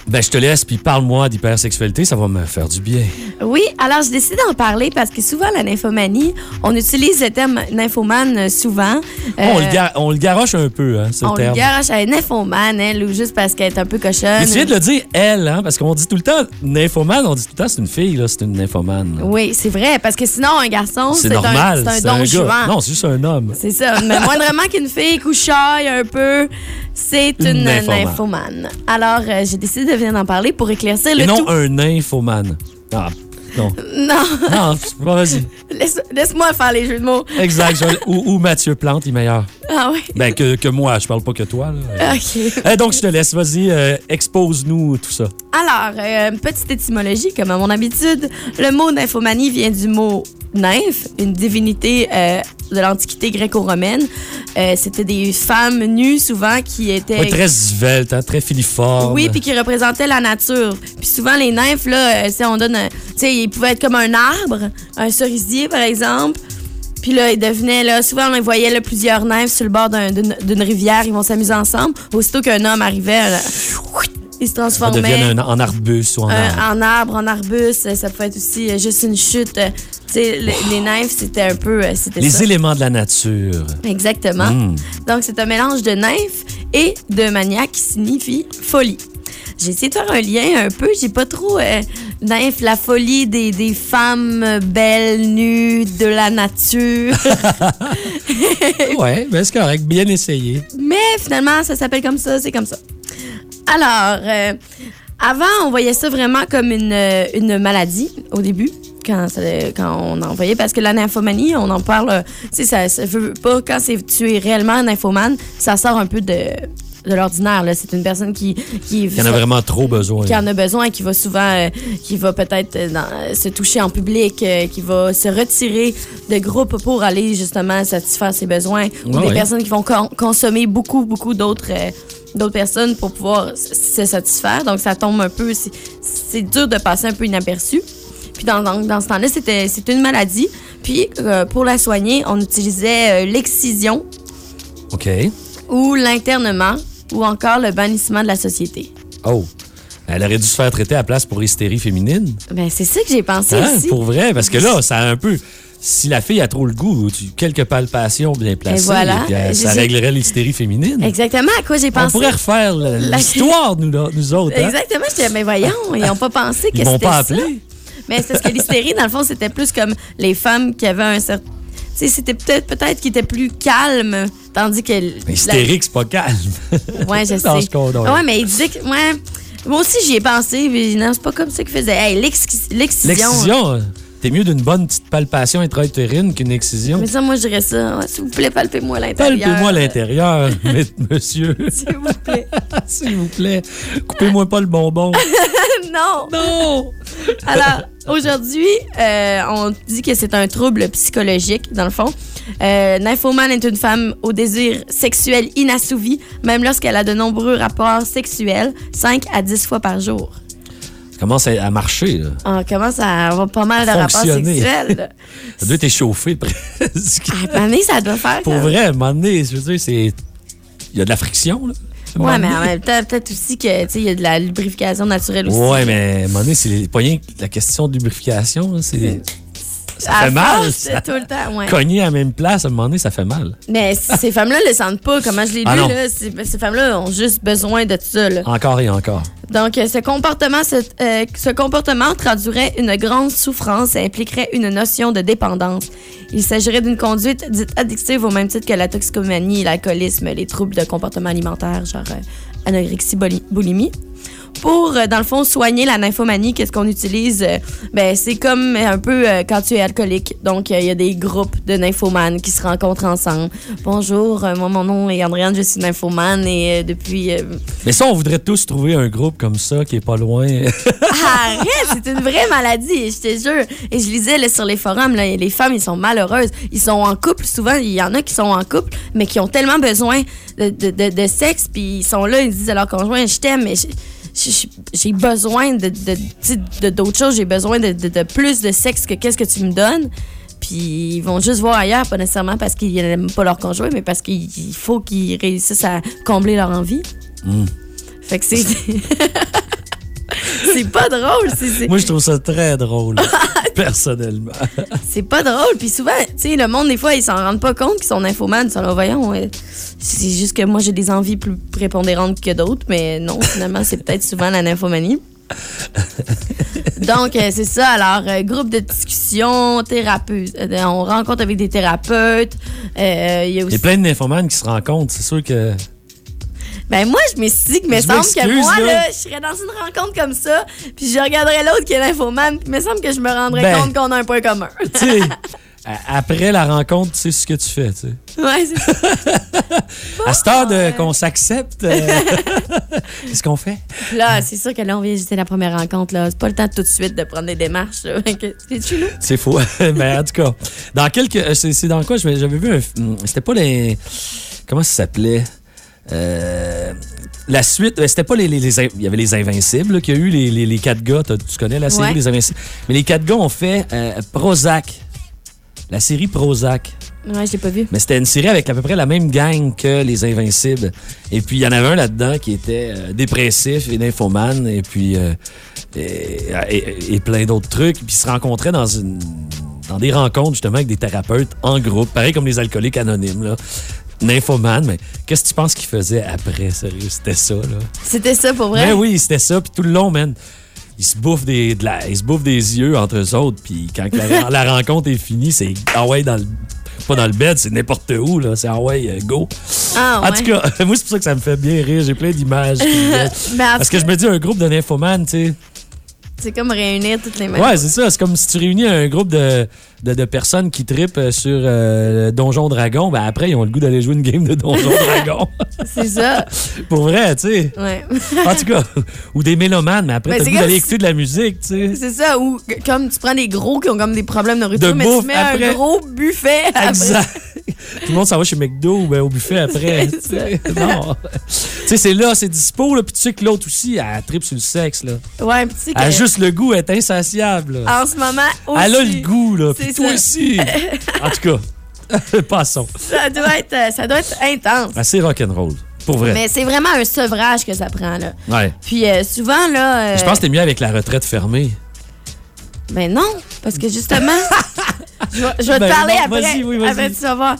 Ben, je te laisse, puis parle-moi d'hypersexualité, ça va me faire du bien. Oui, alors j'ai décidé d'en parler parce que souvent, la nymphomanie, on utilise le terme nymphomane euh, souvent. on, le Euh, gar- on le garoche un peu, hein, ce on terme. le garoche à une nymphomane, elle, ou juste parce qu'elle est un peu cochonne. Mais tu viens de le dire, elle, hein, parce qu'on dit tout le temps nymphomane, on dit tout le temps c'est une fille, là, c'est une nymphomane. Oui, c'est vrai, parce que sinon, un garçon, C'est un, normal, c'est un don juan. Non, c'est juste un homme. C'est ça. Mais moindrement qu'une fille couchaille un peu, c'est une, Une nymphomane. nymphomane. Alors, euh, j'ai décidé de venir en parler pour éclaircir le Et non tout. un nymphomane. Ah, non. Non. Non, vas-y. Laisse- Laisse-moi faire les jeux de mots. Exact. je ou, ou Mathieu Plante, il est meilleur. Ah oui. Ben, que, que moi, je parle pas que toi. Là. OK. Eh, donc, je te laisse. Vas-y, euh, expose-nous tout ça. Alors, euh, petite étymologie, comme à mon habitude. Le mot nymphomanie vient du mot nymphe, une divinité euh, de l'Antiquité gréco-romaine. Euh, C'était des femmes nues, souvent, qui étaient... Très svelte, hein, très filiforme. Oui, puis qui représentait la nature. Puis souvent, les nymphes, là, euh, on donne. Tu sais, ils pouvaient être comme un arbre, un cerisier, par exemple. Puis là, ils devenaient, là, souvent, on les voyait là, plusieurs nymphes sur le bord d'un- d'une d'une rivière. Ils vont s'amuser ensemble. Aussitôt qu'un homme arrivait, là, ils se transformaient. devient un, en arbuste ou en un- arbre. en arbre, en arbuste, ça peut être aussi euh, juste une chute. euh, Tu sais, les, les nymphes, c'était un peu. euh, Les ça. éléments de la nature. Exactement. Mm. Donc, c'est un mélange de nymphe et de maniaque qui signifie folie. J'ai essayé de faire un lien un peu. J'ai pas trop euh, nymphe, la folie des, des femmes belles, nues, de la nature. ouais, ben c'est correct. Bien essayé. Mais finalement, ça s'appelle comme ça, c'est comme ça. Alors, euh, avant, on voyait ça vraiment comme une, euh, une maladie au début. Quand, ça- quand on en voyait, parce que la nymphomanie, on en parle, euh, tu sais, ça, ça veut pas, quand c'est, tu es réellement un nymphomane, ça sort un peu de, de l'ordinaire, là. C'est une personne qui, qui, y en a vraiment trop besoin. qui en a besoin, qui va souvent, euh, qui va peut-être euh, se toucher en public, euh, qui va se retirer de groupes pour aller justement satisfaire ses besoins, ou Ouais, des ouais. personnes qui vont con- consommer beaucoup, beaucoup d'autres euh, d'autres personnes pour pouvoir se satisfaire. Donc ça tombe un peu, c'est- dur de passer un peu inaperçu. Puis dans, dans, dans ce temps-là, c'était c'était une maladie. Puis euh, pour la soigner, on utilisait euh, l'excision OK. ou l'internement ou encore le bannissement de la société. Oh. Elle aurait dû se faire traiter à la place pour hystérie féminine. Ben c'est ça que j'ai pensé Hein, aussi. Pour vrai, parce que là, ça a un peu. Si la fille a trop le goût, tu- quelques palpations bien placées, voilà. puis, euh, ça réglerait l'hystérie féminine. Exactement à quoi j'ai On pensé? pourrait refaire la- La- l'histoire, nous, nous autres. hein? Exactement, j'étais mais voyons, ils n'ont pas pensé que Ils m'ont c'était pas ça. appelé. Mais c'est parce que l'hystérie, dans le fond, c'était plus comme les femmes qui avaient un certain. Tu sais, c'était peut-être peut-être qui étaient plus calmes, tandis que. Mais hystérique, c'est pas calme. la- Ouais, je sais. Ce. Ah ouais, mais il disait que. Ouais. Moi aussi, j'y ai pensé, mais non, c'est pas comme ça qu'il faisait. Hey, l'excision. L'excision, t'es mieux d'une bonne petite palpation intra-utérine qu'une excision. Mais ça, moi, je dirais ça. Ouais, S'il vous plaît, palpez-moi l'intérieur. Palpez-moi l'intérieur, monsieur. S'il vous plaît. S'il vous plaît. Coupez-moi pas le bonbon. non! Non! Alors, aujourd'hui, euh, on dit que c'est un trouble psychologique, dans le fond. Euh, nymphomane est une femme au désir sexuel inassouvi, même lorsqu'elle a de nombreux rapports sexuels, 5 à 10 fois par jour. Ça commence à, à marcher, là. On commence à avoir pas mal de rapports sexuels. là. Ça doit t'échauffer presque. À un moment donné, ça doit faire. Pour vrai, à un moment donné, je veux dire, c'est. Il y a de la friction, là. Ouais, mais moment en donné. même temps, peut-être aussi que, tu sais, il y a de la lubrification naturelle aussi. Ouais, mais à un moment donné, c'est pas rien que la question de lubrification, c'est. Ça À fait mal. ça. tout le temps, ouais. Cogner à la même place, à un moment donné, ça fait mal. Mais ces femmes-là le sentent pas. Comment je l'ai Ah lu, là, ces, ces femmes-là ont juste besoin de ça. Là. Encore et encore. Donc, euh, ce comportement, ce, euh, ce comportement traduirait une grande souffrance et impliquerait une notion de dépendance. Il s'agirait d'une conduite dite addictive au même titre que la toxicomanie, l'alcoolisme, les troubles de comportement alimentaire, genre euh, anorexie, boulimie. Pour, euh, dans le fond, soigner la nymphomanie, qu'est-ce qu'on utilise? Euh, ben, c'est comme un peu euh, quand tu es alcoolique. Donc, il y a des groupes de nymphomanes qui se rencontrent ensemble. Bonjour, moi, mon nom est Andréane, je suis nymphomane et depuis... Mais ça, on voudrait tous trouver un groupe comme ça qui est pas loin. Arrête, c'est une vraie maladie, je te jure. Et je lisais là, sur les forums, là, les femmes, ils sont malheureuses. Ils sont en couple, souvent, il y en a qui sont en couple, mais qui ont tellement besoin de, de- de- de sexe, puis ils sont là, ils disent à leur conjoint, je t'aime, mais je- j'ai besoin de de- d'autres choses, j'ai besoin de, de- de plus de sexe que qu'est-ce que tu me donnes. Puis ils vont juste voir ailleurs, pas nécessairement parce qu'ils n'aiment pas leur conjoint, mais parce qu'il il faut qu'ils réussissent à combler leur envie. Hmm. Fait que c'est. c'est pas drôle. c'est- c'est- Moi, je trouve ça très drôle, personnellement. C'est pas drôle. Puis souvent, tu sais, le monde, des fois, ils s'en rendent pas compte qu'ils sont nymphomanes. Ils sont là, voyons. c'est juste que moi, j'ai des envies plus prépondérantes que d'autres. Mais non, finalement, c'est peut-être souvent la nymphomanie. Donc, euh, c'est ça. Alors, euh, groupe de discussion, thérapeute. Euh, on rencontre avec des thérapeutes. Il y a Il y aussi. a plein de nymphomanes qui se rencontrent. C'est sûr que. Ben, moi, je me suis dit que me semble que moi, là. là, je serais dans une rencontre comme ça. Puis je regarderais l'autre qui est nymphomane. Puis me semble que je me rendrais Ben. compte qu'on a un point commun. Après la rencontre, tu sais ce que tu fais, tu sais. ouais, c'est ça. À cette heure qu'on s'accepte, euh, qu'est-ce qu'on fait? Là, c'est sûr que là, on vient juste la première rencontre. là. C'est pas le temps tout de suite de prendre des démarches. C'est faux. Mais en tout cas, dans quelques. euh, C'est dans quoi? J'avais j'avais vu un. hmm, C'était pas les. Comment ça s'appelait? Euh, la suite, euh, c'était pas les, les- les in- Il y avait les Invincibles qu'il y a eu, les, les, quatre gars. Tu connais la série, Ouais. Les Invincibles? Mais les quatre gars ont fait euh, Prozac. La série Prozac. Ouais, je l'ai pas vu. Mais c'était une série avec à peu près la même gang que Les Invincibles. Et puis, il y en avait un là-dedans qui était euh, dépressif et nymphomane, et puis. euh, et, et- et plein d'autres trucs. Puis, ils se rencontraient dans une. Dans des rencontres, justement, avec des thérapeutes en groupe, pareil comme les alcooliques anonymes, là. Nymphomane, mais qu'est-ce que tu penses qu'ils faisaient après, sérieux? C'était ça, là. C'était ça pour vrai? Ben oui, c'était ça. Puis tout le long, man, ils se bouffent des, de la- ils se bouffent des yeux entre eux autres. Puis quand la, la rencontre est finie, c'est ah ouais, dans le, pas dans le bed, c'est n'importe où. là. C'est ah ouais, euh, go. Ah, En tout cas, moi, c'est pour ça que ça me fait bien rire. J'ai plein d'images. viennent. Ben, en Parce que je me dis, un groupe de nymphomanes, tu sais. C'est comme réunir toutes les mêmes. Ouais, c'est ça. C'est comme si tu réunis un groupe de, de, de personnes qui tripent euh, sur euh, Donjon Dragon. Ben après, ils ont le goût d'aller jouer une game de Donjon Dragon. C'est ça. pour vrai, tu sais. Ouais. En tout cas, ou des mélomanes, mais après, Ben, t'as le goût d'aller écouter de la musique, tu sais. C'est ça, ou comme tu prends des gros qui ont comme des problèmes de nourriture, De mais bouffe tu mets après. un gros buffet après. Exact. Tout le monde s'en va chez McDo ou ben, au buffet après. non. Tu sais, c'est là, c'est dispo, là, puis tu sais que l'autre aussi, elle tripe sur le sexe, là. Ouais, puis tu sais juste le goût, est insatiable. en ce moment aussi. Elle a le goût, là. Puis toi aussi. En tout cas, passons. Ça doit être, euh, ça doit être intense. Assez rock'n'roll. Pour vrai. Mais c'est vraiment un sevrage que ça prend, là. Ouais. Puis euh, souvent, là. euh, Je pense que t'es mieux avec la retraite fermée. Ben non, parce que justement, je vais, je vais Ben te parler non, après. vas-y, oui, vas-y. Après, tu vas voir.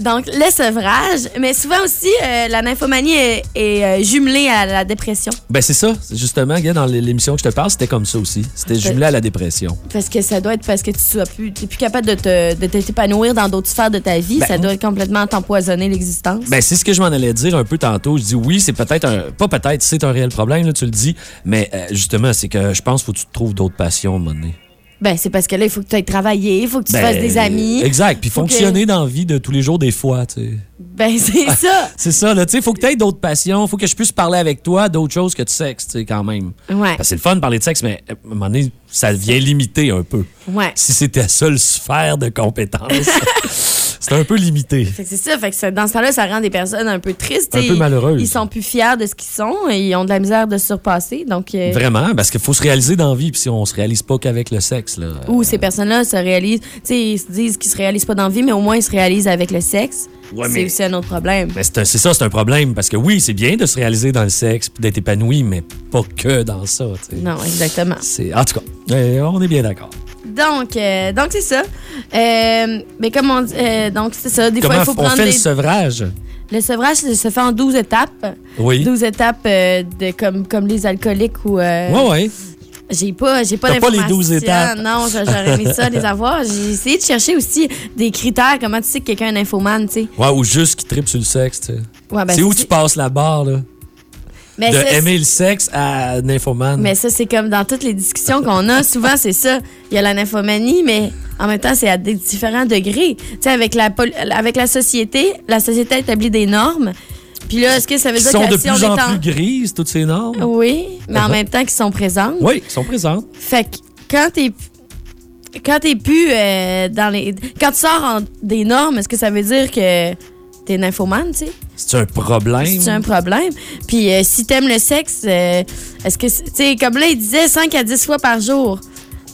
Donc, le sevrage, mais souvent aussi, euh, la nymphomanie est, est, euh, jumelée à la dépression. Ben c'est ça. Justement, dans l'émission que je te parle, c'était comme ça aussi. C'était jumelé à la dépression. Parce que ça doit être parce que tu sois plus, plus capable de te- de t'épanouir dans d'autres sphères de ta vie. Ben, ça doit complètement t'empoisonner l'existence. Ben, c'est ce que je m'en allais dire un peu tantôt. Je dis oui, c'est peut-être un. Pas peut-être, c'est un réel problème, là, tu le dis. Mais euh, justement, c'est que je pense qu'il faut que tu te trouves d'autres passions à un moment donné. Ben, c'est parce que là, il faut que tu ailles travailler, il faut que tu te Ben, fasses des amis. Exact. Puis que- fonctionner dans la vie de tous les jours, des fois, tu sais. Ben, c'est ça. C'est ça, là. Tu sais, faut que tu aies d'autres passions. Faut que je puisse parler avec toi d'autres choses que de sexe, tu sais, quand même. Ouais. C'est le fun de parler de sexe, mais euh, à un moment donné, ça devient limité un peu. Ouais. Si c'est ta seule sphère de compétence, c'est un peu limité. C'est ça. Fait que ça- dans ce temps-là, ça rend des personnes un peu tristes. Un et peu malheureuses. Ils sont plus fiers de ce qu'ils sont et ils ont de la misère de se surpasser. Donc, euh, Vraiment, parce qu'il faut se réaliser dans la vie, puis si on se réalise pas qu'avec le sexe, là. Ou ces personnes-là se réalisent, tu sais, ils se disent qu'ils se réalisent pas dans la vie, mais au moins ils se réalisent avec le sexe. Ouais, c'est mais- aussi un autre problème. Mais c'est un- c'est ça, c'est un problème. Parce que oui, c'est bien de se réaliser dans le sexe puis d'être épanoui, mais pas que dans ça. Non, exactement. C'est- En tout cas, euh, on est bien d'accord. Donc, euh, donc c'est ça. Euh, mais comme on dit, euh, donc c'est ça. Des Comment fois, il faut on prendre fait des- le sevrage? Le sevrage se fait en 12 étapes. Oui. 12 étapes de, comme, comme les alcooliques ou. Ouais, ouais. J'ai pas, j'ai pas T'as pas les d'informations. 12 étapes. Non, j'a- j'aurais aimé ça, les avoir. J'ai essayé de chercher aussi des critères. Comment tu sais que quelqu'un est infomane, tu sais. Ouais, ou juste qui tripe sur le sexe, tu sais. Ouais, ben, c'est où tu passes la barre, là? Mais de ça, aimer le sexe à nymphomane. Mais ça, c'est comme dans toutes les discussions qu'on a. Souvent, c'est ça. Il y a la nymphomanie, mais en même temps, c'est à des différents degrés. Tu sais, avec la, avec la société, la société établit des normes. Puis là, est-ce que ça veut dire sont que de si on plus en est en... plus grises, toutes ces normes? Oui, mais en Uh-huh. même temps, qui sont présentes. Oui, qui sont présentes. Fait que quand t'es quand t'es plus euh, dans les quand tu sors en- des normes, est-ce que ça veut dire que t'es nymphomane, tu sais? C'est un problème. C'est un problème. Puis euh, si t'aimes le sexe, euh, est-ce que, tu sais, comme là, il disait 5 à 10 fois par jour.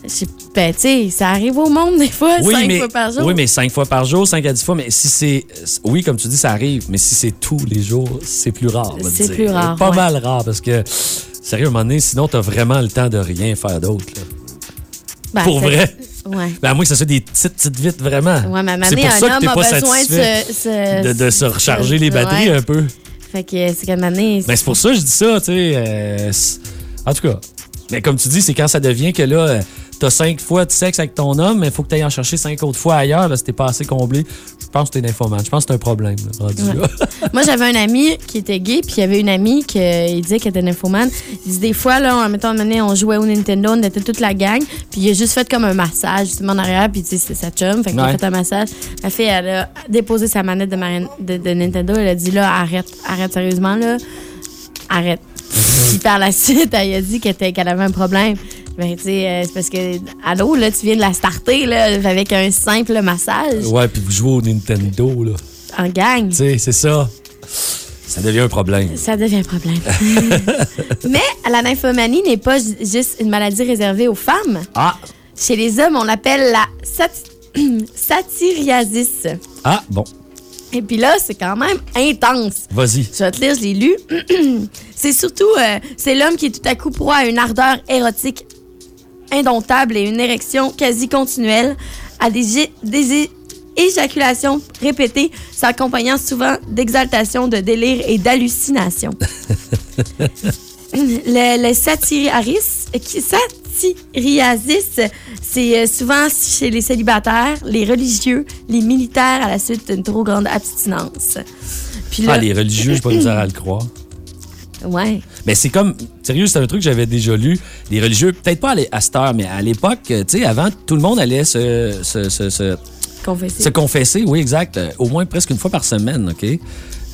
Je- Ben, tu sais, ça arrive au monde des fois, 5 Oui mais, fois par jour. oui, mais 5 fois par jour, 5 à 10 fois. Mais si c'est. Oui, comme tu dis, ça arrive. Mais si c'est tous les jours, c'est plus rare. C'est plus rare, Pas ouais. mal rare parce que, sérieux, à un moment donné, sinon, t'as vraiment le temps de rien faire d'autre. Ben, Pour vrai. Ouais. Ben, à moins que ça soit des petites, petites vites, vraiment. Ouais, mais c'est pour un ça que homme t'es a pas besoin de satisfait se- de, de se recharger les batteries ouais. un peu. Fait que c'est moment donné, Ben, c'est pour ça que je dis ça, tu sais. euh, en tout cas. Mais comme tu dis, c'est quand ça devient que là, euh, t'as cinq fois de sexe avec ton homme, mais il faut que tu ailles en chercher cinq autres fois ailleurs parce que t'es pas assez comblé. Je pense que t'es nymphomane. Je pense que c'est un problème, là, Ouais. Moi, j'avais un ami qui était gay, puis il y avait une amie qui il disait qu'elle était nymphomane. Il dit des fois, là, en mettant donné, on jouait au Nintendo, on était toute la gang, puis il a juste fait comme un massage, justement, en arrière, puis tu sais, c'est sa chum, fait qu'il a fait un massage. La fille, elle a déposé sa manette de, Marin- de, de Nintendo, elle a dit, là, arrête, arrête sérieusement, là, arrête. puis par la suite, elle a dit qu'elle avait un problème. Ben, tu sais, euh, c'est parce que, allô, là, tu viens de la starter, là, avec un simple massage Ouais, puis vous jouez au Nintendo, là. en gang. Tu sais, c'est ça. Ça devient un problème. Ça devient un problème. Mais la nymphomanie n'est pas ju- juste une maladie réservée aux femmes. Ah! Chez les hommes, on l'appelle la sati- satyriasis. Ah, bon. Et puis là, c'est quand même intense. Vas-y. Je vais te lire, je l'ai lu. c'est surtout, euh, c'est l'homme qui est tout à coup proie à une ardeur érotique indomptable et une érection quasi continuelle, à des, éjaculations répétées, s'accompagnant souvent d'exaltation, de délire et d'hallucinations. le, le qui- satyriasis, c'est euh, souvent chez les célibataires, les religieux, les militaires à la suite d'une trop grande abstinence. Puis là- Ah, les religieux, j'ai pas de misère à le croire. Ouais. Mais c'est comme, sérieux, c'est un truc que j'avais déjà lu. Les religieux, peut-être pas à cette heure, mais à l'époque, euh, tu sais, avant, tout le monde allait se, se, se, se- Confesser. se confesser, oui, exact, euh, au moins presque une fois par semaine, OK?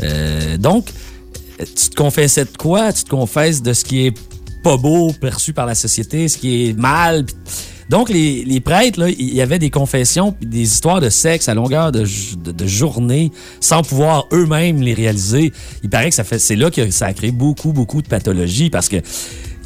Euh, donc, tu te confessais de quoi? Tu te confesses de ce qui est pas beau, perçu par la société, ce qui est mal. Donc, les, prêtres, il y avait des confessions des histoires de sexe à longueur de, de, de journée sans pouvoir eux-mêmes les réaliser. Il paraît que ça fait, c'est là que ça a créé beaucoup, beaucoup de pathologies parce que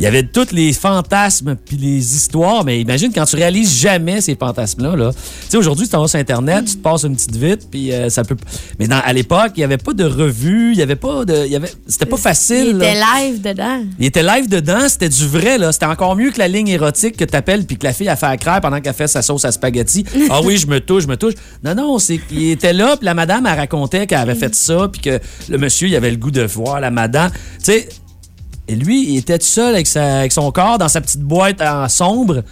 il y avait tous les fantasmes puis les histoires, mais imagine quand tu réalises jamais ces fantasmes-là. Là. Tu sais, aujourd'hui, tu t'en vas sur Internet, tu te passes une petite vite, puis euh, ça peut. Mais dans, à l'époque, il n'y avait pas de revue, il y avait pas de. il y avait... C'était pas facile. Il là. était live dedans. Il était live dedans, c'était du vrai, là. C'était encore mieux que la ligne érotique que t'appelles puis que la fille a fait à craire pendant qu'elle fait sa sauce à spaghetti. ah oui, je me touche, je me touche. Non, non, c'est qu'il était là, puis la madame, elle racontait qu'elle avait fait ça, puis que le monsieur, il avait le goût de voir la madame. Tu sais, et lui, il était tout seul avec, sa- avec son corps dans sa petite boîte en sombre.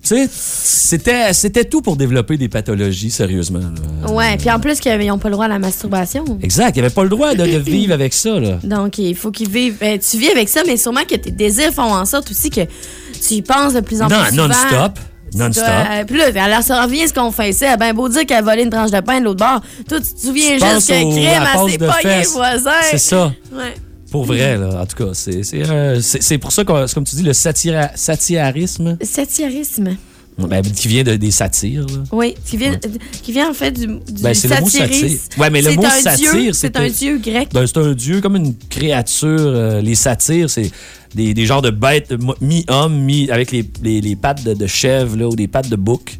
Tu sais, c'était, c'était tout pour développer des pathologies, sérieusement. là. Ouais, puis en plus qu'ils n'ont pas le droit à la masturbation. Exact, il avait pas le droit de, de vivre avec ça, là. Donc, il faut qu'ils vivent. ben, tu vis avec ça, mais sûrement que tes désirs font en sorte aussi que tu y penses de plus en Non, plus. souvent. non-stop. Non-stop. Euh, Puis là, alors ça revient ce qu'on fait. C'est ben beau dire qu'elle a volé une tranche de pain de l'autre bord. Toi, tu te souviens Tu juste que la elle s'est de pogné les fesses. voisins. C'est ça. Ouais. Pour vrai, là. En tout cas, c'est c'est, euh, c'est- c'est pour ça que, comme tu dis, le satira, satirisme, Satirisme. ben, qui vient de, des satires. Là. Oui, qui vient, qui vient en fait du, du Ben, c'est le mot satirisme. satire. Ouais, mais le C'est mot un satire, dieu, c'est un dieu grec. Ben, c'est un dieu, comme une créature. euh, les satyres, c'est des, des genres de bêtes mo- mi-homme, mi avec les, les, les pattes de, de chèvre là, ou des pattes de bouc.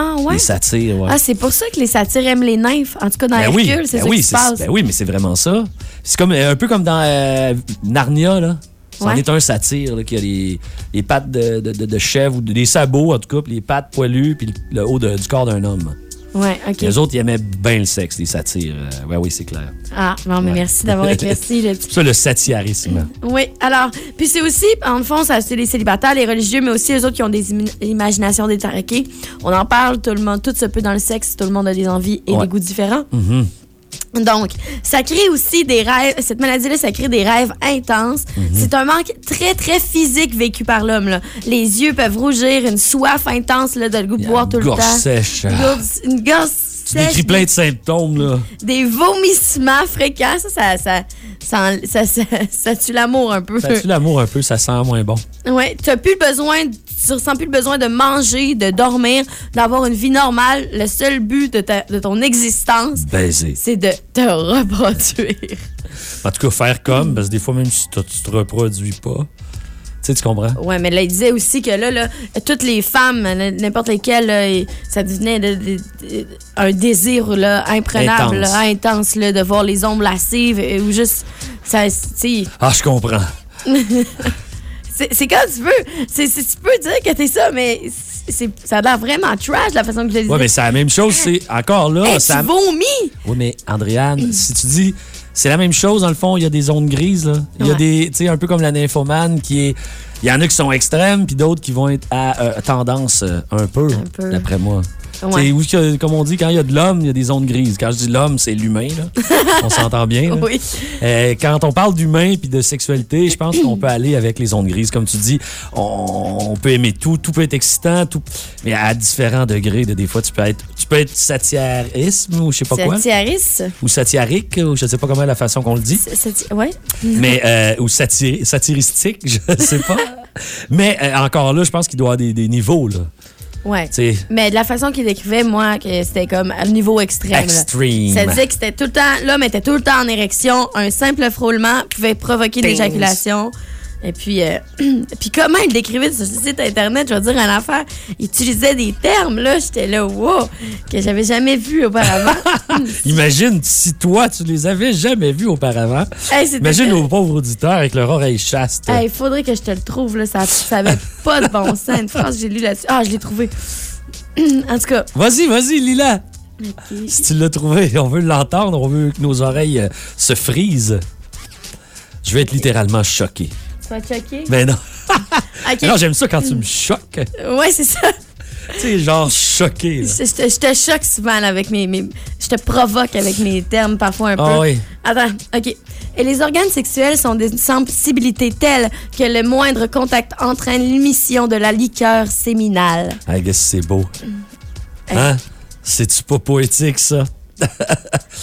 Ah ouais? Les satyres, ouais. Ah, c'est pour ça que les satyres aiment les nymphes. En tout cas, dans Ben oui, Hercule, c'est ben ça oui, qui se passe. ben oui, mais c'est vraiment ça. C'est comme euh, un peu comme dans euh, Narnia, là. C'en Ouais. est un satire là, qui a les, les pattes de, de, de- de chèvre ou des sabots, en tout cas, puis les pattes poilues, puis le, le haut de- du corps d'un homme. Ouais, OK. Les autres, ils aimaient bien le sexe, les satires. Euh, ouais, oui, c'est clair. Ah, non, mais Ouais. merci d'avoir éclairci le C'est ça le satiarisme. Oui, alors, puis c'est aussi, en fond, c'est les célibataires, les religieux, mais aussi les autres qui ont des imaginations détraquées. On en parle, tout le monde, tout se peut dans le sexe, tout le monde a des envies et Ouais. des goûts différents. Mhm. Donc, ça crée aussi des rêves, cette maladie-là, ça crée des rêves intenses. Mhm. C'est un manque très, très physique vécu par l'homme. Les yeux peuvent rougir, une soif intense, là, de le goût de boire tout le temps. gorge sèche. Une gorge, une gorge Tu sèche, décris plein de symptômes, là. des vomissements fréquents. Ça, ça, ça, ça, tue l'amour un peu. Ça tue l'amour un peu, ça sent moins bon. Ouais, tu plus besoin, tu ressens plus le besoin de manger, de dormir, d'avoir une vie normale. Le seul but de, ta- de ton existence, Baiser. c'est de te reproduire. En tout cas, faire comme, parce que des fois, même si tu tu te reproduis pas, tu sais, tu comprends? Ouais, mais là, il disait aussi que là, là toutes les femmes, n'importe lesquelles, là, ça devenait de- de- de- un désir là, imprenable, Intense. là, intense, là, de voir les ombres lascives euh, ou juste. Ça, Ah, je comprends. c'est comme tu veux. Tu peux dire que t'es ça, mais ça a l'air vraiment trash la façon que je le disais. Ouais, mais c'est la même chose, c'est encore là. Hey, ça... tu vomis! Oui, mais Andréane, si tu dis. C'est la même chose, dans le fond, il y a des zones grises. Là. Il y a Ouais. des. Tu sais, un peu comme la nymphomane qui est. Il y en a qui sont extrêmes, puis d'autres qui vont être à euh, tendance euh, un peu, peu. d'après moi. Ouais. Oui, que- comme on dit, quand il y a de l'homme, il y a des zones grises. Quand je dis l'homme, c'est l'humain. là. on s'entend bien. là. Oui. Euh, quand on parle d'humain puis de sexualité, je pense qu'on peut aller avec les zones grises. Comme tu dis, on, on peut aimer tout, tout peut être excitant, tout, mais à différents degrés. De, des fois, tu peux être, tu peux être satiarisme ou je sais pas quoi, Satiaris? ou satirique, ou je sais pas comment la façon qu'on le dit, Ouais. mais euh, ou satiri- satiristique, je sais pas. mais euh, encore là, je pense qu'il doit y avoir des, des niveaux là. Ouais. Mais de la façon qu'il décrivait, moi, que c'était comme à niveau extrême. là. Extreme. Ça disait que c'était tout le temps, l'homme était tout le temps en érection. Un simple frôlement pouvait provoquer l'éjaculation. Et puis, euh, puis comment il décrivait sur ce site internet, je vais dire une affaire, il utilisait des termes, là, j'étais là, wow, que j'avais jamais vu auparavant. imagine si toi tu les avais jamais vus auparavant. Hey, Imagine nos pauvres auditeurs avec leur oreille chaste. Hey, il faudrait que je te le trouve, là, ça, ça avait pas de bon sens. Une phrase j'ai lue là-dessus. Ah, je l'ai trouvé. en tout cas, Vas-y, vas-y, Lila. Si tu l'as trouvé, on veut l'entendre, on veut que nos oreilles euh, se frisent. Je vais être littéralement choqué. Tu vas choquer? Mais non. Non, j'aime ça quand tu me choques. Ouais, c'est ça. Tu sais, genre choqué. là. Je, je te, je te choque souvent là, avec mes, mes- Je te provoque avec mes termes parfois un peu. Ah oui. Attends, OK. Et les organes sexuels sont d'une sensibilité telle que le moindre contact entraîne l'émission de la liqueur séminale. I guess c'est beau. Hein? C'est-tu pas poétique, ça?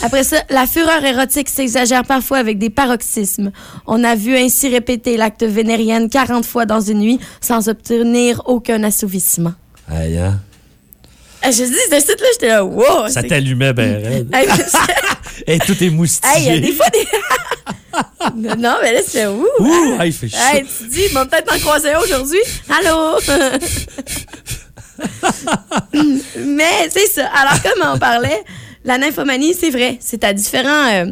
Après ça, la fureur érotique s'exagère parfois avec des paroxysmes. On a vu ainsi répéter l'acte vénérienne 40 fois dans une nuit sans obtenir aucun assouvissement. Aïe, hein? Ah, je dis, ce site-là, j'étais là, wow! Ça t'allumait ben raide. Hey, Hey, tout est moustillé. Hey, il y a des fois des. non, non, mais là, c'est ouh! Ouh, hey, il fait chaud. Hey, tu dis, ils vont peut-être en croiser un aujourd'hui. Allô? mais c'est ça. Alors, comme on parlait, la nymphomanie, c'est vrai. C'est à différents, euh,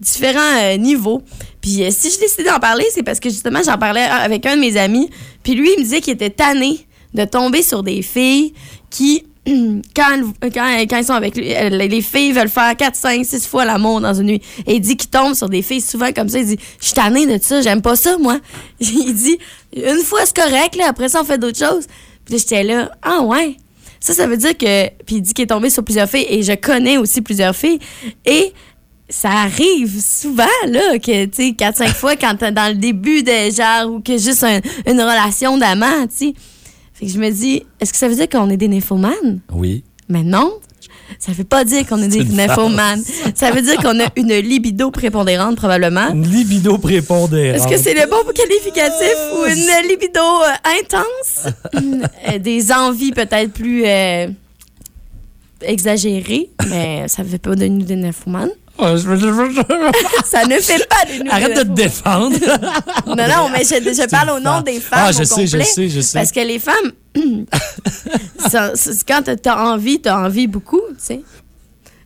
différents euh, niveaux. Puis euh, si je décidé d'en parler, c'est parce que justement, j'en parlais avec un de mes amis. Puis lui, il me disait qu'il était tanné de tomber sur des filles qui, quand, quand, quand ils sont avec lui, les filles veulent faire 4, 5, 6 fois l'amour dans une nuit. Et il dit qu'il tombe sur des filles souvent comme ça. Il dit Je suis tanné de ça, j'aime pas ça, moi. Il dit Une fois, c'est correct, là, après ça, on fait d'autres choses. Puis j'étais là Ah, ouais. Ça, ça veut dire que. Puis il dit qu'il est tombé sur plusieurs filles et je connais aussi plusieurs filles. Et ça arrive souvent, là, que, tu sais, 4-5 fois quand t'es dans le début de genre ou que juste un- une relation d'amant, tu sais. Fait que je me dis, est-ce que ça veut dire qu'on est des nymphomanes? Oui. Mais non. Ça veut pas dire qu'on est des nymphomanes. Ça veut dire qu'on a une libido prépondérante, probablement. Une libido prépondérante. Est-ce que c'est le bon qualificatif ou une libido euh, intense? Euh, des envies peut-être plus euh, exagérées, mais ça ne fait pas de nous des nymphomanes. Ça ne fait pas des nous Arrête de te défendre. Non, non, mais je, je parle au nom des femmes. Ah, je au sais, je sais, je sais. Parce que les femmes, quand t'as envie, t'as envie beaucoup, tu sais.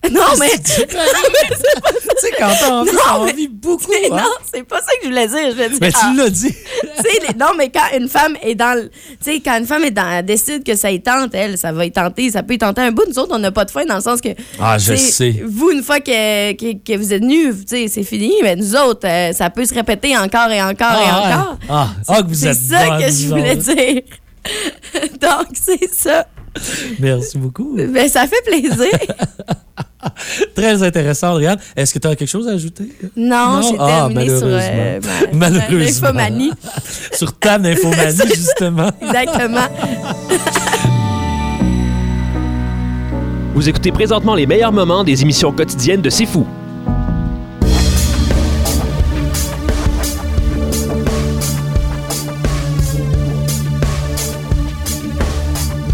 Non, mais. Tu sais, quand t'as envie, Non, t'as mais- envie beaucoup. Mais hein? non, c'est pas ça que je voulais dire. Je voulais dire. Mais tu ah, l'as dit. tu sais, les- non, mais quand une femme est dans. le- Tu sais, quand une femme est dans, elle décide que ça y tente, elle, ça va y tenter. Ça peut y tenter un bout. Nous autres, on n'a pas de fin dans le sens que. Ah, je sais. Vous, une fois que, que, que vous êtes sais, c'est fini. Mais nous autres, euh, ça peut se répéter encore et encore et Ah, ouais. encore. Ah, ah, que vous C'est êtes ça bonne, que je voulais dire. Donc, c'est ça. Merci beaucoup. Ben, ça fait plaisir. Très intéressant, Andréane. Est-ce que tu as quelque chose à ajouter? Non, j'ai Ah, terminé sur euh, malheureusement. ma, ma Malheureusement. nymphomanie. sur ta nymphomanie, justement. Exactement. Vous écoutez présentement les meilleurs moments des émissions quotidiennes de C'est Fou.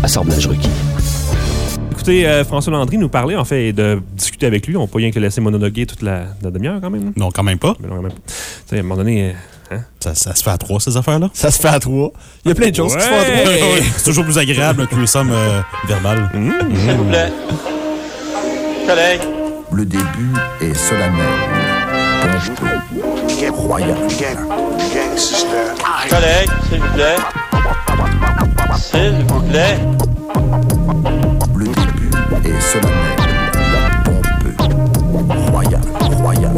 Assemblage requis. Écoutez, euh, François Landry nous parlait, en fait, et de discuter avec lui. On peut rien que laisser monologuer toute la, la demi-heure, quand même. Non, quand même pas. Mais non, quand même. Tu sais, à un moment donné. euh, hein? Ça, ça se fait à trois, ces affaires-là? Ça se fait à trois. Il y a plein de choses qui se font à trois. C'est toujours plus agréable qu'une somme euh, verbale. S'il vous plaît. Collègue. Le début est solennel, pompeux, royal. Collègue, s'il vous plaît. S'il vous plaît. Le début est solennel, pompeux, royal, royal.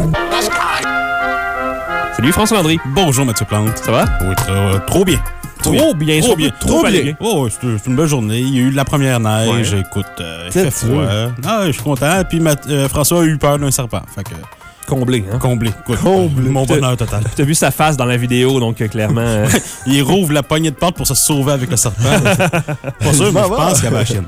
Salut, François Landry. Bonjour, Mathieu Plante. Ça va? Oui, trop, euh, trop bien. Trop bien, Trop trop bien. trop bien. bien. Oh, c'est une belle journée. Il y a eu de la première neige. Ouais. Écoute, euh, il C'est fait froid. Ah, je suis content. Puis Math- euh, François a eu peur d'un serpent. Fait que, Comblé, hein? comblé. Écoute, Comblé. Mon bonheur total. T'as vu sa face dans la vidéo, donc euh, clairement. euh, Il rouvre la poignée de porte pour se sauver avec le serpent. Pas sûr, mais je pense qu'il y avait la chienne.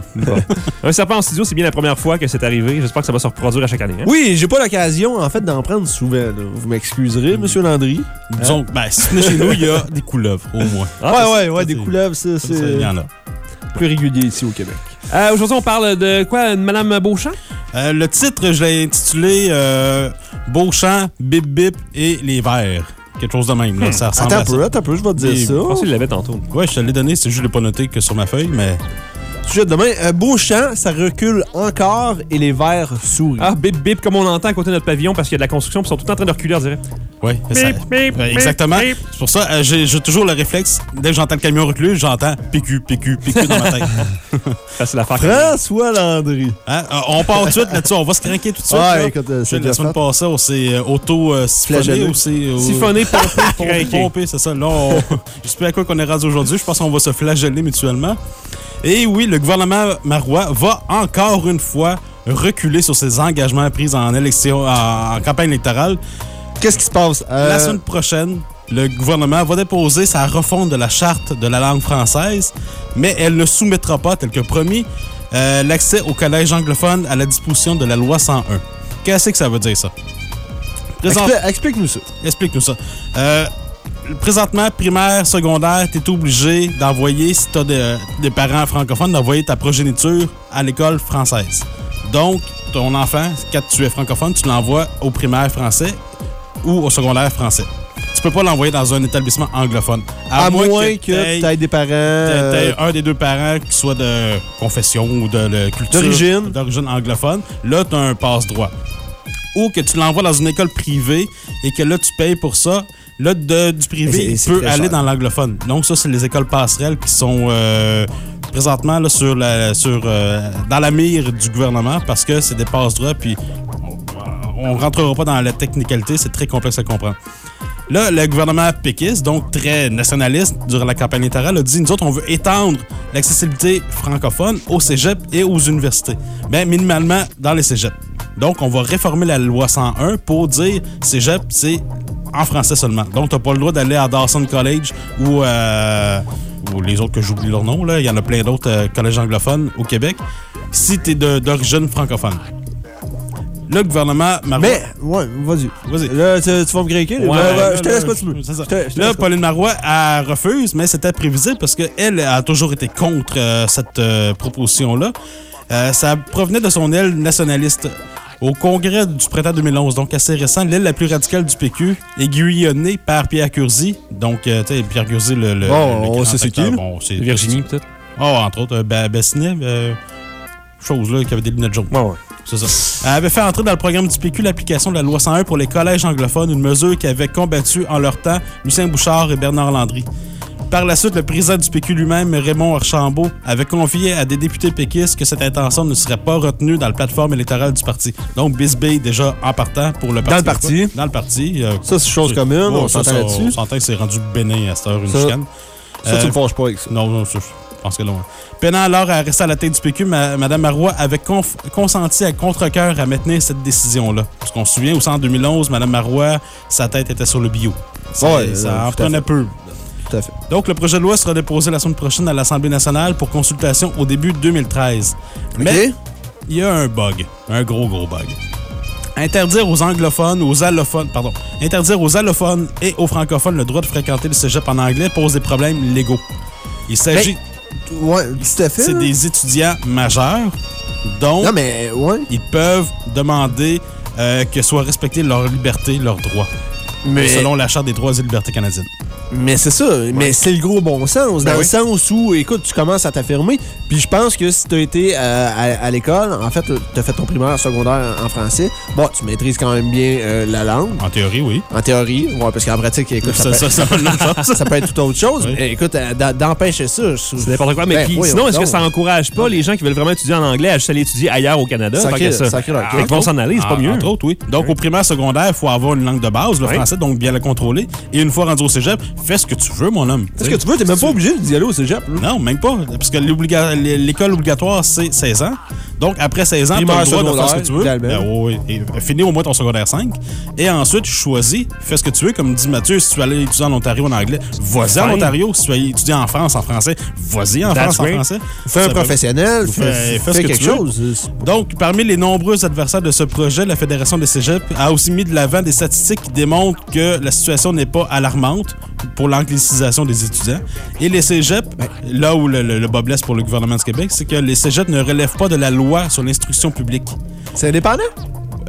Un serpent en studio, c'est bien la première fois que c'est arrivé. J'espère que ça va se reproduire à chaque année. hein? Oui, j'ai pas l'occasion, en fait, d'en prendre souvent. là. Vous m'excuserez, Monsieur Landry. Disons, ben, si chez nous, il y a des couleuvres, au moins. Ah, ouais, ouais, ouais, des couleuvres, c'est Il y en a. plus régulier ici au Québec. Euh, Aujourd'hui, on parle de quoi? de Madame Beauchamp? Euh, le titre, je l'ai intitulé euh, Beauchamp, Bip Bip et les Verts. Quelque chose de même. Là. Ça ressemble Attends un à ça. peu, attends un peu, je vais te dire Des- ça. Je pense qu'il l'avait tantôt. Ouais, je te l'ai donné, c'est juste que je l'ai pas noté que sur ma feuille, mais. Sujet de demain, euh, Beauchamp, ça recule encore et les verts sourient. Ah, bip bip, comme on entend à côté de notre pavillon parce qu'il y a de la construction, puis ils sont tout le temps en train de reculer, on dirait. Ça- bip, bip, exactement. bip. C'est pour ça, euh, j'ai j'ai toujours le réflexe, dès que j'entends le camion reculer, j'entends PQ, PQ, PQ dans ma tête. Facile à faire. François Landry. Hein? Euh, on part tout de suite là-dessus, on va se craquer tout de suite. Ouais, là. écoute, euh, c'est la semaine fait. passée, on s'est euh, auto-siphonné. Flagellé. Siphonné, pompé, Pompé, c'est ça. Là, on... j'espère à quoi qu'on est rendu aujourd'hui. Je pense qu'on va se flageller mutuellement. Et oui, le gouvernement marois va encore une fois reculer sur ses engagements pris en élection, en, en campagne électorale. Qu'est-ce qui se passe? Euh, La semaine prochaine, le gouvernement va déposer sa refonte de la charte de la langue française, mais elle ne soumettra pas, tel que promis, euh, l'accès au collège anglophone à la disposition de la loi 101. Qu'est-ce que ça veut dire, ça? Présent- Explique-nous ça. Explique-nous ça. Euh, présentement, primaire, secondaire, tu es obligé d'envoyer, si tu as des parents francophones, d'envoyer ta progéniture à l'école française. Donc, ton enfant, quand tu es francophone, tu l'envoies au primaire français ou au secondaire français. Tu peux pas l'envoyer dans un établissement anglophone. À, moins que, tu aies des parents. t'aies- t'aies euh, un des deux parents qui soit de confession ou de, de culture D'origine. d'origine anglophone, là, tu as un passe-droit. Ou que tu l'envoies dans une école privée et que là, tu payes pour ça. Là, de- du privé, il peut aller cher. dans l'anglophone. Donc, ça, c'est les écoles passerelles qui sont euh, présentement là, sur la, sur, euh, dans la mire du gouvernement parce que c'est des passe-droits. Puis, on ne rentrera pas dans la technicalité, c'est très complexe à comprendre. Là, le gouvernement péquiste, donc très nationaliste durant la campagne électorale, a dit nous autres, on veut étendre l'accessibilité francophone au cégep et aux universités. Ben, minimalement dans les cégeps. Donc, on va réformer la loi 101 pour dire cégep, c'est en français seulement. Donc, tu n'as pas le droit d'aller à Dawson College ou, euh, ou les autres que j'oublie leur nom. Là. Il y en a plein d'autres euh, collèges anglophones au Québec si tu es d'origine francophone. Là, le gouvernement Marois... Mais, ouais, vas-y. Vas-y. Là, tu, tu vas me. Ouais, là, je te là, laisse continuer. c'est ça. Je te- je te Là, laisse Pauline Marois, elle refuse, mais c'était prévisible parce qu'elle a toujours été contre euh, cette euh, proposition-là. Euh, ça provenait de son aile nationaliste. Au congrès du printemps 2011, donc assez récent, l'aile la plus radicale du PQ, aiguillonnée par Pierre Curzi. Donc, euh, tu sais, Pierre Curzi, le. le Bon, c'est qui, acteur. là? Bon, c'est- Virginie, peut-être. Oh, entre autres, euh, Bassinet, euh, chose là, qui avait des lunettes jaunes. Ouais, ouais. C'est ça. Elle avait fait entrer dans le programme du PQ l'application de la loi 101 pour les collèges anglophones, une mesure qui avait combattu en leur temps Lucien Bouchard et Bernard Landry. Par la suite, le président du PQ lui-même, Raymond Archambault, avait confié à des députés péquistes que cette intention ne serait pas retenue dans la plateforme électorale du parti. Donc, Bisbee, déjà en partant pour le parti. Dans le parti. Dans le parti. euh, Ça, c'est chose commune, on s'entend là-dessus. On s'entend que c'est rendu bénin à cette heure, une Ça- chicane. ça, tu le fâches pas avec ça. Non, non, ça, je pense que non. Peinant alors à rester à la tête du PQ, Mme Marois avait consenti à contre-cœur à maintenir cette décision-là. Parce qu'on se souvient, aussi en 2011, Mme Marois, sa tête était sur le bio. Ça, Ouais, ça euh, en tout prenait peu. Tout à fait. Donc, le projet de loi sera déposé la semaine prochaine à l'Assemblée nationale pour consultation au début 2013. Mais il y a un bug, un gros, gros bug. Interdire aux anglophones, aux allophones, pardon, interdire aux allophones et aux francophones le droit de fréquenter le cégep en anglais pose des problèmes légaux. Il s'agit. Ouais, tout à fait. C'est des étudiants majeurs, donc Non, mais, ouais. ils peuvent demander euh, que soit respectée leur liberté, leurs droits. Mais- Selon la Charte des droits et libertés canadiennes. Mais c'est ça, mais c'est le gros bon sens. Ben dans oui. le sens où, écoute, tu commences à t'affirmer. Puis je pense que si tu as été euh, à, à l'école, en fait, tu as fait ton primaire, secondaire en français, bon, tu maîtrises quand même bien euh, la langue. En théorie, oui. En théorie, ouais, parce qu'en pratique, écoute, ça, Ça- peut, ça- ça ça peut être tout autre chose. Oui. Mais écoute, euh, d'empêcher ça, C'est n'importe quoi. Mais Ben, puis, voyons sinon, est-ce que ça encourage pas les gens qui veulent vraiment étudier en anglais à juste aller étudier ailleurs au Canada? Ça. sacré leur Ah, Ils vont s'en aller, c'est pas En- mieux. Entre autres, oui. Donc, au primaire, secondaire, il faut avoir une langue de base, le Oui. français, donc bien la contrôler. Et une fois rendu au cégep, fais ce que tu veux, mon homme. Fais ce que tu veux, t'es même pas obligé d'y aller au cégep. là. Non, même pas. Parce que l'école obligatoire, c'est 16 ans. Donc, après 16 ans, tu as le droit de faire ce que tu veux. Ben, oui, oui. Et finis au moins ton secondaire 5. Et ensuite, tu choisis, fais ce que tu veux. Comme dit Mathieu, si tu veux aller étudier en Ontario en anglais, vas-y en. Ontario. Si tu veux aller étudier en France en français, vas-y en That's France en français. Fais un professionnel, Fais, fais- fais fais ce que quelque tu veux. chose. Donc, parmi les nombreux adversaires de ce projet, la Fédération des cégeps a aussi mis de l'avant des statistiques qui démontrent que la situation n'est pas alarmante pour l'anglicisation des étudiants. Et les cégeps, là où le, le, blesse pour le gouvernement du Québec, c'est que les cégeps ne relèvent pas de la loi sur l'instruction publique. C'est indépendant?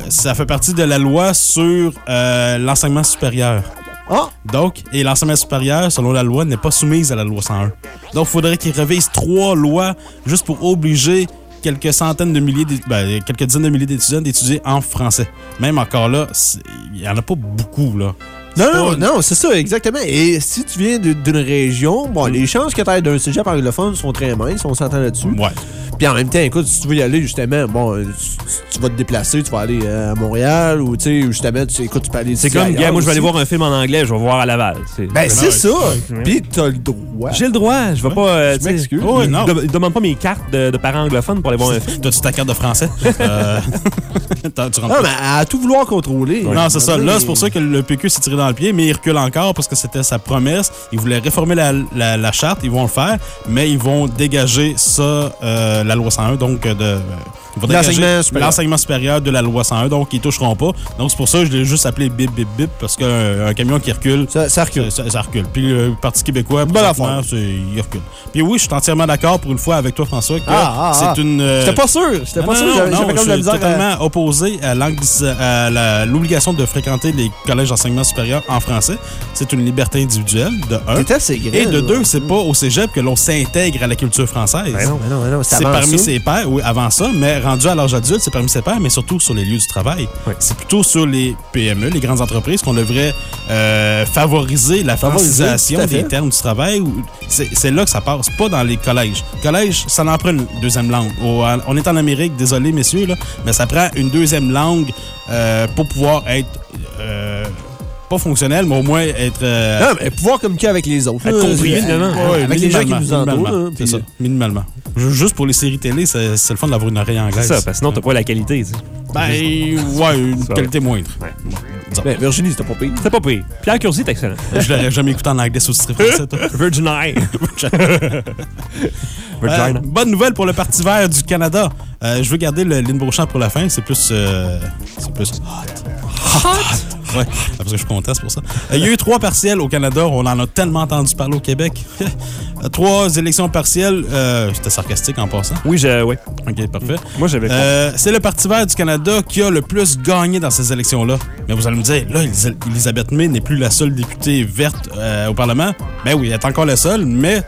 Ça fait partie de la loi sur euh, l'enseignement supérieur. Ah! Donc, et l'enseignement supérieur, selon la loi, n'est pas soumise à la loi 101. Donc, il faudrait qu'ils révisent trois lois juste pour obliger quelques centaines de milliers, ben, quelques dizaines de milliers d'étudiants d'étudier en français. Même encore là, il n'y en a pas beaucoup, là. Non, C'est non, non, c'est ça, exactement. Et si tu viens d'une région, bon, les chances que tu ailles d'un cégep anglophone sont très minces, on s'entend là-dessus. Ouais. Puis en même temps, écoute, si tu veux y aller, justement, bon, euh, tu, tu vas te déplacer, tu vas aller euh, à Montréal ou, tu sais, justement, tu, écoute, tu peux aller C'est comme, gars, moi, je vais aller voir un film en anglais, je vais voir à Laval. Ben, c'est ça. Puis t'as le droit. J'ai le droit, je vais pas. euh, Je m'excuse. ils Oh, non. dem- ils demandent pas mes cartes de, de parents anglophones pour aller voir un film. T'as-tu ta carte de français? Euh, tu Non, pas- mais à tout vouloir contrôler. Non, c'est ça. Là, c'est pour ça que le PQ s'est tiré dans le pied, mais il recule encore parce que c'était sa promesse. Ils voulaient réformer la, la- charte, ils vont le faire, mais ils vont dégager ça, euh, la loi 101, donc euh, de. L'enseignement supérieur. l'enseignement supérieur de la loi 101, donc ils toucheront pas. Donc c'est pour ça que je l'ai juste appelé bip bip bip parce qu'un un camion qui recule, ça, recule. Ça, ça recule. Puis le Parti québécois, c'est- il recule. Puis oui, je suis entièrement d'accord pour une fois avec toi, François, que Ah, ah, ah. c'est une. euh, J'étais pas sûr. J'étais pas non, sûr. non, J'avais je comme de la misère totalement opposé à l'obligation de fréquenter les collèges d'enseignement supérieur en français. C'est une liberté individuelle, de un. Assez grand, Et de deux, c'est pas au cégep que l'on s'intègre à la culture française. Ben non, ben non, ben non, c'est parmi ça. ses pairs, oui, avant ça, mais rendu à l'âge adulte, c'est parmi ses pairs, mais surtout sur les lieux du travail. C'est plutôt sur les PME, les grandes entreprises, qu'on devrait euh, favoriser la fait. des termes du travail. C'est là que ça passe, pas dans les collèges. Collège, ça en prend une deuxième langue. On est en Amérique, désolé messieurs, là, mais ça prend une deuxième langue euh, pour pouvoir être euh, pas fonctionnel, mais au moins être. euh, Non, mais pouvoir communiquer avec les autres. être compris, euh, évidemment. euh, Avec les gens qui nous entourent. C'est ça, minimalement. Ju- Juste pour les séries télé, c'est le fun d'avoir une oreille anglaise. C'est ça, parce que sinon, t'as pas la qualité. tu sais. Ben, ouais, une qualité moindre. Ben, Virginie, c'était pas pire. C'était pas pire. Pierre Curzi est excellent. Je l'aurais jamais écouté en anglais sous-titré français, toi. Virginia. Euh, bonne nouvelle pour le Parti vert du Canada. Euh, je veux garder le Lynn Beauchamp pour la fin. C'est plus. euh, c'est plus. Hot. Ouais, parce que je suis content, c'est pour ça. Euh, Il y a eu trois partiels au Canada. On en a tellement entendu parler au Québec. Euh, trois élections partielles. Euh, C'était sarcastique en passant. Oui, je, oui. Ok, parfait. Moi, j'avais. Euh, c'est le Parti vert du Canada qui a le plus gagné dans ces élections-là. Mais vous allez me dire, là, Elis- Elisabeth May n'est plus la seule députée verte euh, au Parlement. Ben oui, elle est encore la seule, mais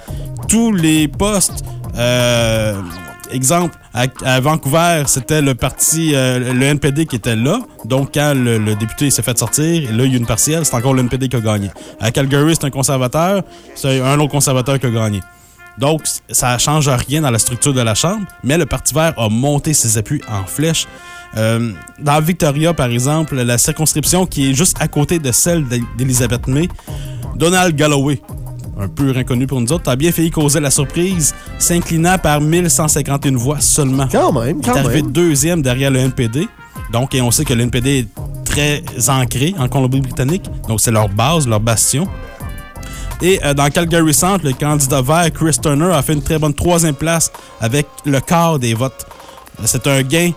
tous les postes euh, exemple, à, Vancouver, c'était le parti, euh, le NPD qui était là. Donc, quand le, député s'est fait sortir, là, il y a une partielle, c'est encore le NPD qui a gagné. À Calgary, c'est un conservateur, c'est un autre conservateur qui a gagné. Donc, ça change rien dans la structure de la Chambre, mais le Parti vert a monté ses appuis en flèche. Euh, dans Victoria, par exemple, la circonscription qui est juste à côté de celle d'E- d'Elizabeth May, Donald Galloway, un peu inconnu pour nous autres, a bien failli causer la surprise, s'inclinant par 1151 voix seulement. Quand même, Il quand est arrivé même. deuxième derrière le NPD. Donc, et on sait que le NPD est très ancré en Colombie-Britannique. Donc, c'est leur base, leur bastion. Et euh, dans Calgary Centre, le candidat vert Chris Turner a fait une très bonne troisième place avec le quart des votes. C'est un gain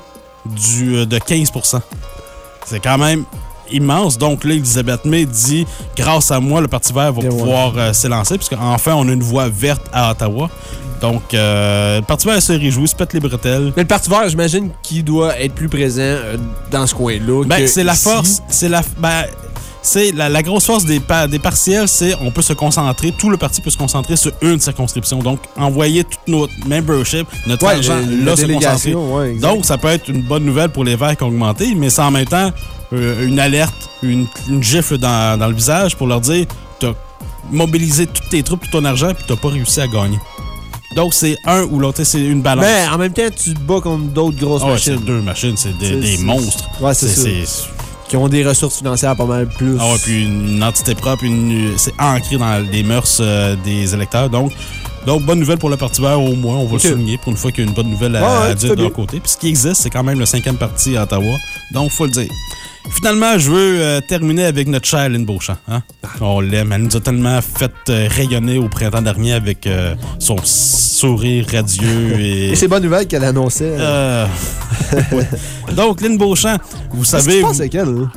du, euh, de 15% C'est quand même immense. Donc là, Elisabeth May dit grâce à moi, le Parti vert va pouvoir euh, s'élancer, puisque enfin on a une voix verte à Ottawa. Donc, euh, le Parti vert se réjouit, se pète les bretelles. Mais le Parti vert, j'imagine qu'il doit être plus présent euh, dans ce coin-là. Ben, c'est la force, c'est la, ben, c'est la, la grosse force des, pa- des partiels, c'est on peut se concentrer, tout le parti peut se concentrer sur une circonscription. Donc, envoyer tout notre membership, notre Ouais, argent, là, se concentrer. ouais. Donc, ça peut être une bonne nouvelle pour les Verts qui ont augmenté, mais c'est en même temps une alerte, une, une gifle dans, dans le visage pour leur dire t'as mobilisé toutes tes troupes, tout ton argent, puis t'as pas réussi à gagner. Donc, c'est un ou l'autre, c'est une balance. Mais en même temps, tu te bats contre d'autres grosses Ah ouais, machines. c'est deux machines, c'est des, monstres. Ouais, c'est ça. Qui ont des ressources financières pas mal plus. Ah ouais, puis une entité propre, une- c'est ancré dans les mœurs euh, des électeurs. Donc, donc, bonne nouvelle pour le Parti vert, au moins, on va le souligner pour une fois qu'il y a une bonne nouvelle à, Ouais, dire de leur côté. Puis ce qui existe, c'est quand même le cinquième parti à Ottawa. Donc, faut le dire. Finalement, je veux euh, terminer avec notre chère Lynn Beauchamp. Hein? On l'aime. Elle nous a tellement fait euh, rayonner au printemps dernier avec euh, son sourire radieux et. Et c'est bonne nouvelle qu'elle annonçait. Ouais. Donc, Lynn Beauchamp, vous savez. vous- avec elle, là?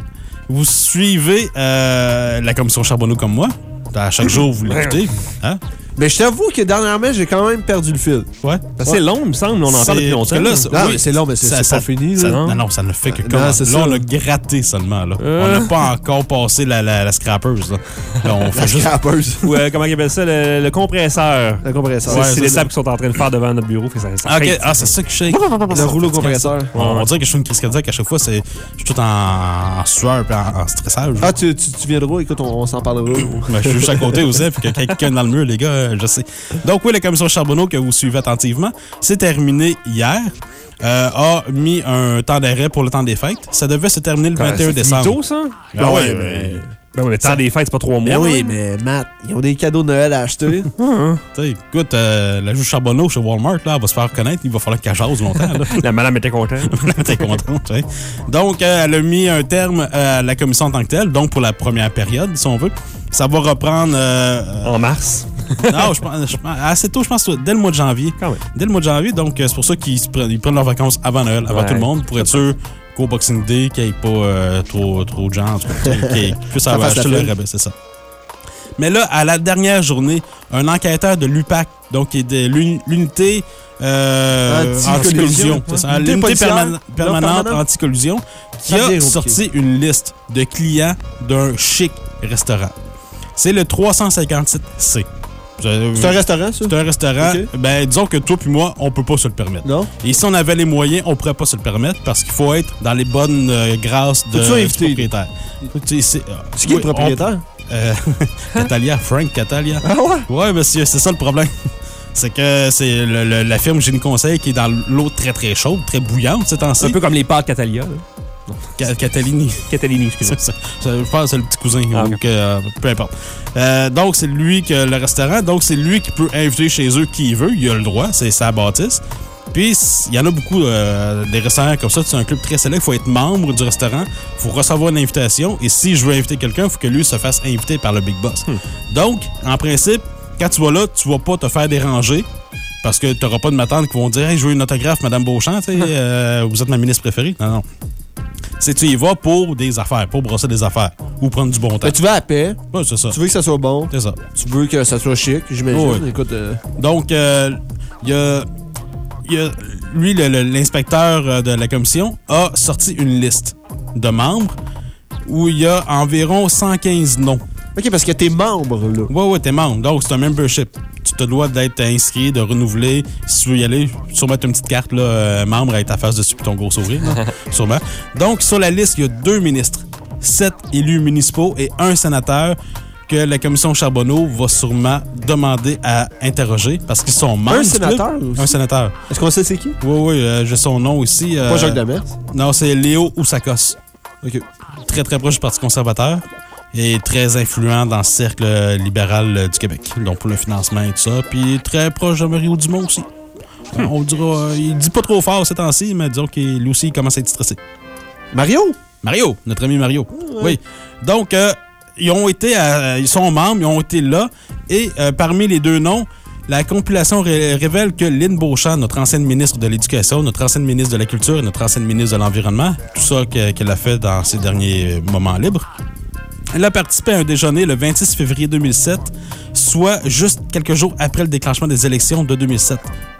vous suivez la commission Charbonneau comme moi. À chaque jour, vous l'écoutez. Hein? Mais je t'avoue que dernièrement, j'ai quand même perdu le fil. Ouais. C'est long, il me semble, on en parle depuis longtemps. Là, Non, oui, c'est long, mais c'est ça- pas fini. ça- là. non, non, ça ne fait que c'est Là, ça. on a gratté seulement. Là. Euh. On n'a pas encore passé la, la, la scrappeuse. Là. Là, on fait juste. Scrapeuse. Ou euh, comment ils appellent ça, le, le compresseur. Le compresseur. C'est Ouais, c'est c'est l'étape ça. qu'ils sont en train de faire devant notre bureau. fait ça, ça Ah. Ah, c'est ça que je shake. Le rouleau compresseur. On, dirait que je fais une crise cardiaque à chaque fois. c'est- Je suis tout en, sueur et en, stressage. Ah, tu, viendras, écoute, on, s'en parlera. Ben, je suis juste à côté aussi, puis que quelqu'un dans le mur, les gars, euh, je sais. Donc oui, la commission Charbonneau que vous suivez attentivement, c'est terminé hier. euh, a mis un temps d'arrêt pour le temps des fêtes. Ça devait se terminer le 21 décembre. tôt, ça? Ah ouais, mais... Ben oui, mais le temps des fêtes, c'est pas trois mois. Mais oui, hein? mais Matt, ils ont des cadeaux de Noël à acheter. Tu sais, écoute, euh, la juge Charbonneau chez Walmart, là, elle va se faire reconnaître. Il va falloir qu'elle jase longtemps. Là. La madame était contente. T'es contente, tu sais. Donc, euh, elle a mis un terme à la commission en tant que telle, donc pour la première période, si on veut. Ça va reprendre. euh, En mars. non, je pense, je pense- assez tôt, je pense, dès le mois de janvier. Quand même. Dès le mois de janvier, donc euh, c'est pour ça qu'ils prennent, leurs vacances avant Noël, avant Ouais. tout le monde, pour être sûr qu'au Boxing Day, qu'il n'y ait pas euh, trop, trop de gens, en tout cas, qu'ils puissent Ça avoir acheté le rabais, c'est ça. Mais là, à la dernière journée, un enquêteur de l'UPAC, donc qui est de l'unité euh, Anti-collusion. l'unité permanente anti-collusion, qui a sorti une liste de clients d'un chic restaurant. C'est le 357C. C'est un restaurant, ça? C'est un restaurant. Ben, disons que toi puis moi, on peut pas se le permettre. Non? Et si on avait les moyens, on pourrait pas se le permettre parce qu'il faut être dans les bonnes euh, grâces de, du propriétaire. C'est c'est- C'est qui le oui, on- propriétaire? euh, Catalia, Frank Catalia. Ah ouais? Ouais, monsieur, c'est ça le problème. C'est que c'est le- le- la firme Génie Conseil qui est dans l'eau très très chaude, très bouillante ces temps-ci. Un peu comme les pâtes Catalia. là. Ca- Catalini. Catalini, excusez-moi. Je pense que c'est le petit cousin. Ah, ou ok. que, euh, peu importe. Euh, donc, c'est lui qui a le restaurant. Donc, c'est lui qui peut inviter chez eux qui il veut. Il a le droit. C'est sa bâtisse. Puis, il y en a beaucoup euh, des restaurants comme ça. C'est un club très sélect. Il faut être membre du restaurant. Il faut recevoir une invitation. Et si je veux inviter quelqu'un, il faut que lui se fasse inviter par le Big Boss. Donc, en principe, quand tu vas là, tu vas pas te faire déranger. Parce que tu n'auras pas de m'attendre qui vont dire Hey, je veux une autographe, Madame Beauchamp. tu sais, euh, vous êtes ma ministre préférée. Non, non. C'est tu y vas pour des affaires, pour brosser des affaires ou prendre du bon temps. Ben, tu vas à paix. Ouais, c'est ça. Tu veux que ça soit bon. C'est ça. Tu veux que ça soit chic, j'imagine. Oui. Écoute, euh, Donc, euh, il y a, y a- lui, l'inspecteur euh, de la commission, a sorti une liste de membres où il y a environ 115 noms. OK, parce que t'es membre, là. Ouais, ouais, t'es membre. Donc, c'est un membership. Tu te dois d'être inscrit, de renouveler. Si tu veux y aller, sûrement une petite carte là, euh, membre avec ta face dessus puis ton gros sourire. là, sûrement. Donc, sur la liste, il y a deux ministres, sept élus municipaux et un sénateur que la commission Charbonneau va sûrement demander à interroger parce qu'ils sont membres. Un sénateur aussi? Un sénateur. Est-ce qu'on sait c'est qui? Oui, oui, euh, j'ai son nom ici. euh, Pas Jacques Demers? Non, c'est Léo Oussakos. OK. Très, très proche du Parti conservateur et très influent dans le cercle libéral euh, du Québec. Donc, pour le financement et tout ça. Puis très proche de Mario Dumont aussi. Euh, On dira, euh, il dit pas trop fort ces temps-ci, mais disons qu'il lui aussi il commence à être stressé. Mario? Mario, notre ami Mario. Oui. Donc, euh, ils ont été, à- ils sont membres, ils ont été là. Et euh, parmi les deux noms, la compilation ré- révèle que Lynn Beauchamp, notre ancienne ministre de l'Éducation, notre ancienne ministre de la Culture et notre ancienne ministre de l'Environnement, tout ça que- qu'elle a fait dans ses derniers moments libres, elle a participé à un déjeuner le 26 février 2007, soit juste quelques jours après le déclenchement des élections de 2007.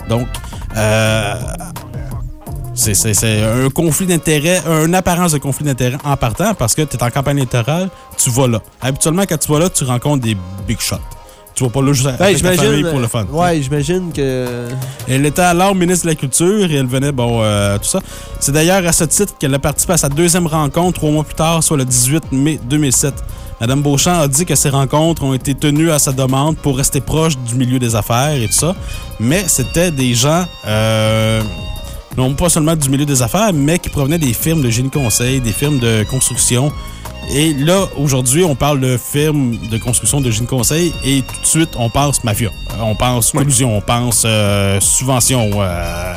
Donc, euh, c'est- un conflit d'intérêts, une apparence de conflit d'intérêts en partant parce que tu es en campagne électorale, tu vas là. Habituellement, quand tu vas là, tu rencontres des big shots. Tu vas pas là juste Ben, avec ta famille j'imagine. pour le fun. Ouais, j'imagine que. Elle était alors ministre de la Culture et elle venait, bon, euh, tout ça. C'est d'ailleurs à ce titre qu'elle a participé à sa deuxième rencontre trois mois plus tard, soit le 18 mai 2007. Madame Beauchamp a dit que ces rencontres ont été tenues à sa demande pour rester proche du milieu des affaires et tout ça. Mais c'était des gens, euh, non pas seulement du milieu des affaires, mais qui provenaient des firmes de génie conseil, des firmes de construction. Et là, aujourd'hui, on parle de firmes de construction de génie conseil et tout de suite, on pense mafia. Euh, On pense collusion, on pense euh, subvention. euh,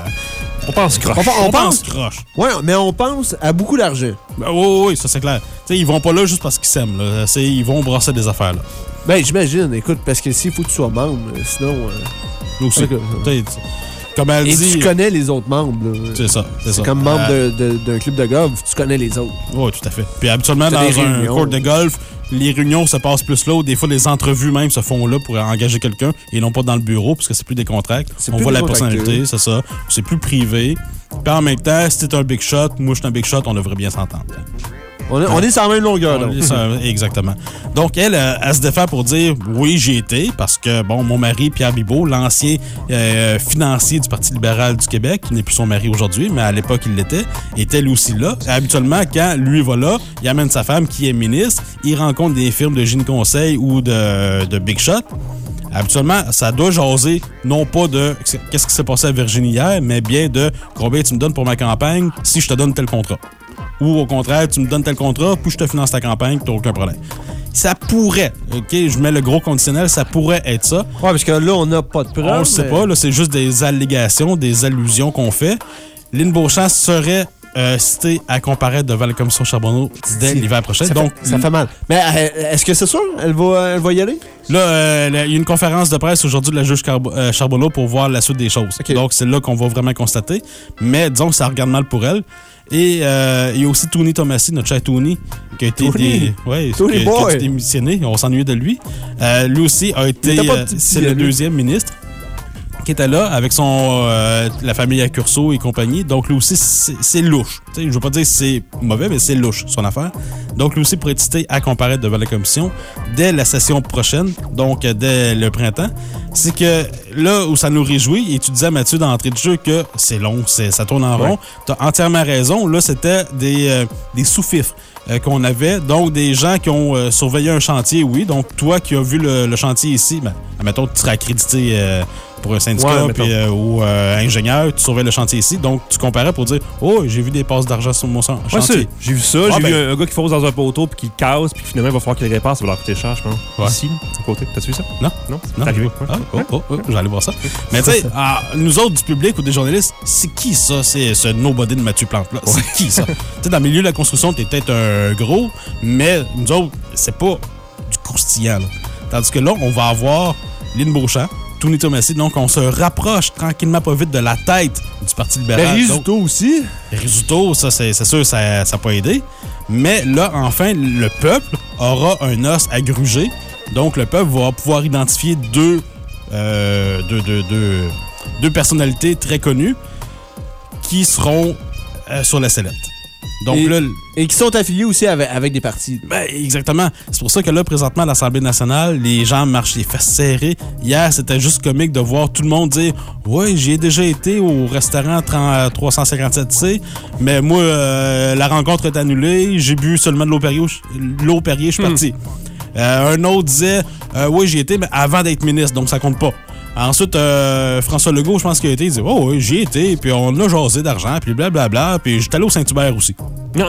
on pense croche. On, On pense croche. Ouais, mais on pense à beaucoup d'argent. Ben oui, oui, oui, ça c'est clair. Tu sais, ils vont pas là juste parce qu'ils s'aiment. là. Ils vont brasser des affaires. Là. Ben, j'imagine, écoute, parce que s'il faut que tu sois membre, sinon. euh, Nous aussi. Comme elle Et dit. tu connais les autres membres. C'est ça. C'est comme membre Euh, d'un club de golf, tu connais les autres. Oui, tout à fait. Puis habituellement, dans un réunions. court de golf, les réunions se passent plus là. Des fois, les entrevues même se font là pour engager quelqu'un et non pas dans le bureau, parce que c'est plus des contracts. On voit la personnalité, c'est ça. C'est plus privé. Puis en même temps, si t'es un big shot, moi je suis un big shot, on devrait bien s'entendre. On est, on est sur la même longueur, On là. sur- exactement. Donc, elle, euh, elle se défend pour dire oui, j'ai été, parce que, bon, mon mari, Pierre Bibot, l'ancien euh, financier du Parti libéral du Québec, qui n'est plus son mari aujourd'hui, mais à l'époque, il l'était, était lui aussi là. Habituellement, quand lui va là, il amène sa femme qui est ministre, il rencontre des firmes de génie conseil ou de, de big shot. Habituellement, ça doit jaser, non pas de qu'est-ce qui s'est passé à Virginie hier, mais bien de combien tu me donnes pour ma campagne si je te donne tel contrat. Ou au contraire, tu me donnes tel contrat, puis je te finance ta campagne, t'as aucun problème. Ça pourrait, OK, je mets le gros conditionnel, ça pourrait être ça. Ouais, parce que là, on n'a pas de preuves. On le sait pas, là, c'est juste des allégations, des allusions qu'on fait. Lynn Beauchamp serait euh, citée à comparaître devant la commission Charbonneau dès l'hiver prochain. Ça, Donc, fait, ça fait mal. Mais euh, est-ce que c'est sûr? Elle va, elle va y aller? Là, euh, là, il y a une conférence de presse aujourd'hui de la juge euh, Charbonneau pour voir la suite des choses. Donc, c'est là qu'on va vraiment constater. Mais disons que ça regarde mal pour elle. Et euh, il y a aussi Tony Tomassi, notre cher Tony, qui a été, Tony? dé- ouais, Tony qui a- qui a boy. été démissionné. On s'ennuyait de lui. Euh, lui aussi a été. euh, c'est le lui. deuxième ministre qui était là avec son euh, la famille à Curso et compagnie. Donc lui aussi, c'est louche. Je veux pas dire que c'est mauvais, mais c'est louche, son affaire. Donc lui aussi pourrait être cité à comparaître devant la commission dès la session prochaine, donc euh, dès le printemps. C'est que là où ça nous réjouit, et tu disais Mathieu d'entrée de jeu que c'est long, ça tourne en Ouais. rond. Tu as entièrement raison. Là, c'était des, euh, des sous-fifres. qu'on avait, donc des gens qui ont euh, surveillé un chantier, oui. Donc, toi qui as vu le, le chantier ici, ben, admettons que tu serais accrédité euh, pour un syndicat Ouais, euh, ou euh, ingénieur, tu surveilles le chantier ici. Donc, tu comparais pour dire Oh, j'ai vu des passes d'argent sur mon Ouais, chantier. j'ai vu ça. Ah, j'ai ben, vu un, un gars qui fonce dans un poteau puis qui le casse puis finalement il va falloir qu'il le répare. Ça va leur coûter cher, je pense. Ouais. Ici, à côté. T'as vu ça? Non. Non? Non. Arrivé? Ah, oh, oh, oh, aller voir ça. Mais tu sais, ah, nous autres du public ou des journalistes, c'est qui ça, c'est ce nobody de Mathieu Plante-là? C'est qui ça? tu sais, dans le milieu de la construction, t'es peut-être un gros, mais nous autres, c'est pas du croustillant. là. Tandis que là, on va avoir Lynn Beauchamp, Tony Tomassi, donc on se rapproche tranquillement pas vite de la tête du Parti libéral. Donc, Risuto aussi. Risuto, ça, c'est c'est sûr, ça n'a pas aidé. Mais là, enfin, le peuple aura un os à gruger. Donc, le peuple va pouvoir identifier deux, euh, deux, deux- deux- deux personnalités très connues qui seront euh, sur la sellette. Donc et, là, et qui sont affiliés aussi avec, avec des partis. Ben, exactement. C'est pour ça que là, présentement, à l'Assemblée nationale, les gens marchent les fesses serrées. Hier, c'était juste comique de voir tout le monde dire Ouais, j'y ai déjà été au restaurant 30 357C, mais moi, euh, la rencontre est annulée. J'ai bu seulement de l'eau Perrier, je- l'eau Perrier, je suis parti. Euh, un autre disait euh, Oui, j'y étais, mais avant d'être ministre, donc ça compte pas. Ensuite, euh, François Legault, je pense qu'il a été, il dit Oh, oui, j'y ai été, puis on a jasé d'argent, puis blablabla, puis j'étais allé au Saint-Hubert aussi.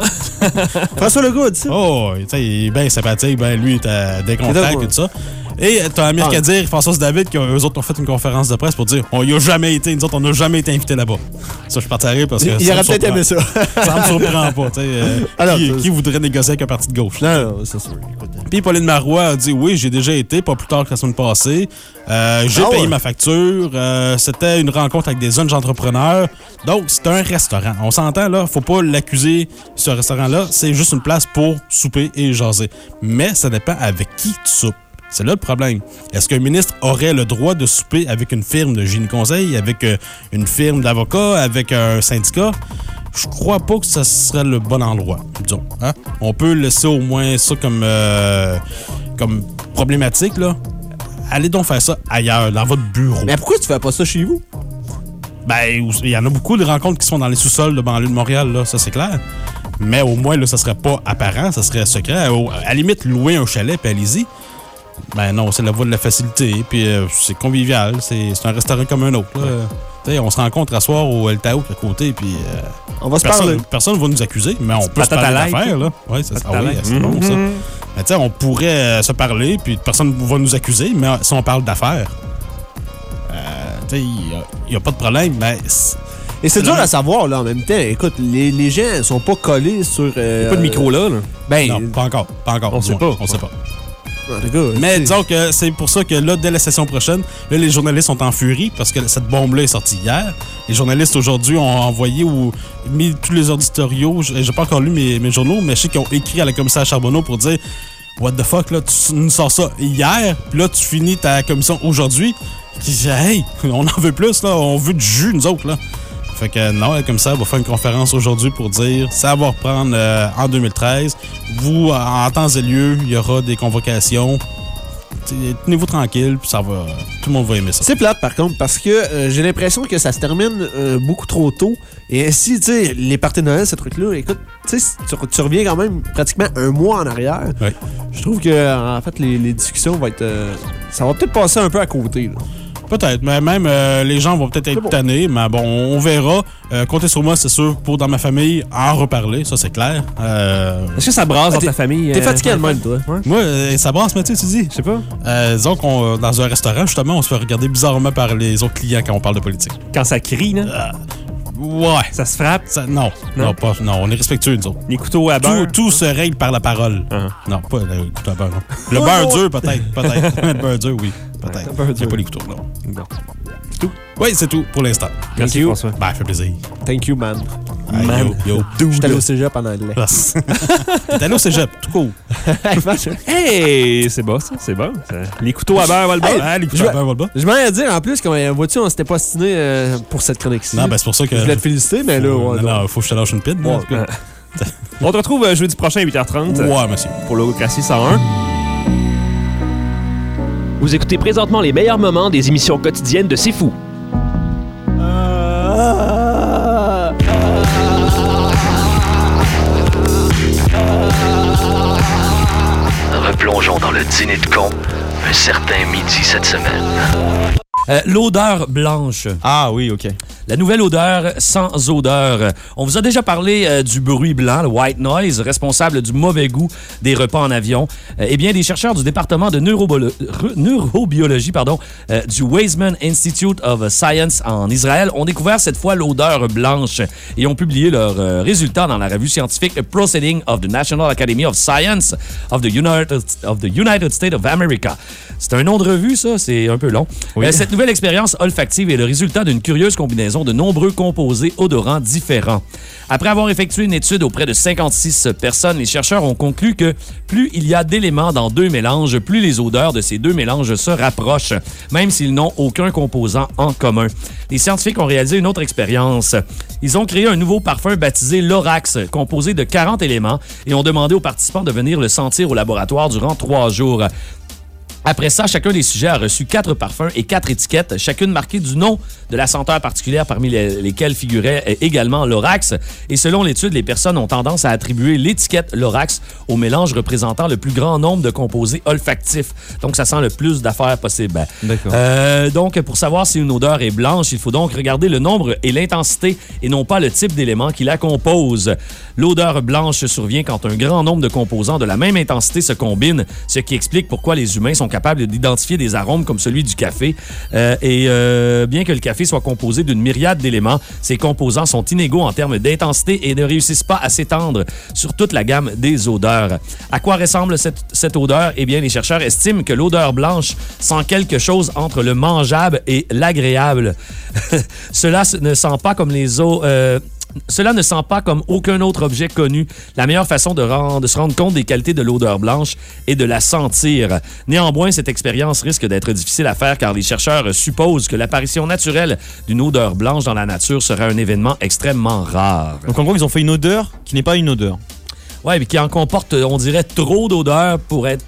François Legault a dit ça. Oh, tu sais, il est bien sympathique, ben lui, il était des contacts et tout ça. Et t'as Amir Ah. Kadir, François David, qui eux autres ont fait une conférence de presse pour dire on y a jamais été, nous autres, on n'a jamais été invités là-bas. Ça, je suis parti à rire parce que. Il ça aurait peut-être aimé ça. ça me surprend pas, euh, Alors, qui, voudrait négocier avec un parti de gauche? Non, non, c'est sûr. Puis Pauline Marois a dit oui, j'ai déjà été, pas plus tard que la semaine passée. Euh, j'ai Ah payé ouais? ma facture. Euh, C'était une rencontre avec des jeunes entrepreneurs. Donc, c'est un restaurant. On s'entend là, faut pas l'accuser, ce restaurant-là. C'est juste une place pour souper et jaser. Mais ça dépend avec qui tu soupes. C'est là le problème. Est-ce qu'un ministre aurait le droit de souper avec une firme de génie conseil, avec euh, une firme d'avocats, avec un syndicat? Je crois pas que ce serait le bon endroit, disons. hein? On peut laisser au moins ça comme, euh, comme problématique, là. Allez donc faire ça ailleurs, dans votre bureau. Mais pourquoi tu fais pas ça chez vous? Ben, il y en a beaucoup de rencontres qui sont dans les sous-sols de banlieue de Montréal, là, ça c'est clair. Mais au moins, là, ça serait pas apparent, ça serait secret. À la limite, louer un chalet, puis allez-y. Ben non, c'est la voie de la facilité, puis euh, c'est convivial, c'est c'est un restaurant comme un autre. là. Tu sais, on se rencontre à soir au El Tao à côté, puis. euh, On va se parler. Personne va nous accuser, mais on peut se parler d'affaires, là. Ouais, ah oui, c'est bon, ça. Mhm. Mais tu sais, on pourrait euh, se parler, puis personne va nous accuser, mais si on parle d'affaires, euh, tu sais, il n'y a, pas de problème, mais. Et c'est dur à savoir, là, en même temps. Écoute, les, les gens sont pas collés sur. euh, Y a pas de micro là, là. Ben, Non, pas encore. Pas encore. On du sait pas. On sait pas. En tout cas, Mais disons que c'est pour ça que là, dès la session prochaine, là, les journalistes sont en furie parce que cette bombe-là est sortie hier. Les journalistes aujourd'hui ont envoyé ou mis tous les auditoriaux. J'ai j'ai pas encore lu mes, mes journaux, mais je sais qu'ils ont écrit à la commissaire Charbonneau pour dire What the fuck, là, tu nous sors ça hier, puis là, tu finis ta commission aujourd'hui. Hey, on en veut plus, là, on veut du jus, nous autres, là. Fait que non, la commissaire va faire une conférence aujourd'hui pour dire ça va reprendre euh, en 2013. Vous, en temps et lieu, il y aura des convocations. Tenez-vous tranquille, puis ça va. Tout le monde va aimer ça. C'est plate par contre parce que euh, j'ai l'impression que ça se termine euh, beaucoup trop tôt. Et ainsi, tu sais, les parties de Noël, ce truc-là, écoute, tu tu, re- tu reviens quand même pratiquement un mois en arrière. Je trouve que euh, en fait les, les discussions vont être. euh, ça va peut-être passer un peu à côté. là. Peut-être, mais même euh, les gens vont peut-être être tannés, mais bon, on verra. Euh, comptez sur moi, c'est sûr, pour dans ma famille en reparler, ça c'est clair. Euh, Est-ce que ça brasse dans ta famille? T'es euh, fatigué de même, toi? Ouais. Moi, ça brasse, mais tu sais, tu dis. Je sais pas. Euh, disons qu'on dans un restaurant, justement, on se fait regarder bizarrement par les autres clients quand on parle de politique. Quand ça crie, là, Ouais. ça se frappe? Ça- non, non, Non? pas, non, on est respectueux, nous autres. Les couteaux à Tout, beurre? tout se règle par la parole. Uh-huh. Non, pas le couteau à beurre. non. Le beurre dur, peut-être. Peut-être. le beurre dur, oui. Peut-être. a dur. pas les couteaux, non. Bon. Oui, c'est tout pour l'instant. Merci, François. Ben, ça fait plaisir. Thank you, man. Man. Yo, yo. Je suis allé au cégep en anglais. T'es allé au cégep, tout cool. Hey, c'est bon, ça. C'est bon. ça. Les couteaux à beurre, Volba. Ah, les couteaux à beurre, Volba. Je m'en ai dire en plus, comme euh, vois-tu, on s'était pas stiné euh, pour cette chronique-ci. Non, ben, c'est pour ça que. Je voulais te féliciter, mais là, ouais, non, non. non, faut que je te lâche une pide. tout cas. On te retrouve euh, jeudi prochain à 8h30 Ouais, monsieur. pour Logocratie 101. Vous écoutez présentement les meilleurs moments des émissions quotidiennes de C'est Fou. Replongeons dans le dîner de con un certain midi cette semaine. Euh, L'odeur blanche. Ah oui, ok. La nouvelle odeur sans odeur. On vous a déjà parlé euh, du bruit blanc, le white noise, responsable du mauvais goût des repas en avion. Euh, eh bien, des chercheurs du département de neurobiologie pardon, euh, du Weizmann Institute of Science en Israël ont découvert cette fois l'odeur blanche et ont publié leurs résultats dans la revue scientifique Proceeding of the National Academy of Science of the United, of the United States of America. C'est un nom de revue, ça? C'est un peu long. Oui. Cette nouvelle nouvelle expérience olfactive est le résultat d'une curieuse combinaison de nombreux composés odorants différents. Après avoir effectué une étude auprès de 56 personnes, les chercheurs ont conclu que plus il y a d'éléments dans deux mélanges, plus les odeurs de ces deux mélanges se rapprochent, même s'ils n'ont aucun composant en commun. Les scientifiques ont réalisé une autre expérience. Ils ont créé un nouveau parfum baptisé Lorax, composé de 40 éléments, et ont demandé aux participants de venir le sentir au laboratoire durant trois jours. Après ça, chacun des sujets a reçu quatre parfums et quatre étiquettes, chacune marquée du nom de la senteur particulière parmi les- lesquelles figurait euh, également l'orax. Et selon l'étude, les personnes ont tendance à attribuer l'étiquette l'orax au mélange représentant le plus grand nombre de composés olfactifs. Donc, ça sent le plus d'affaires possible. D'accord. Euh, donc, pour savoir si une odeur est blanche, il faut donc regarder le nombre et l'intensité et non pas le type d'élément qui la compose. L'odeur blanche survient quand un grand nombre de composants de la même intensité se combinent, ce qui explique pourquoi les humains sont capables d'identifier des arômes comme celui du café. Euh, et euh, bien que le café soit composé d'une myriade d'éléments, ces composants sont inégaux en termes d'intensité et ne réussissent pas à s'étendre sur toute la gamme des odeurs. À quoi ressemble cette, odeur? Eh bien, les chercheurs estiment que l'odeur blanche sent quelque chose entre le mangeable et l'agréable. Cela ne sent pas comme les eaux. euh, cela ne sent pas comme aucun autre objet connu. La meilleure façon de, rendre- de se rendre compte des qualités de l'odeur blanche est de la sentir. Néanmoins, cette expérience risque d'être difficile à faire car les chercheurs supposent que l'apparition naturelle d'une odeur blanche dans la nature sera un événement extrêmement rare. Donc en gros, ils ont fait une odeur qui n'est pas une odeur. Ouais, mais qui en comporte, on dirait, trop d'odeurs pour être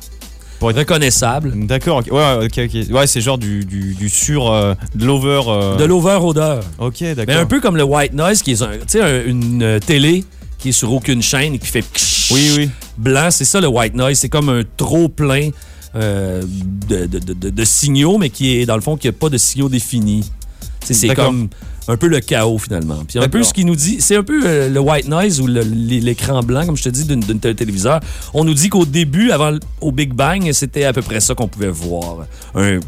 reconnaissable. D'accord, ok. Ouais, ok, ok. Ouais, c'est genre du, du, du sur. euh, de l'over. euh. De l'over-odeur. Ok, d'accord. Mais un peu comme le white noise, qui est un- tu sais, un- une euh, télé qui est sur aucune chaîne et qui fait oui, oui. blanc. C'est ça le white noise. C'est comme un trop plein euh, de, de- de- de- de signaux, mais qui est, dans le fond, qui n'a pas de signaux définis. C'est comme un peu le chaos, finalement. Puis un peu ce qu'il nous dit, c'est un peu euh, le white noise ou l'écran blanc, comme je te dis, télé- téléviseur. On nous dit qu'au début, avant au Big Bang, c'était à peu près ça qu'on pouvait voir. Un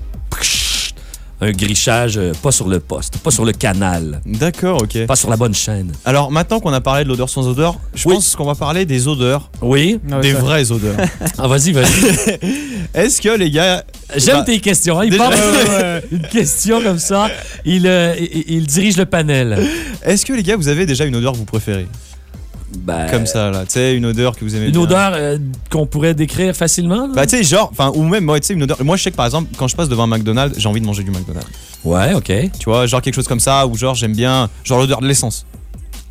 un grichage, euh, pas sur le poste, pas sur le canal. D'accord, ok. Pas sur la bonne chaîne. Alors maintenant qu'on a parlé de l'odeur sans odeur, je pense qu'on va parler des odeurs. Oui. Des vraies odeurs. Ah, vas-y, vas-y. Est-ce que les gars. J'aime Bah, tes questions. hein. Il déjà- part une question comme ça. Il, euh, il, il dirige le panel. Est-ce que les gars, vous avez déjà une odeur que vous préférez? Ben, Comme ça, là. Tu sais, une odeur que vous aimez Une bien. odeur euh, qu'on pourrait décrire facilement. là? Bah, tu sais, genre, enfin, ou même, moi, tu sais, une odeur. Moi, je sais que par exemple, quand je passe devant un McDonald's, j'ai envie de manger du McDonald's. Ouais, ok. Tu vois, genre quelque chose comme ça, ou genre, j'aime bien, genre l'odeur de l'essence.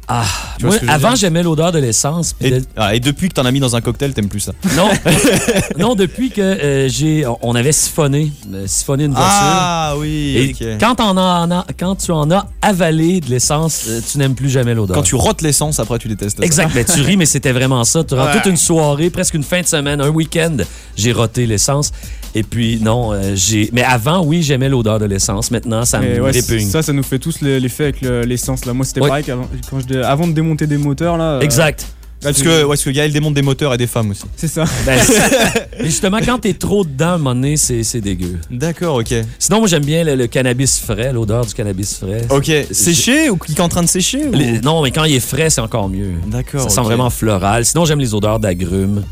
Ah, moi, avant, j'aimais l'odeur de l'essence. puis Et, de- ah, et depuis que t'en as mis dans un cocktail, t'aimes plus ça? Non, non, depuis que euh, j'ai, on avait siphonné, euh, siphonné une voiture. Ah oui, Et quand, on en a, quand tu en as avalé de l'essence, euh, tu n'aimes plus jamais l'odeur. Quand tu rotes l'essence, après tu détestes ça. Exact, mais tu ris, mais c'était vraiment ça. Durant Ouais. toute une soirée, presque une fin de semaine, un week-end, j'ai roté l'essence. Et puis, non, euh, j'ai. Mais avant, oui, j'aimais l'odeur de l'essence. Maintenant, ça me ouais, répugne. Ça, ça nous fait tous le- l'effet avec le- l'essence. là. Moi, c'était Ouais. pareil qu'avant- quand je, avant de démonter des moteurs. là. euh, Exact. Parce que, ouais, parce que Gaël démonte des moteurs et des femmes aussi. C'est ça. Ben, justement, quand t'es trop dedans, à un moment donné, c'est c'est dégueu. D'accord, ok. Sinon, moi, j'aime bien le, le cannabis frais, l'odeur du cannabis frais. Ok, séché ou qui est en train de sécher ou- Les- non, mais quand il est frais, c'est encore mieux. D'accord, Ça sent vraiment floral. Sinon, j'aime les odeurs d'agrumes.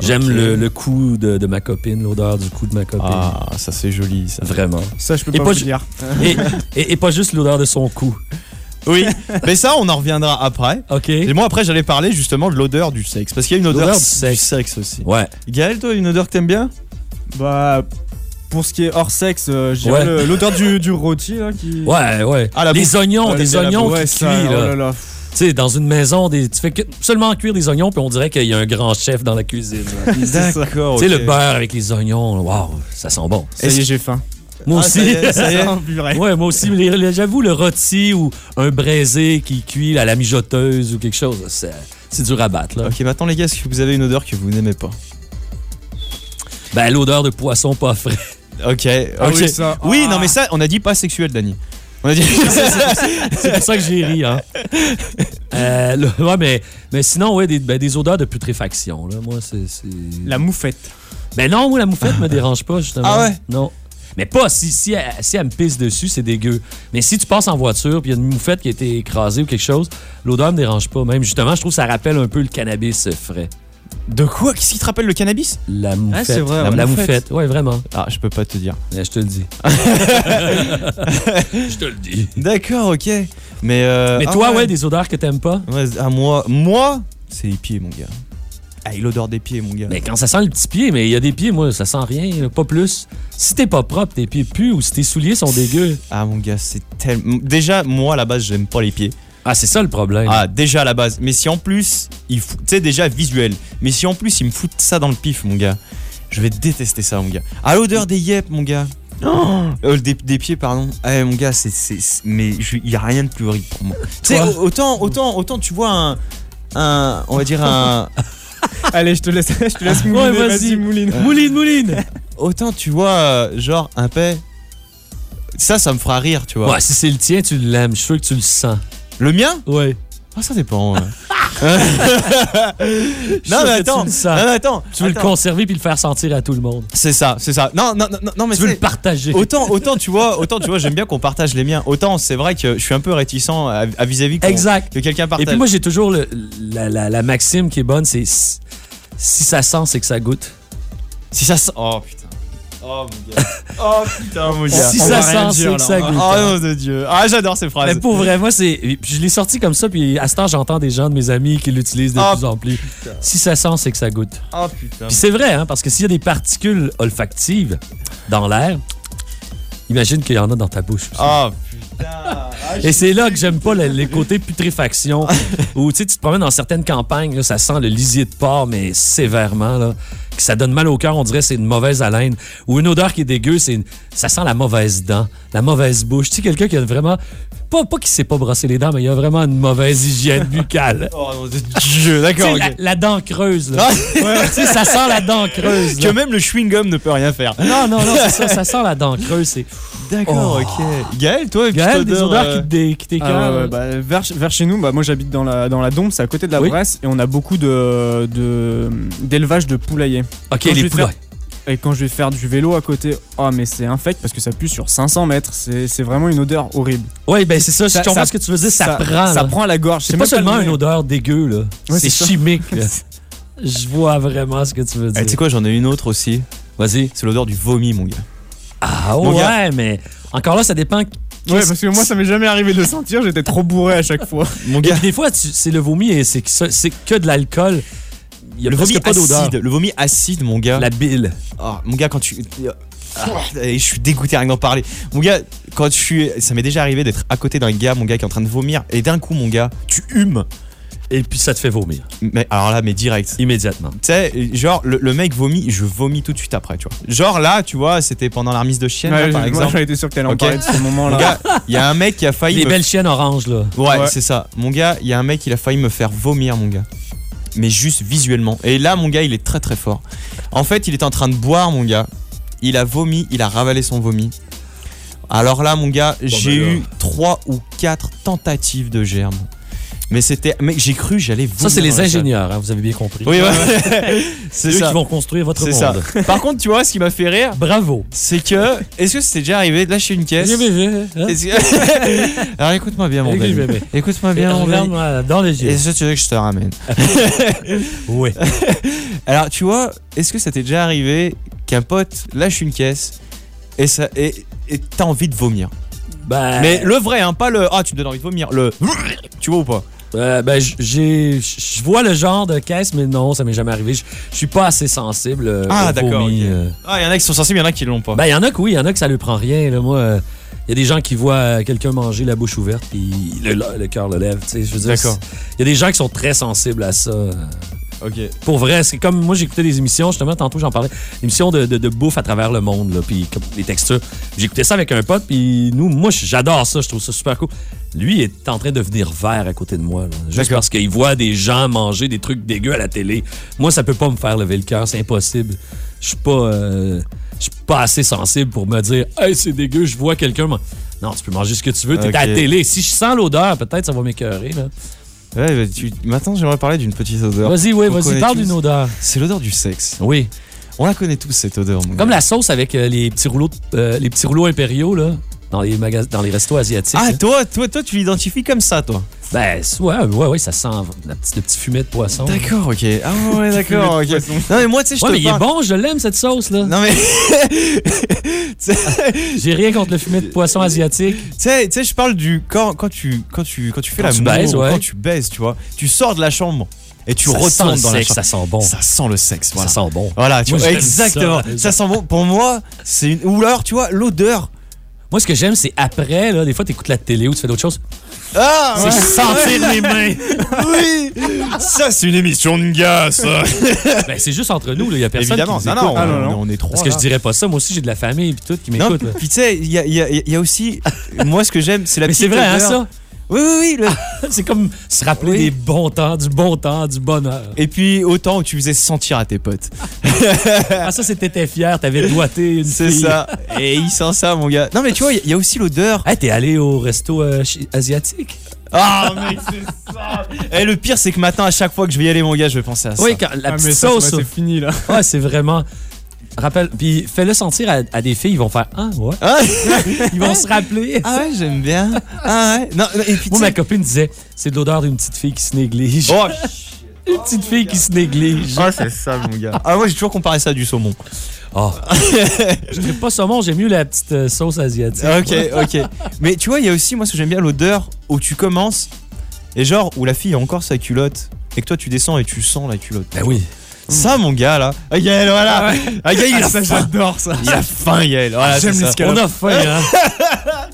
J'aime le, le cou de, de ma copine, l'odeur du cou de ma copine. Ah, ça c'est joli, ça. Vraiment. Ça, je peux Et pas pas vous dire. Et, et- et pas juste l'odeur de son cou. Oui, mais ça, on en reviendra après. OK. Et moi, après, j'allais parler justement de l'odeur du sexe. Parce qu'il y a une odeur L'odeur du du sexe. aussi. Ouais. Gaël, toi, une odeur que t'aimes bien? Bah, pour ce qui est hors sexe, euh, Ouais. le- l'odeur du, du rôti. Là, qui... Ouais, ouais. Ah, la les bouffe. oignons, des la oignons qui Ouais, ça, oh là. là sais, dans une maison, des, tu fais que seulement cuire des oignons, puis on dirait qu'il y a un grand chef dans la cuisine. D'accord. Tu sais, le beurre avec les oignons, waouh, ça sent bon. Ça y est, j'ai faim. Moi Ah, aussi. ça y est, ça y est. Purée. ouais, moi aussi. J'avoue, le rôti ou un braisé qui cuit à la mijoteuse ou quelque chose, c'est à battre. Là. Ok, maintenant, les gars, est-ce que vous avez une odeur que vous n'aimez pas? Ben, l'odeur de poisson pas frais. Ok, Ah ok. oui, ça. Oui, Ah. non, mais ça, on a dit pas sexuel, Dani. On a dit. C'est pour ça que j'ai ri, hein. Euh, le- ouais, mais, mais sinon, ouais, des, ben, des odeurs de putréfaction. Là. Moi, c'est. La moufette. Ben non, moi, la moufette me dérange pas, justement. Ah ouais? Non. Mais pas si, si, elle, si elle me pisse dessus, c'est dégueu. Mais si tu passes en voiture puis il y a une moufette qui a été écrasée ou quelque chose, l'odeur me dérange pas. Même justement, je trouve que ça rappelle un peu le cannabis frais. De quoi? Qu'est-ce qui te rappelle le cannabis? La moufette. c'est vrai, la, ouais. la Moufette. moufette. Ouais, vraiment. Ah, je peux pas te dire. je te le dis. je te le dis. D'accord, ok. Mais, euh, Mais ah toi, ouais, des odeurs que t'aimes pas? Ouais, à moi, moi, c'est les pieds, mon gars. Ah, l'odeur des pieds, mon gars. Mais quand ça sent le petit pied, mais il y a des pieds, moi, ça sent rien, pas plus. Si t'es pas propre, tes pieds puent ou si tes souliers sont dégueux. Ah, mon gars, c'est tellement. Déjà, moi, à la base, j'aime pas les pieds. Ah, c'est ça le problème. Ah, déjà à la base. Mais si en plus, il. Tu sais, déjà visuel. Mais si en plus, il me fout ça dans le pif, mon gars, je vais détester ça, mon gars. À l'odeur des yep, mon gars. Oh Euh, des, des pieds, pardon. Eh, mon gars, c'est. Mais il y a rien de plus horrible pour moi. Tu sais, autant, autant, autant tu vois un. un on va dire un. Allez, je te laisse, je te laisse Ouais, mouliner. vas-y. vas-y, mouline. Mouline, mouline. Autant tu vois, euh, genre, un paix. Ça, ça me fera rire, tu vois. Ouais, si c'est le tien, tu l'aimes. Je suis sûr que tu le sens. Le mien Ouais. Ah, ça dépend. ouais. Non, mais tu attends. sens. Non, mais attends. Tu veux le attends. conserver puis le faire sentir à tout le monde. C'est ça, c'est ça. Non, non, non, non, mais Tu veux c'est- le partager. Autant, autant tu vois, autant tu vois, j'aime bien qu'on partage les miens. Autant c'est vrai que je suis un peu réticent à à vis-à-vis qu'on- Exact. que quelqu'un partage. Et puis moi, j'ai toujours le- la, la- la maxime qui est bonne, c'est si, si ça sent, c'est que ça goûte. Si ça sent. Oh putain. Oh mon gars. Oh putain mon gars. Si ça sent, c'est que ça goûte. Oh nom de Dieu. Ah j'adore ces phrases. Mais pour vrai, moi, c'est. Je l'ai sorti comme ça, puis à ce temps, j'entends des gens de mes amis qui l'utilisent de Ah, plus en plus. Si ça sent, c'est que ça goûte. Oh putain. Puis c'est vrai, hein, parce que s'il y a des particules olfactives dans l'air, imagine qu'il y en a dans ta bouche. aussi. Oh putain. Et c'est là que j'aime pas le- les côtés putréfaction, où tu sais, tu te promènes dans certaines campagnes, là, ça sent le lisier de porc, mais sévèrement, là, que ça donne mal au cœur, on dirait que c'est une mauvaise haleine. Ou une odeur qui est dégueu, c'est une- ça sent la mauvaise dent, la mauvaise bouche. Tu sais, quelqu'un qui a vraiment, pas, pas qui sait pas brosser les dents, mais il a vraiment une mauvaise hygiène buccale. Oh nom de Dieu. D'accord. La, la dent creuse, là. Ouais, tu sais, ça sent la dent creuse. Que même le chewing gum ne peut rien faire. Non, non, non, c'est ça, ça sent la dent creuse. C'est... D'accord, ok. Gaël, toi, Gaël, des odeurs euh, qui t'écœurent. ouais, ouais, bah, vers, vers chez nous, bah, moi j'habite dans la, dans la Dombe, c'est à côté de la Oui. Bresse, et on a beaucoup de, de- d'élevage de poulaillers. Ok, Quand les poulailles. Et quand je vais faire du vélo à côté, oh mais c'est infect parce que ça pue sur 500 mètres, c'est, c'est vraiment une odeur horrible. Oui, ben c'est ça, je comprends ce que tu veux dire, ça, prend. Ça là. prend à la gorge. C'est pas seulement le une odeur dégueu, là. Ouais, c'est chimique, là. Je vois vraiment ce que tu veux eh, dire. tu sais quoi, j'en ai une autre aussi. Vas-y. C'est l'odeur du vomi, mon gars. Ah Mon ouais, gars. mais encore là, ça dépend. Ouais, parce que moi ça m'est jamais arrivé de le sentir, j'étais trop bourré à chaque fois. Mon gars. des fois, tu- c'est le vomi et c'est que, ça- c'est que de l'alcool. Il y a le vomi acide, le vomi acide, mon gars. La bile. Oh, mon gars, quand tu. Ah, je suis dégoûté rien que d'en parler. Mon gars, quand je suis. Ça m'est déjà arrivé d'être à côté d'un gars, mon gars, qui est en train de vomir. Et d'un coup, mon gars, tu humes. Et puis ça te fait vomir. Mais alors là, mais direct. Immédiatement. Tu sais, genre, le, le mec vomit, je vomis tout de suite après, tu vois. Genre là, tu vois, c'était pendant la remise de chienne, Ouais, là, par moi, exemple. j'aurais été sûr que t'allais en Ok. parler de ce Mon moment-là. gars, il y a un mec qui a failli. Les me- belles chiennes oranges, là. Ouais, Ouais. c'est ça. Mon gars, il y a un mec, il a failli me faire vomir, mon gars. Mais juste visuellement. Et là, mon gars, il est très très fort. En fait, il est en train de boire, mon gars. Il a vomi, il a ravalé son vomi. Alors là, mon gars, j'ai là. eu trois ou quatre tentatives de germe. Mais c'était. Mec, j'ai cru, j'allais vomir. Ça, c'est les ingénieurs, hein, vous avez bien compris. Oui, ouais. c'est c'est eux ça. qui vont construire votre C'est monde. ça. Par contre, tu vois, ce qui m'a fait rire, Bravo. c'est que. Est-ce que c'était déjà arrivé de lâcher une caisse? Hein. Alors écoute-moi bien, mon bébé. Écoute-moi bien, mon bébé. Regarde-moi dans les yeux. Est-ce que tu veux que je te ramène Oui. Alors, tu vois, est-ce que ça t'est déjà arrivé qu'un pote lâche une caisse et ça et et t'as envie de vomir? Ben, Mais le vrai, hein, pas le ah tu me donnes envie de vomir, le tu vois ou pas? Euh, ben, j'ai, je vois le genre de caisse, mais non, ça m'est jamais arrivé. Je suis pas assez sensible. euh, Ah, d'accord, euh. Ah, il y en a qui sont sensibles, il y en a qui l'ont pas. Ben, il y en a que oui, il y en a que ça lui prend rien. Là. Moi, il y a des gens qui voient quelqu'un manger la bouche ouverte, puis le, le cœur le lève. D'accord. Il y a des gens qui sont très sensibles à ça. OK. Pour vrai, c'est comme moi j'écoutais des émissions, justement, tantôt j'en parlais, émissions de, de, de bouffe à travers le monde, là, puis les textures. J'écoutais ça avec un pote, puis nous, moi j'adore ça, je trouve ça super cool. Lui il est en train de devenir vert à côté de moi, là, juste parce qu'il voit des gens manger des trucs dégueux à la télé. Moi, ça peut pas me faire lever le cœur, c'est impossible. Je suis pas, euh, je suis pas assez sensible pour me dire, hey, c'est dégueu, je vois quelqu'un. Non, tu peux manger ce que tu veux, t'es à la télé. Si je sens l'odeur, peut-être ça va m'écœurer. là. Ouais, bah, tu... maintenant j'aimerais parler d'une petite odeur. Vas-y, oui, qu'on vas-y, parle d'une odeur. C'est l'odeur du sexe. Oui. On la connaît tous cette odeur. mon Comme gars. la sauce avec euh, les petits rouleaux, euh, les petits rouleaux impériaux là, dans les magas- dans les restos asiatiques. Ah, là. toi, toi, toi, tu l'identifies comme ça, toi? Ben, ouais, ouais, ouais, ça sent la petite, le petit fumet de poisson. D'accord, ok. Ah ouais, d'accord, ok. Non, mais moi, tu sais, je Ouais, te mais il est bon, je l'aime cette sauce là. Non mais j'ai rien contre le fumet de poisson asiatique. Tu sais, tu sais, je parle du quand quand tu quand tu quand tu fais Quand la tu baises, ouais. quand tu baises, tu vois, tu sors de la chambre et tu Ça retournes dans la chambre. ça sent bon. Ça sent le sexe, voilà. Ça sent bon. Voilà, tu Moi, vois, exactement. ça. Ça, sent bon. Pour moi, c'est une ou alors, tu vois, l'odeur. Moi, ce que j'aime, c'est après, là, des fois, t'écoutes la télé ou tu fais d'autres choses. Ah, C'est ouais. sentir les mains. Oui, ça c'est une émission de gars, ça. ben, c'est juste entre nous, il y a personne Évidemment, qui nous non. Ah, non, non. on est trois, Parce que là. je dirais pas ça. Moi aussi, j'ai de la famille et tout qui Non, m'écoute. puis tu sais, il y a, il y a- il y a aussi, moi ce que j'aime, c'est la Mais petite c'est vrai, hein, ça? Oui, oui, oui. le- c'est comme se rappeler Oui. des bons temps, du bon temps, du bonheur. Et puis autant où tu faisais sentir à tes potes. ah, ça, c'était t'étais fier, t'avais doigté une C'est ça. Et il sent ça, mon gars. Non, mais tu vois, il y a- il y, a aussi l'odeur. Hey, t'es allé au resto euh, asiatique? Ah, mec, c'est ça. Et le pire, c'est que maintenant, à chaque fois que je vais y aller, mon gars, je vais penser à ça. Oui, quand, la Ah, petite mais ça, sauce. c'est- c'est fini, là. Ouais, c'est vraiment. Rappelle, puis fais-le sentir à, à des filles, ils vont faire Ah, ouais. ils vont se rappeler. Ah ouais, j'aime bien. Ah ouais. Non, non, et puis, Moi, ma copine disait C'est de l'odeur d'une petite fille qui se néglige. Oh, Une petite fille qui se néglige. Ah, c'est ça, mon gars. Ah, moi, j'ai toujours comparé ça à du saumon. Oh. je ne pas saumon, j'aime mieux la petite euh, sauce asiatique. Ok, ok. Mais tu vois, il y a aussi, moi, ce que j'aime bien, l'odeur où tu commences et genre où la fille a encore sa culotte et que toi, tu descends et tu sens la culotte. Ben oui. Ça, mon gars, là. Ah, Yael, voilà. Ah ouais. Ah, Yael, il Ah, a ça, j'adore ça. Il a faim, Yael. Voilà, J'aime c'est les ça. scalopes. On a faim, hein.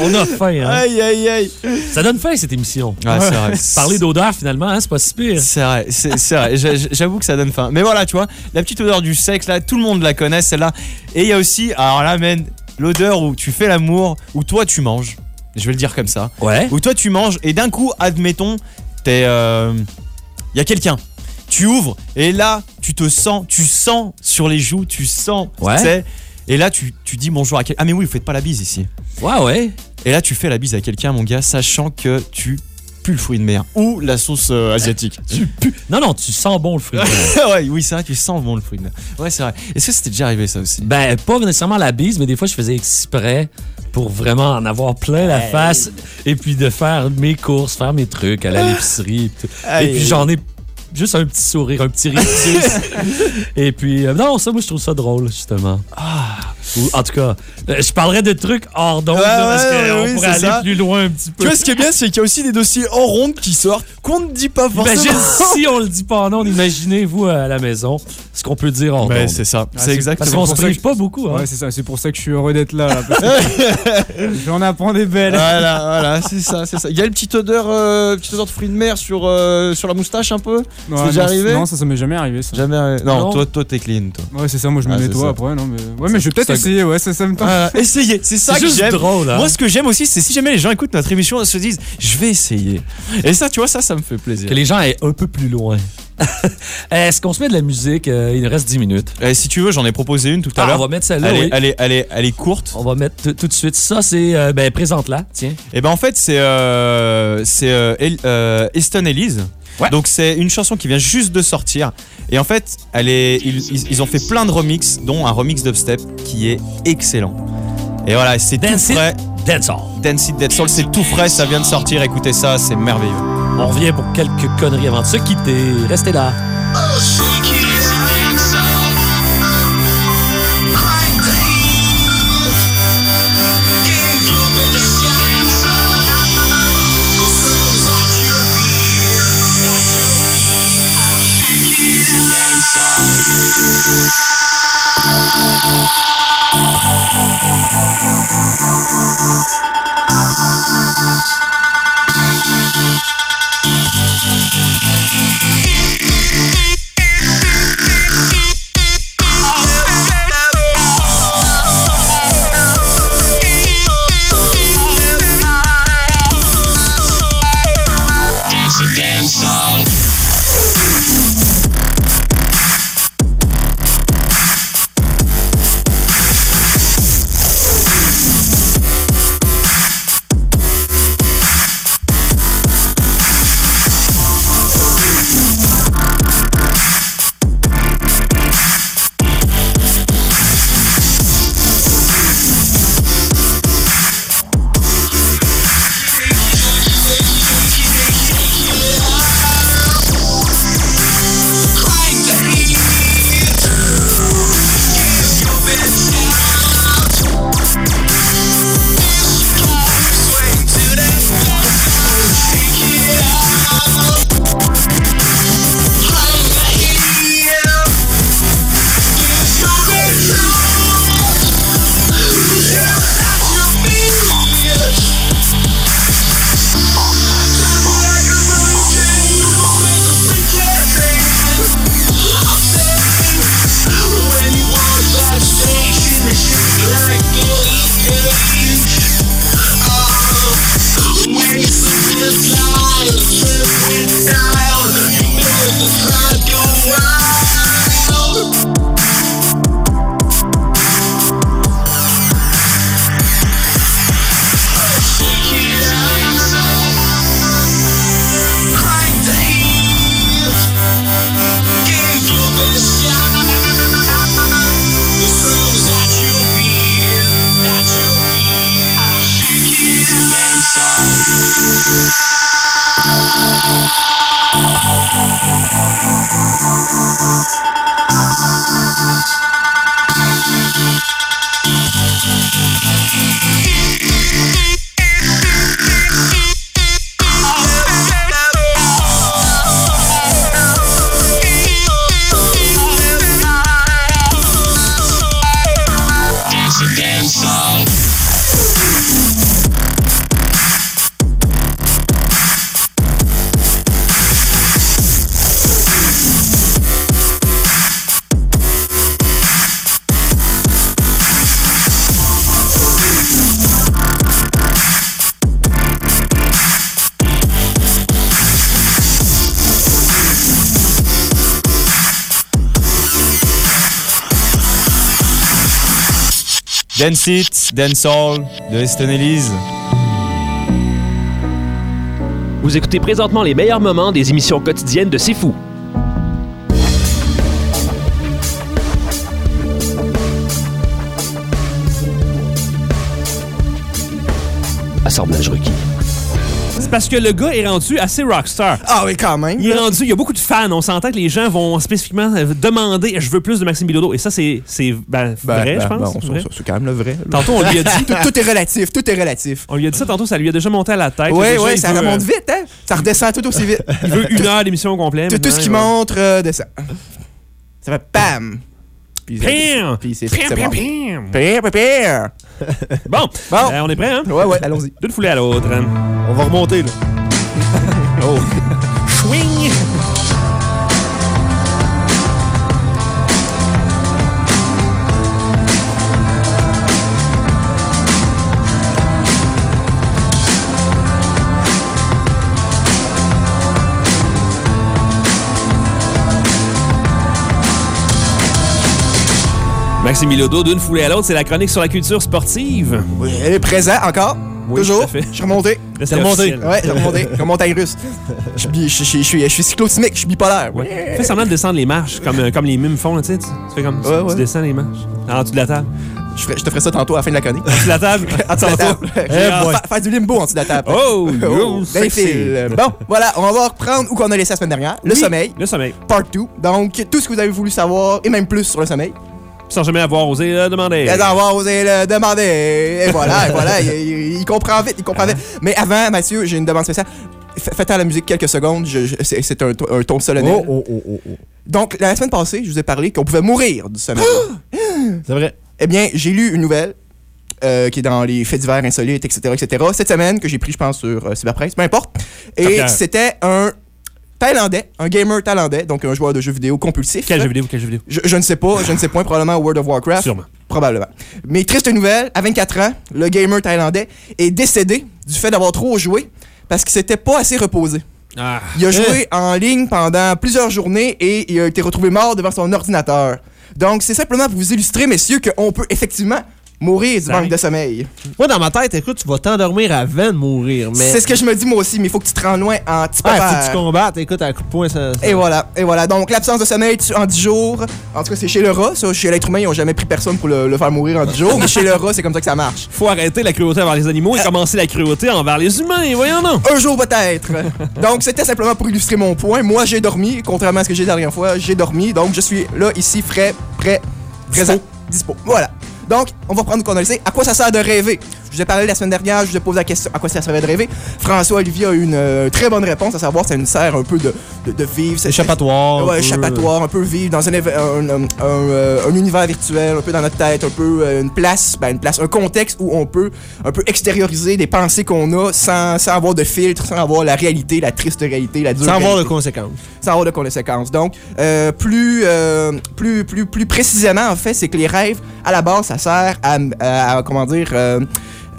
On a faim, hein. Aïe, aïe, aïe. Ça donne faim, cette émission. Ouais, c'est vrai. Parler d'odeur, finalement, hein, c'est pas si pire. C'est vrai, c'est vrai. J'a- J'avoue que ça donne faim. Mais voilà, tu vois, la petite odeur du sexe, là, tout le monde la connaît, celle-là. Et il y a aussi, alors là, man, l'odeur où tu fais l'amour, où toi tu manges. Je vais le dire comme ça. Ouais. Où toi tu manges, et d'un coup, admettons, t'es. euh, Il y a quelqu'un. Tu ouvres, et là, tu te sens, tu sens sur les joues, tu sens, Ouais. tu sais. Et là, tu, tu dis bonjour à quelqu'un. Ah, mais oui, vous faites pas la bise ici. Ouais, ouais. Et là, tu fais la bise à quelqu'un, mon gars, sachant que tu pues le fruit de mer ou la sauce euh, asiatique. Tu pues. Non, non, tu sens bon le fruit. de mer. ouais, oui, c'est vrai, tu sens bon le fruit de mer. Ouais, c'est vrai. Est-ce que c'était déjà arrivé ça aussi? Ben, pas nécessairement la bise, mais des fois, je faisais exprès pour vraiment en avoir plein la face et puis de faire mes courses, faire mes trucs, aller à l'épicerie. Et. Aïe, Et puis, j'en ai juste un petit sourire, un petit rictus. et puis, euh, non, ça, moi, je trouve ça drôle, justement. Ou, en tout cas, euh, je parlerais de trucs hors d'onde, Ouais, là, parce ouais, qu'on oui, pourrait c'est aller ça. plus loin un petit peu. Tu vois, ce qui est bien, c'est qu'il y a aussi des dossiers en ronde qui sortent qu'on ne dit pas forcément. Imagine si on le dit pas en ondes, imaginez vous à la maison ce qu'on peut dire en Ben, ondes. c'est ça. Ah, c'est exactement Parce qu'on se pour ça prive que- pas beaucoup. Hein. Ouais, c'est ça. C'est pour ça que je suis heureux d'être là. là, parce que J'en apprends des belles. Voilà, voilà, c'est ça, c'est ça. Il y a une petite odeur, euh, petite odeur de fruits de mer sur, euh, sur la moustache un peu? Ouais, c'est déjà non, arrivé Non, ça, ça m'est jamais arrivé. Ça. Jamais arrivé. Non, Non. toi, toi, t'es clean, toi. Ouais, c'est ça. Moi, je me Ah, nettoie ça. après. Non, mais... Ouais, mais je vais peut-être essayer. Ouais, ça, ça me tente. Voilà, essayez, c'est ça que j'aime. drôle, hein. Moi, ce que j'aime aussi, c'est si jamais les gens écoutent notre émission, ils se disent, je vais essayer. Et ça, tu vois, ça, ça me fait plaisir. Que les gens aient un peu plus loin. Est-ce qu'on se met de la musique? Euh, il nous reste 10 minutes. Eh, si tu veux, j'en ai proposé une tout à Ah, l'heure. on va mettre celle-là, Elle, est- oui. elle, est, elle, est, elle est courte. On va mettre tout- de suite. Ça, c'est... euh, ben, présente-la, tiens. Et ben en fait, c'est euh, c'est euh, El- Donc c'est une chanson qui vient juste de sortir. Et en fait, elle est, ils, ont fait plein de remixes, dont un remix dubstep qui est excellent. Et voilà, c'est tout frais. Dancehall. Dance It, Dead Soul, c'est tout frais, ça vient de sortir. Écoutez ça, c'est merveilleux. On revient pour quelques conneries avant de se quitter. Restez là. Dance It, Dance All de Eston Elise. Vous écoutez présentement les meilleurs moments des émissions quotidiennes de C'est Fou. Assemblage requis. C'est parce que le gars est rendu assez rockstar. Ah oui, quand même. Il est rendu, il y a beaucoup de fans. On s'entend que les gens vont spécifiquement euh, demander je veux plus de Maxime Bilodeau. Et ça, c'est c'est, ben, Ben, vrai, ben, je pense. bon, c'est quand même le vrai. là. Tantôt, on lui a dit. tout, tout est relatif, tout est relatif. On lui a dit ça tantôt, ça lui a déjà monté à la tête. Oui, oui, ça veut, remonte vite, hein? Ça redescend tout aussi vite. Il veut une heure d'émission au complet. Tout, tout ce qui montre euh, descend. Ça fait PAM. Puis, Pam! Puis c'est Pam, bon. pam. Pam, pam, pam. Bon, Bon. euh, on est prêt, hein? Ouais, ouais, allons-y. D'une foulée à l'autre. hein? On va remonter, là. oh. Swing! Maxime Milodo, d'une foulée à l'autre, c'est la chronique sur la culture sportive. Oui, elle est présente encore. Oui, Toujours. tout à fait. Je suis remonté. Je suis remonté. Ouais, je suis remonté. Montagne russe. Je suis bi- je suis- je suis- je suis cyclotimique, je suis bipolaire. Ouais. Fais semblant de descendre les marches, comme, euh, comme les mimes font, là, tu sais. Tu tu fais comme ça, Ouais, tu descends les marches. En dessous de la table. Je, ferai- je te ferai ça tantôt à la fin de la chronique. En dessous de la table? En dessous de la table. Eh Faire du limbo en dessous de la table. Oh, sexy. fil. Bon, voilà, on va reprendre où qu'on a laissé la semaine dernière. Le Oui, sommeil. Le sommeil. Part 2. Donc, tout ce que vous avez voulu savoir, et même plus sur le sommeil. Sans jamais avoir osé le demander. Et d'avoir osé le demander. Et voilà, et voilà, il, il- il comprend vite, il comprend vite. Mais avant, Mathieu, j'ai une demande spéciale. Faites à la musique quelques secondes, je- je- c'est un, to- un ton solennel. Oh, oh, oh, oh, oh. Donc, la semaine passée, je vous ai parlé qu'on pouvait mourir du sommeil. C'est vrai. Eh bien, j'ai lu une nouvelle euh, qui est dans les faits divers insolites, etc., etc., cette semaine, que j'ai pris, je pense, sur euh, Cyberpresse, peu importe. Et c'était un Thaïlandais, un gamer thaïlandais, donc un joueur de jeux vidéo compulsif. Quel jeu vidéo, quel jeu vidéo? Je, je ne sais pas, je ne sais point, probablement World of Warcraft. Sûrement. Probablement. Mais triste nouvelle, à 24 ans, le gamer thaïlandais est décédé du fait d'avoir trop joué parce qu'il s'était pas assez reposé. Ah. Il a joué en ligne pendant plusieurs journées et il a été retrouvé mort devant son ordinateur. Donc, c'est simplement pour vous illustrer, messieurs, qu'on peut effectivement mourir du manque de sommeil. Moi, dans ma tête, écoute, tu vas t'endormir avant de mourir. Mais... C'est ce que je me dis moi aussi, mais il faut que tu te rendes loin en petit Ah, papa. faut que tu combattes, écoute, à coup de poing, ça. Et voilà, et voilà. Donc, l'absence de sommeil tu- en 10 jours. En tout cas, c'est chez le rat. Ça, chez l'être humain, ils n'ont jamais pris personne pour le, le faire mourir en 10 jours. mais chez le rat, c'est comme ça que ça marche. Faut arrêter la cruauté envers les animaux et commencer la cruauté envers les humains, voyons non. Un jour peut-être. donc, c'était simplement pour illustrer mon point. Moi, j'ai dormi. Contrairement à ce que j'ai dit la dernière fois, j'ai dormi. Donc, je suis là, ici, frais, prêt, présent, dispo. Voilà. Donc, on va prendre qu'on a. À quoi ça sert de rêver? Je vous ai parlé la semaine dernière, je vous ai posé la question à quoi ça servait de rêver. François Olivier a eu une euh, très bonne réponse, à savoir ça nous sert un peu de, de, de vivre. c'est- Échappatoire, Ouais, échappatoire, un peu vivre dans un, éve- un, un- un, euh, un univers virtuel, un peu dans notre tête, un peu euh, une place, ben, une place, un contexte où on peut un peu extérioriser des pensées qu'on a sans, sans avoir de filtre, sans avoir la réalité, la triste réalité, la dure Sans avoir de conséquences. Sans avoir de conséquences. Donc, euh, plus, euh, plus, plus, plus précisément, en fait, c'est que les rêves, à la base, ça sert à, à- à, comment dire, euh,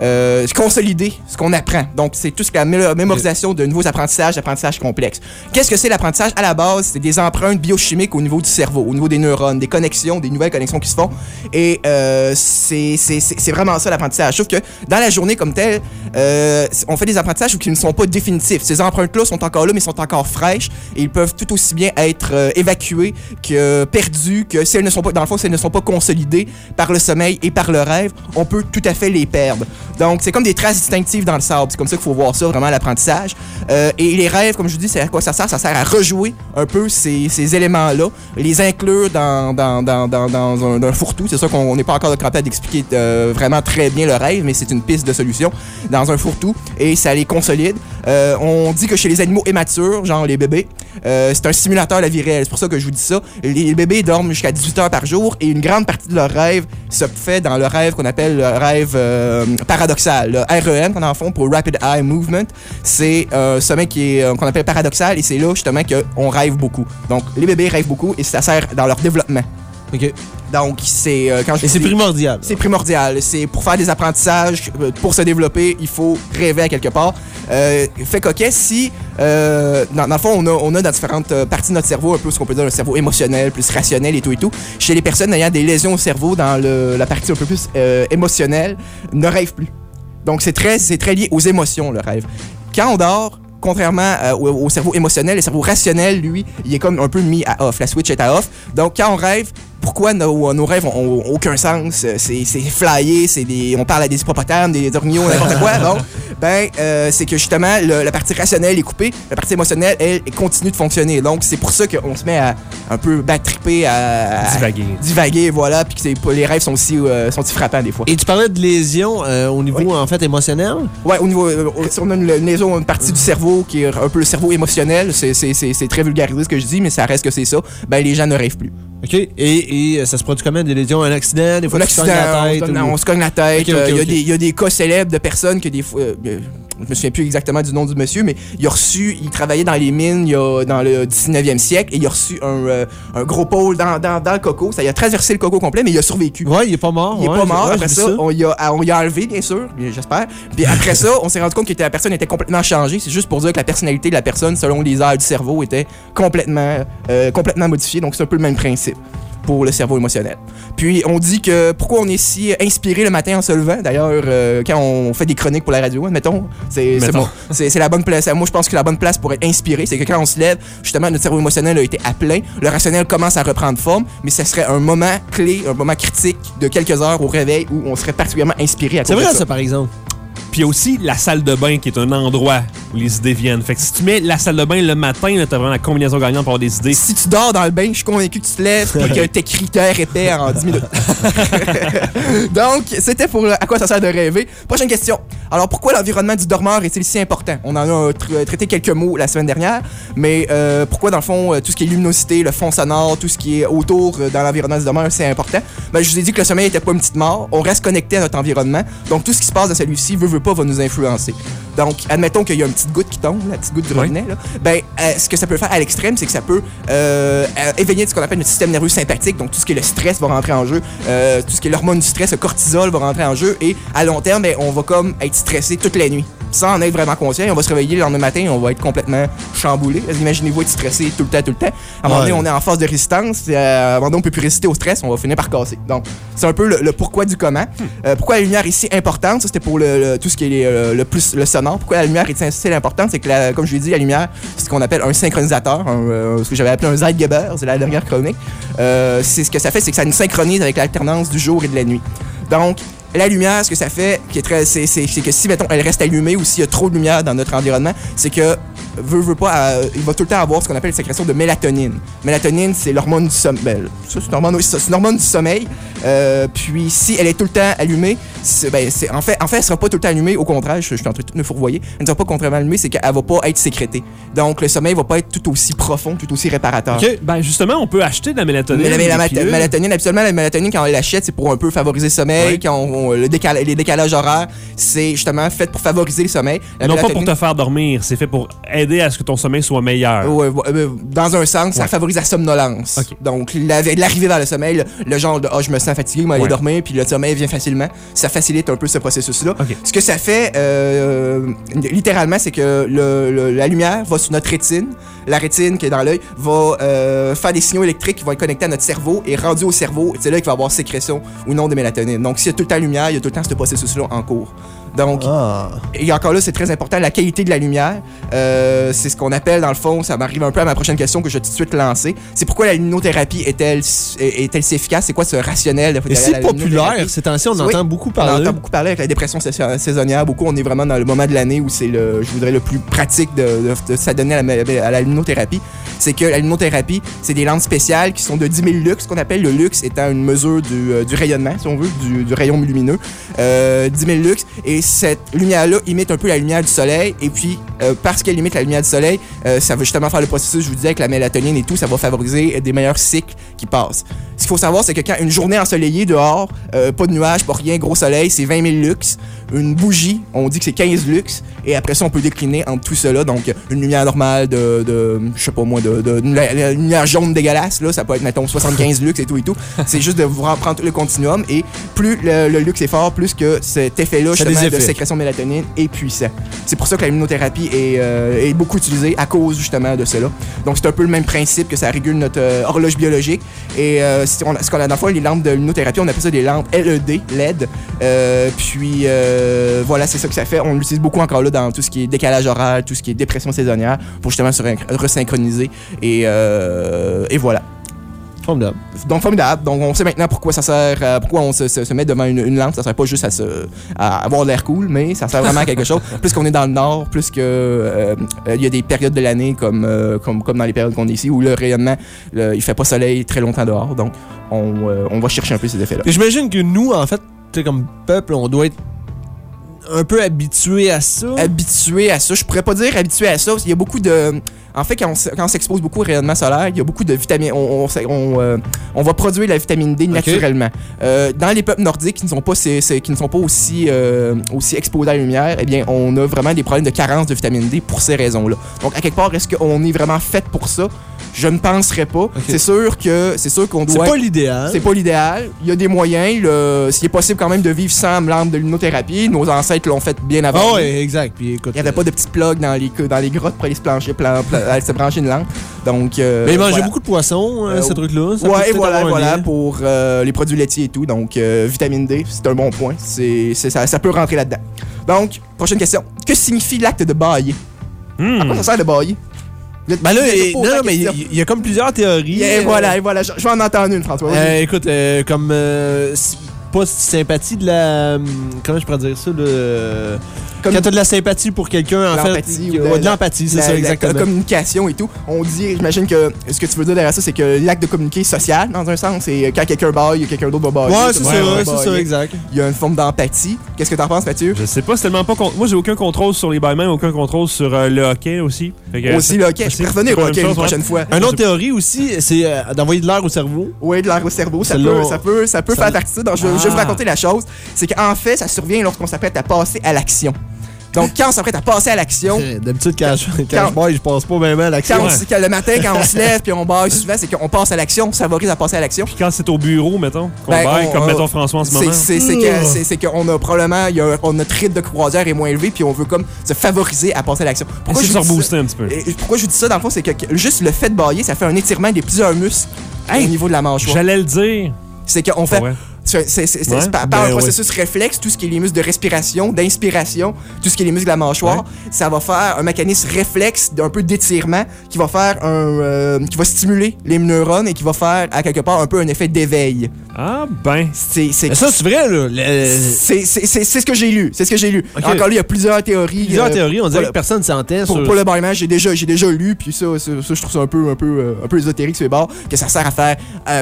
euh, consolider ce qu'on apprend. Donc, c'est tout ce qui est la mé- mémorisation de nouveaux apprentissages, apprentissages complexes. Qu'est-ce que c'est l'apprentissage? À la base, c'est des empreintes biochimiques au niveau du cerveau, au niveau des neurones, des connexions, des nouvelles connexions qui se font. Et euh, c'est vraiment ça l'apprentissage. Sauf que dans la journée comme telle, euh, on fait des apprentissages qui ne sont pas définitifs. Ces empreintes-là sont encore là, mais sont encore fraîches et ils peuvent tout aussi bien être euh, évacuées que perdues, que si elles ne sont pas, dans le fond, si elles ne sont pas consolidées par le sommeil et par le rêve, on peut tout à fait les perdre. Donc, c'est comme des traces distinctives dans le sable. C'est comme ça qu'il faut voir ça, vraiment, l'apprentissage. Euh, et les rêves, comme je vous dis, c'est à quoi ça sert? Ça sert à rejouer un peu ces, ces éléments-là, les inclure dans, dans, dans, dans, un, un fourre-tout. C'est sûr qu'on n'est pas encore capable d'expliquer euh, vraiment très bien le rêve, mais c'est une piste de solution dans un fourre-tout et ça les consolide. Euh, on dit que chez les animaux immatures, genre les bébés, c'est un simulateur de la vie réelle. C'est pour ça que je vous dis ça. Les, bébés dorment jusqu'à 18 heures par jour et une grande partie de leur rêve se fait dans le rêve qu'on appelle le rêve paradoxal. Le REM, qu'on en fond pour Rapid Eye Movement, c'est un sommeil qui est, euh, qu'on appelle paradoxal et c'est là justement qu'on rêve beaucoup. Donc les bébés rêvent beaucoup et ça sert dans leur développement. OK. Donc, c'est euh, quand je Et c'est primordial. C'est primordial. C'est pour faire des apprentissages, euh, pour se développer, il faut rêver à quelque part. Euh, fait coquet, si, euh, dans, dans le fond, on a, on a dans différentes euh, parties de notre cerveau, un peu ce qu'on peut dire un cerveau émotionnel, plus rationnel et tout et tout. Chez les personnes ayant des lésions au cerveau dans le- la partie un peu plus émotionnelle, ne rêvent plus. Donc, c'est très, c'est très lié aux émotions, le rêve. Quand on dort, contrairement euh, au, au cerveau émotionnel, le cerveau rationnel, lui, il est comme un peu mis à off. La switch est à off. Donc, quand on rêve, pourquoi nos, nos rêves ont, ont aucun sens? Euh, C'est flyé, des, on parle à des hippopotames, des orignaux, n'importe quoi. Bon, ben, euh, c'est que justement, le- la partie rationnelle est coupée, la partie émotionnelle, elle, elle continue de fonctionner. Donc, c'est pour ça qu'on se met à un peu backtripper, à, à Divaguer. divaguer, voilà, puis que les rêves sont aussi, euh, sont aussi frappants des fois. Et tu parlais de lésions euh, au niveau, en fait, émotionnel? Ouais, au niveau. euh, au- on a une, lésion, une partie du cerveau qui est un peu le cerveau émotionnel. C'est très vulgarisé ce que je dis, mais ça reste que c'est ça. Ben, les gens ne rêvent plus. OK? Et, et, euh, ça se produit comment? Des lésions? Un accident? Des fois, te accident, cognes la on, tête? se cogne- ou- on se cogne la tête. Euh, Il y a ok. des- il y, a des cas célèbres de personnes que des fois. euh, euh, je me souviens plus exactement du nom du monsieur, mais il a reçu. Il travaillait dans les mines il y a, dans le 19e siècle et il a reçu un, euh, un gros pôle dans, dans, dans le coco. Ça, il a traversé le coco complet, mais il a survécu. Ouais, il est pas mort. Il est ouais, pas mort. ouais, après ça, on y a, on y a enlevé, bien sûr, j'espère. Puis après ça, on s'est rendu compte que la personne était complètement changée. C'est juste pour dire que la personnalité de la personne, selon les aires du cerveau, était complètement, euh, complètement modifiée. Donc, c'est un peu le même principe pour le cerveau émotionnel. Puis, on dit que pourquoi on est si inspiré le matin en se levant? D'ailleurs, euh, quand on fait des chroniques pour la radio, admettons, c'est bon. La bonne place. Moi, je pense que la bonne place pour être inspiré, c'est que quand on se lève, justement, notre cerveau émotionnel a été à plein. Le rationnel commence à reprendre forme, mais ce serait un moment clé, un moment critique de quelques heures au réveil où on serait particulièrement inspiré à C'est vrai, ça, par exemple. Puis il y a aussi la salle de bain qui est un endroit où les idées viennent. Fait que si tu mets la salle de bain le matin, t'as vraiment la combinaison gagnante pour avoir des idées. Si tu dors dans le bain, je suis convaincu que tu te lèves et que tes critères épais en 10 minutes. Donc, c'était pour euh, à quoi ça sert de rêver? Prochaine question. Alors, pourquoi l'environnement du dormeur est-il si important? On en a euh, tr- traité quelques mots la semaine dernière, mais euh, pourquoi, dans le fond, tout ce qui est luminosité, le fond sonore, tout ce qui est autour euh, dans l'environnement du dormeur, c'est important? Ben, je vous ai dit que le sommeil n'était pas une petite mort. On reste connecté à notre environnement. Donc, tout ce qui se passe dans celui-ci, veut, veut pas, va nous influencer. Donc, admettons qu'il y a une petite goutte qui tombe, la petite goutte du robinet, là. Ben, euh, ce que ça peut faire à l'extrême, c'est que ça peut euh, euh, éveiller ce qu'on appelle notre système nerveux sympathique. Donc, tout ce qui est le stress va rentrer en jeu. Euh, tout ce qui est l'hormone du stress, le cortisol va rentrer en jeu. Et à long terme, ben, on va comme être stressé toute la nuit. Sans en être vraiment conscient, on va se réveiller le lendemain matin et on va être complètement chamboulé. Imaginez-vous être stressé tout le temps, tout le temps? À un moment donné, Ouais. on est en phase de résistance. et, à un moment donné, on peut plus résister au stress, on va finir par casser. Donc, c'est un peu le, le pourquoi du comment. Pourquoi la lumière est si importante? Ça, c'était pour le, le- tout ce qui est le plus le sonore. Pourquoi la lumière est si importante? C'est que, comme je l'ai dit, la lumière, c'est ce qu'on appelle un synchronisateur, euh, ce que j'avais appelé un Zeitgeber, c'est la dernière chronique. Euh, c'est ce que ça fait, c'est que ça nous synchronise avec l'alternance du jour et de la nuit. Donc, la lumière, ce que ça fait, qui est très, c'est, que si, mettons, elle reste allumée ou s'il y a trop de lumière dans notre environnement, c'est que, veut, veut pas, euh, il va tout le temps avoir ce qu'on appelle une sécrétion de mélatonine. Mélatonine, c'est l'hormone du sommeil. Ben, ça, c'est une hormone, une du sommeil. Euh, puis, si elle est tout le temps allumée, ben, en, fait, en fait, elle sera pas tout le temps allumée. Au contraire, je, je suis en train de me fourvoyer. Elle ne sera pas contrairement allumée, c'est qu'elle va pas être sécrétée. Donc, le sommeil va pas être tout aussi profond, tout aussi réparateur. OK. Ben justement, on peut acheter de la mélatonine. Mais la, mélatonine, absolument, la mélatonine, quand on l'achète, c'est pour un peu favoriser le sommeil. Ouais. Quand on- on- le décala- les décalages horaires, c'est justement fait pour favoriser le sommeil. La non pas pour te faire dormir, c'est fait pour aider à ce que ton sommeil soit meilleur. Ouais, ouais, euh, dans un sens, ça favorise la somnolence. Donc, la- l'arrivée vers le sommeil, le, le genre de « Ah, je me sens fatigué, je vais aller dormir », puis le sommeil vient facilement. Ça facilite un peu ce processus-là. Ce que ça fait, euh, littéralement, c'est que le- le- la lumière va sur notre rétine. La rétine qui est dans l'œil va euh, faire des signaux électriques qui vont être connectés à notre cerveau et rendus au cerveau. C'est là qu'il va y avoir sécrétion ou non de mélatonine. Donc, s'il y a tout le temps il y a tout le temps ce processus-là en cours. Donc, et encore là, c'est très important, la qualité de la lumière. Euh, c'est ce qu'on appelle, dans le fond, ça m'arrive un peu à ma prochaine question que je vais tout de suite lancer. C'est pourquoi la luminothérapie est-elle est-elle si efficace? C'est quoi ce rationnel? Et c'est la populaire. Ces temps-ci, on Oui, entend beaucoup On parler. entend beaucoup parler avec la dépression sais- saisonnière. Beaucoup, on est vraiment dans le moment de l'année où c'est le, je voudrais, le plus pratique de, de, de s'adonner à la, à la luminothérapie. C'est que la luminothérapie, c'est des lampes spéciales qui sont de 10 000 lux, qu'on appelle le lux étant une mesure du, euh, du rayonnement, si on veut, du, du rayon lumineux. Euh, 10 000 lux. Et cette lumière-là imite un peu la lumière du soleil. Et puis, euh, parce qu'elle imite la lumière du soleil, euh, ça va justement faire le processus, je vous disais, avec la mélatonine et tout, ça va favoriser des meilleurs cycles qui passent. Ce qu'il faut savoir, c'est que quand une journée ensoleillée dehors, euh, pas de nuages, pas rien, gros soleil, c'est 20 000 lux. Une bougie, on dit que c'est 15 lux. Et après ça, on peut décliner entre tout cela. Donc, une lumière normale de, de je sais pas moi, de, de- une, la- la lumière jaune dégueulasse, là, ça peut être, mettons, 75 lux et tout et tout. C'est juste de vous prendre tout le continuum. Et plus le, le lux est fort, plus que cet effet-là, justement, de sécrétion de mélatonine est puissant. C'est pour ça que la luminothérapie est, euh, est beaucoup utilisée à cause, justement, de cela. Donc, c'est un peu le même principe que ça régule notre euh, horloge biologique. Et euh, on ce qu'on a dans le fond, les lampes de luminothérapie, on appelle ça des lampes LED, LED. Puis euh, voilà, c'est ça que ça fait. On l'utilise beaucoup encore là dans tout ce qui est décalage horaire, tout ce qui est dépression saisonnière, pour justement se resynchroniser. Et, et voilà. Formidable. Donc formidable. Donc on sait maintenant pourquoi ça sert, euh, pourquoi on se, se- se met devant une, une lampe. Ça sert pas juste à, se, à avoir l'air cool, mais ça sert vraiment à quelque chose. Plus qu'on est dans le nord, plus que euh, il y a des périodes de l'année comme, euh, comme comme dans les périodes qu'on est ici où le rayonnement, le- il fait pas soleil très longtemps dehors. Donc on, euh, on va chercher un peu ces effets-là. Et j'imagine que nous, en fait, tu sais, comme peuple, on doit être un peu habitué à ça. habitué à ça. Je pourrais pas dire habitué à ça. parce qu'il y a beaucoup de. En fait, quand on, s'expose beaucoup au rayonnement solaire, il y a beaucoup de vitamines. On, on, on, euh, on va produire la vitamine D naturellement. Euh, dans les peuples nordiques qui ne sont pas, ces- ces- qui ne sont pas aussi, euh, aussi exposés à la lumière, eh bien, on a vraiment des problèmes de carence de vitamine D pour ces raisons-là. Donc, à quelque part, est-ce qu'on est vraiment fait pour ça? Je ne penserais pas. C'est sûr que c'est sûr qu'on C'est doit. pas l'idéal. C'est pas l'idéal. Il y a des moyens. Le... S'il est possible quand même de vivre sans lampe de luminothérapie, nos ancêtres l'ont fait bien avant. Ah nous. ouais, exact. Puis écoute. Il n'y avait pas de petites plugs dans les, dans les grottes pour aller se, plancher, plan- plan- aller se brancher une lampe. Donc, euh, Mais il mangeait voilà. beaucoup de poissons, euh, Euh. Ça peut Ouais, et voilà, voilà, pour euh, les produits laitiers et tout. Donc, euh, vitamine D, c'est un bon point. C'est, ça, ça peut rentrer là-dedans. Donc, prochaine question. Que signifie l'acte de bailler? À quoi ça sert de bailler? Ben là, et- non, mais il y, il a comme plusieurs théories. Et euh, voilà, et voilà. Je, vais en entendre une, François. Euh, écoute, euh, comme euh, pas sympathie de la. hum, Comment je pourrais dire ça? Le... Comme- Quand t'as de la sympathie pour quelqu'un, en fait. Ouais, de l'empathie, c'est la- ça, la exactement. communication et tout. On dit, j'imagine que ce que tu veux dire derrière ça, c'est que l'acte de communiquer est social, dans un sens. C'est quand quelqu'un baille, quelqu'un d'autre va bailler. Ouais, c'est le ça, c'est ça, exact. Il y a une forme d'empathie. Qu'est-ce que t'en penses, Mathieu? Je sais pas, c'est tellement pas. con- Moi, j'ai aucun contrôle sur les baillements, aucun contrôle sur euh, le hockey aussi. Que, Aussi, le hockey. Je peux revenir au la hockey une prochaine fois. Une autre théorie aussi, c'est euh, d'envoyer de l'air au cerveau. Oui, de l'air au cerveau, ça peut, ça peut, ça peut faire partie de ça. Donc, je, je vais vous Ah. raconter la chose. C'est qu'en fait, ça survient lorsqu'on s'apprête à passer à l'action. Donc, quand on s'apprête à passer à l'action, D'habitude, quand je, quand Quand- je baille, je passe pas vraiment à l'action. quand on- quand le matin, quand on se lève puis on baille souvent, c'est qu'on passe à l'action, on favorise à passer à l'action. Puis quand c'est au bureau, mettons, qu'on Ben, baille, comme on- mettons François en ce moment. C'est c'est qu'on a probablement, y a, on, notre rythme de croisière est moins élevé, puis on veut comme se favoriser à passer à l'action. Pourquoi je vous dis ça? rebooster un petit peu. Et pourquoi je vous dis ça, dans le fond, c'est que que juste le fait de bailler, ça fait un étirement des plusieurs muscles Hey, au niveau de la mâchoire. J'allais le dire. C'est qu'on fait. Ouais. C'est par, Ben un ouais. processus réflexe, tout ce qui est les muscles de respiration, d'inspiration, tout ce qui est les muscles de la mâchoire, ça va faire un mécanisme réflexe d'un peu d'étirement qui va faire un, euh, qui va stimuler les neurones et qui va faire à quelque part un peu un effet d'éveil. Ah, ben. C'est ça, c'est vrai, là. Le- c'est ce que j'ai lu. C'est ce que j'ai lu. Ok. Encore là, il y a plusieurs théories. Plusieurs euh, théories, on dirait que personne s'entend Pour, sur. pour le baillement, j'ai déjà, j'ai déjà lu, puis ça, ça, ça, je trouve ça un peu, un peu, euh, un peu ésotérique sur les bords, que ça sert à faire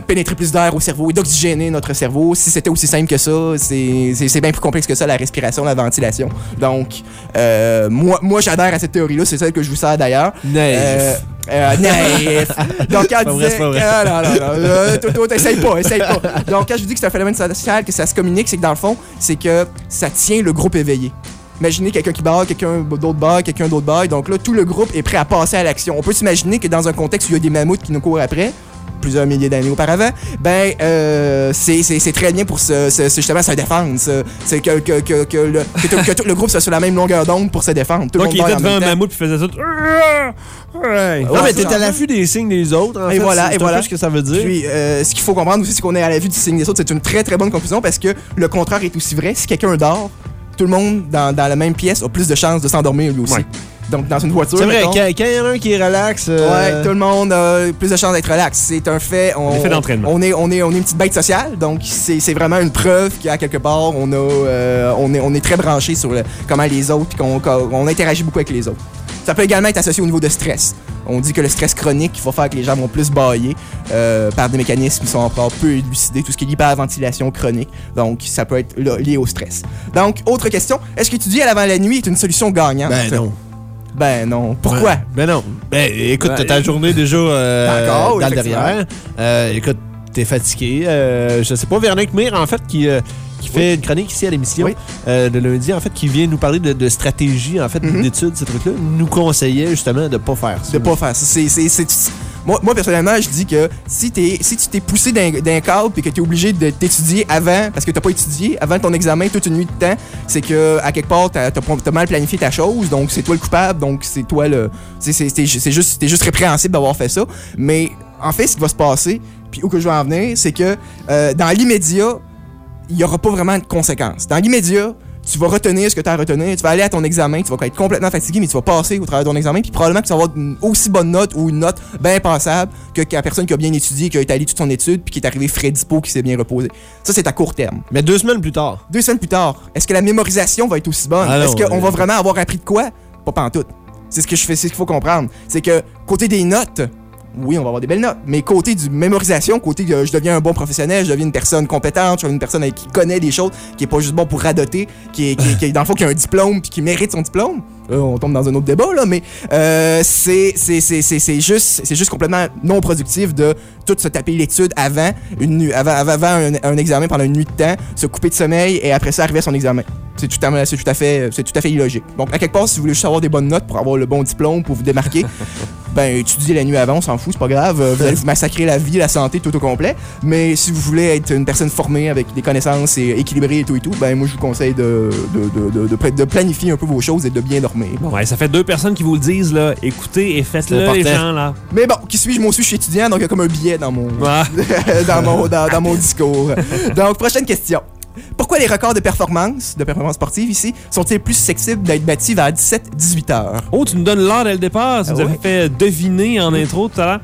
pénétrer plus d'air au cerveau et d'oxygéner notre cerveau. Si c'était aussi simple que ça, c'est bien plus complexe que ça, la respiration, la ventilation. Donc, euh, moi, moi j'adhère à cette théorie-là, c'est celle que je vous sers d'ailleurs. Naïf. Euh, euh, naïf. Donc, quand je disais. Ah, non, non, non, euh, pas, essaye pas. Donc, quand je vous dis que c'est un phénomène social, que ça se communique, c'est que dans le fond, c'est que ça tient le groupe éveillé. Imaginez quelqu'un qui barre, quelqu'un d'autre barre, quelqu'un d'autre barre. Donc là, tout le groupe est prêt à passer à l'action. On peut s'imaginer que dans un contexte où il y a des mammouths qui nous courent après, plusieurs milliers d'années auparavant, ben euh, c'est c'est- c'est très bien pour se, justement se défendre. se- C'est que, que, que, que le, que tout, que tout le groupe soit sur la même longueur d'onde pour se défendre. Tout le Donc, monde il était devant un mammouth puis faisait ça. Ouais. Non, mais t'es à l'affût des signes des autres, en Et fait. voilà, c'est et voilà. ce que ça veut dire. Puis, euh, ce qu'il faut comprendre aussi, c'est qu'on est à la vue du signe des autres. C'est une très, très bonne conclusion parce que le contraire est aussi vrai. Si quelqu'un dort, tout le monde dans, dans la même pièce a plus de chances de s'endormir lui aussi. Ouais. Donc, dans une voiture. C'est vrai, mettons, quand quand il y en a un qui est relax. euh, Ouais, tout le monde a plus de chances d'être relax. C'est un fait. On, L'effet d'entraînement. On est, on, est, on est une petite bête sociale, donc c'est c'est vraiment une preuve qu'à quelque part, on, a, euh, on, est, on est très branché sur le- comment les autres, puis qu'on qu'on- on interagit beaucoup avec les autres. Ça peut également être associé au niveau de stress. On dit que le stress chronique va faire que les gens vont plus bailler euh, par des mécanismes qui sont encore peu élucidés, tout ce qui est l'hyperventilation chronique. Donc, ça peut être là, lié au stress. Donc, autre question. Est-ce qu'étudier à l'avant la nuit est une solution gagnante? Ben non. Ben non. Pourquoi? Ben non. Ben écoute, t'as ta journée déjà euh, D'accord, dans le derrière. Euh, écoute, t'es fatigué. Euh, je sais pas, Véronique Mire, en fait, qui, euh, qui fait une chronique ici à l'émission euh, le lundi, en fait, qui vient nous parler de, de stratégie, en fait, d'études, ces trucs-là, nous conseillait justement de pas faire ça. de pas faire ça. C'est- moi, personnellement, je dis que si, si tu t'es poussé d'un, cadre et que tu es obligé de t'étudier avant, parce que tu pas étudié, avant ton examen toute une nuit de temps, c'est que à quelque part, tu as, mal planifié ta chose, donc c'est toi le coupable, donc c'est toi le. C'est, juste, juste répréhensible d'avoir fait ça. Mais en fait, ce qui va se passer, puis où que je vais en venir, c'est que euh, dans l'immédiat, il n'y aura pas vraiment de conséquences. Dans l'immédiat, tu vas retenir ce que tu as à retenir, tu vas aller à ton examen, tu vas être complètement fatigué, mais tu vas passer au travers de ton examen, puis probablement que tu vas avoir une aussi bonne note ou une note bien passable que que la personne qui a bien étudié, qui a étalé toute son étude, puis qui est arrivé frais dispo, qui s'est bien reposé. Ça, c'est à court terme. Mais deux semaines plus tard. Deux semaines plus tard, est-ce que la mémorisation va être aussi bonne? Ah est-ce qu'on va vraiment avoir appris de quoi? Pas pantoute. C'est ce que je fais, c'est ce qu'il faut comprendre. C'est que côté des notes, oui, on va avoir des belles notes, mais côté du mémorisation, côté que je deviens un bon professionnel, je deviens une personne compétente, je deviens une personne qui connaît des choses, qui est pas juste bon pour radoter, qui est, qui dans le fond qui a un diplôme puis qui mérite son diplôme. Là, on tombe dans un autre débat là, mais euh, c'est juste juste complètement non productif de tout se taper l'étude avant une avant, avant, un, un examen pendant une nuit de temps, se couper de sommeil et après ça arriver à son examen. C'est tout, à, tout fait c'est tout à fait illogique. Donc à quelque part si vous voulez juste avoir des bonnes notes pour avoir le bon diplôme pour vous démarquer, ben étudiez la nuit avant, on s'en fout, c'est pas grave. Euh, Vous allez vous massacrer la vie, la santé tout au complet. Mais si vous voulez être une personne formée avec des connaissances et équilibrée et tout et tout, ben moi je vous conseille de, de, de, de, planifier un peu vos choses et de bien dormir. Ouais, ça fait deux personnes qui vous le disent, là. Écoutez et faites-le, les gens, là. Mais bon, qui suis-je? Moi aussi, je suis étudiant, donc il y a comme un billet dans mon, dans mon, dans, dans mon discours. Donc, prochaine question. Pourquoi les records de performance, de performance sportive ici, sont-ils plus susceptibles d'être battus vers 17-18 heures? Oh, tu nous donnes l'heure dès le départ. Tu Ah nous avais ouais? fait deviner en intro tout à l'heure.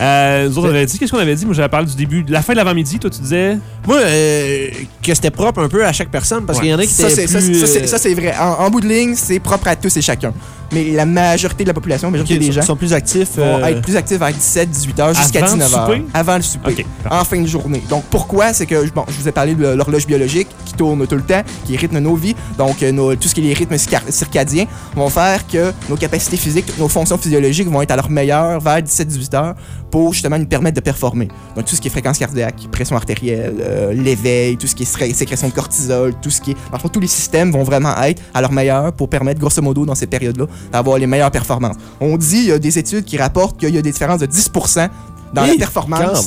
Euh, nous autres, on avait dit, qu'est-ce qu'on avait dit? Moi, j'avais parlé du début, de la fin de l'avant-midi. Toi, tu disais? Moi, euh, que c'était propre un peu à chaque personne, parce Ouais. qu'il y en a qui Ça, étaient c'est, plus... ça, c'est- euh, ça, c'est vrai. En, en bout de ligne, c'est propre à tous et chacun. Mais la majorité de la population, la majorité des sont- gens sont plus actifs, vont euh, être plus actifs vers 17-18 heures jusqu'à Avant le 19 heures. souper? Avant le souper. En fin de journée. Donc pourquoi? C'est que bon, je vous ai parlé de l'horloge biologique qui tourne tout le temps, qui rythme nos vies. Donc nos- tout ce qui est les rythmes circa- circadiens vont faire que nos capacités physiques, toutes nos fonctions physiologiques vont être à leur meilleur vers 17-18 heures pour justement nous permettre de performer. Donc tout ce qui est fréquence cardiaque, pression artérielle, euh, l'éveil, tout ce qui est sé- sécrétion de cortisol, tout ce qui est... En fait, tous les systèmes vont vraiment être à leur meilleur pour permettre, grosso modo, dans ces périodes-là, d'avoir les meilleures performances. On dit, il y a des études qui rapportent qu'il y a des différences de 10% dans la Hi, performance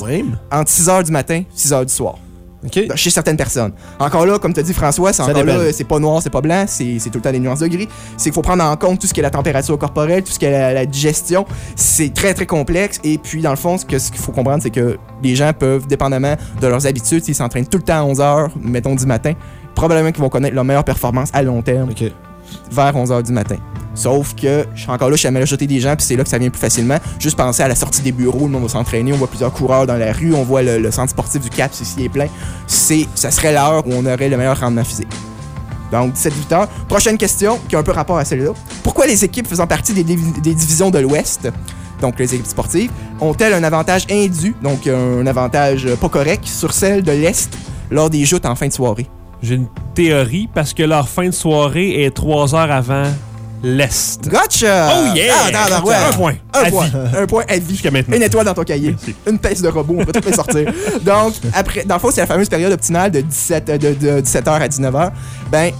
entre 6 h du matin 6 h du soir. OK. Chez certaines personnes. Encore là, comme tu dit François, c'est encore là, c'est pas noir, c'est pas blanc, c'est c'est tout le temps des nuances de gris. C'est qu'il faut prendre en compte tout ce qui est la température corporelle, tout ce qui est la, la digestion. C'est très très complexe. Et puis, dans le fond, ce que- ce qu'il faut comprendre, c'est que les gens peuvent, dépendamment de leurs habitudes, s'ils s'entraînent tout le temps à 11 h, mettons du matin, probablement qu'ils vont connaître leur meilleure performance à long terme vers 11 h du matin. Sauf que je suis encore là, je suis à majorité des gens, puis c'est là que ça vient plus facilement. Juste penser à la sortie des bureaux, le monde va s'entraîner, on voit plusieurs coureurs dans la rue, on voit le, centre sportif du Cap, s'il est plein. C'est, ça serait l'heure où on aurait le meilleur rendement physique. Donc 17-8 heures. Prochaine question, qui a un peu rapport à celle-là. Pourquoi les équipes faisant partie des, des divisions de l'Ouest, donc les équipes sportives, ont-elles un avantage indu, donc un avantage pas correct, sur celles de l'Est lors des joutes en fin de soirée? J'ai une théorie parce que leur fin de soirée est trois heures avant l'Est. Gotcha! Oh yeah! Ah, ouais. Un point. Un À point. vie. Un point à vie. Jusqu'à maintenant. Une étoile dans ton cahier. Une pièce de robot, on peut tout les sortir. Donc, après, dans le fond, c'est la fameuse période optimale de, 17, euh, de, de 17h à 19h. Ben,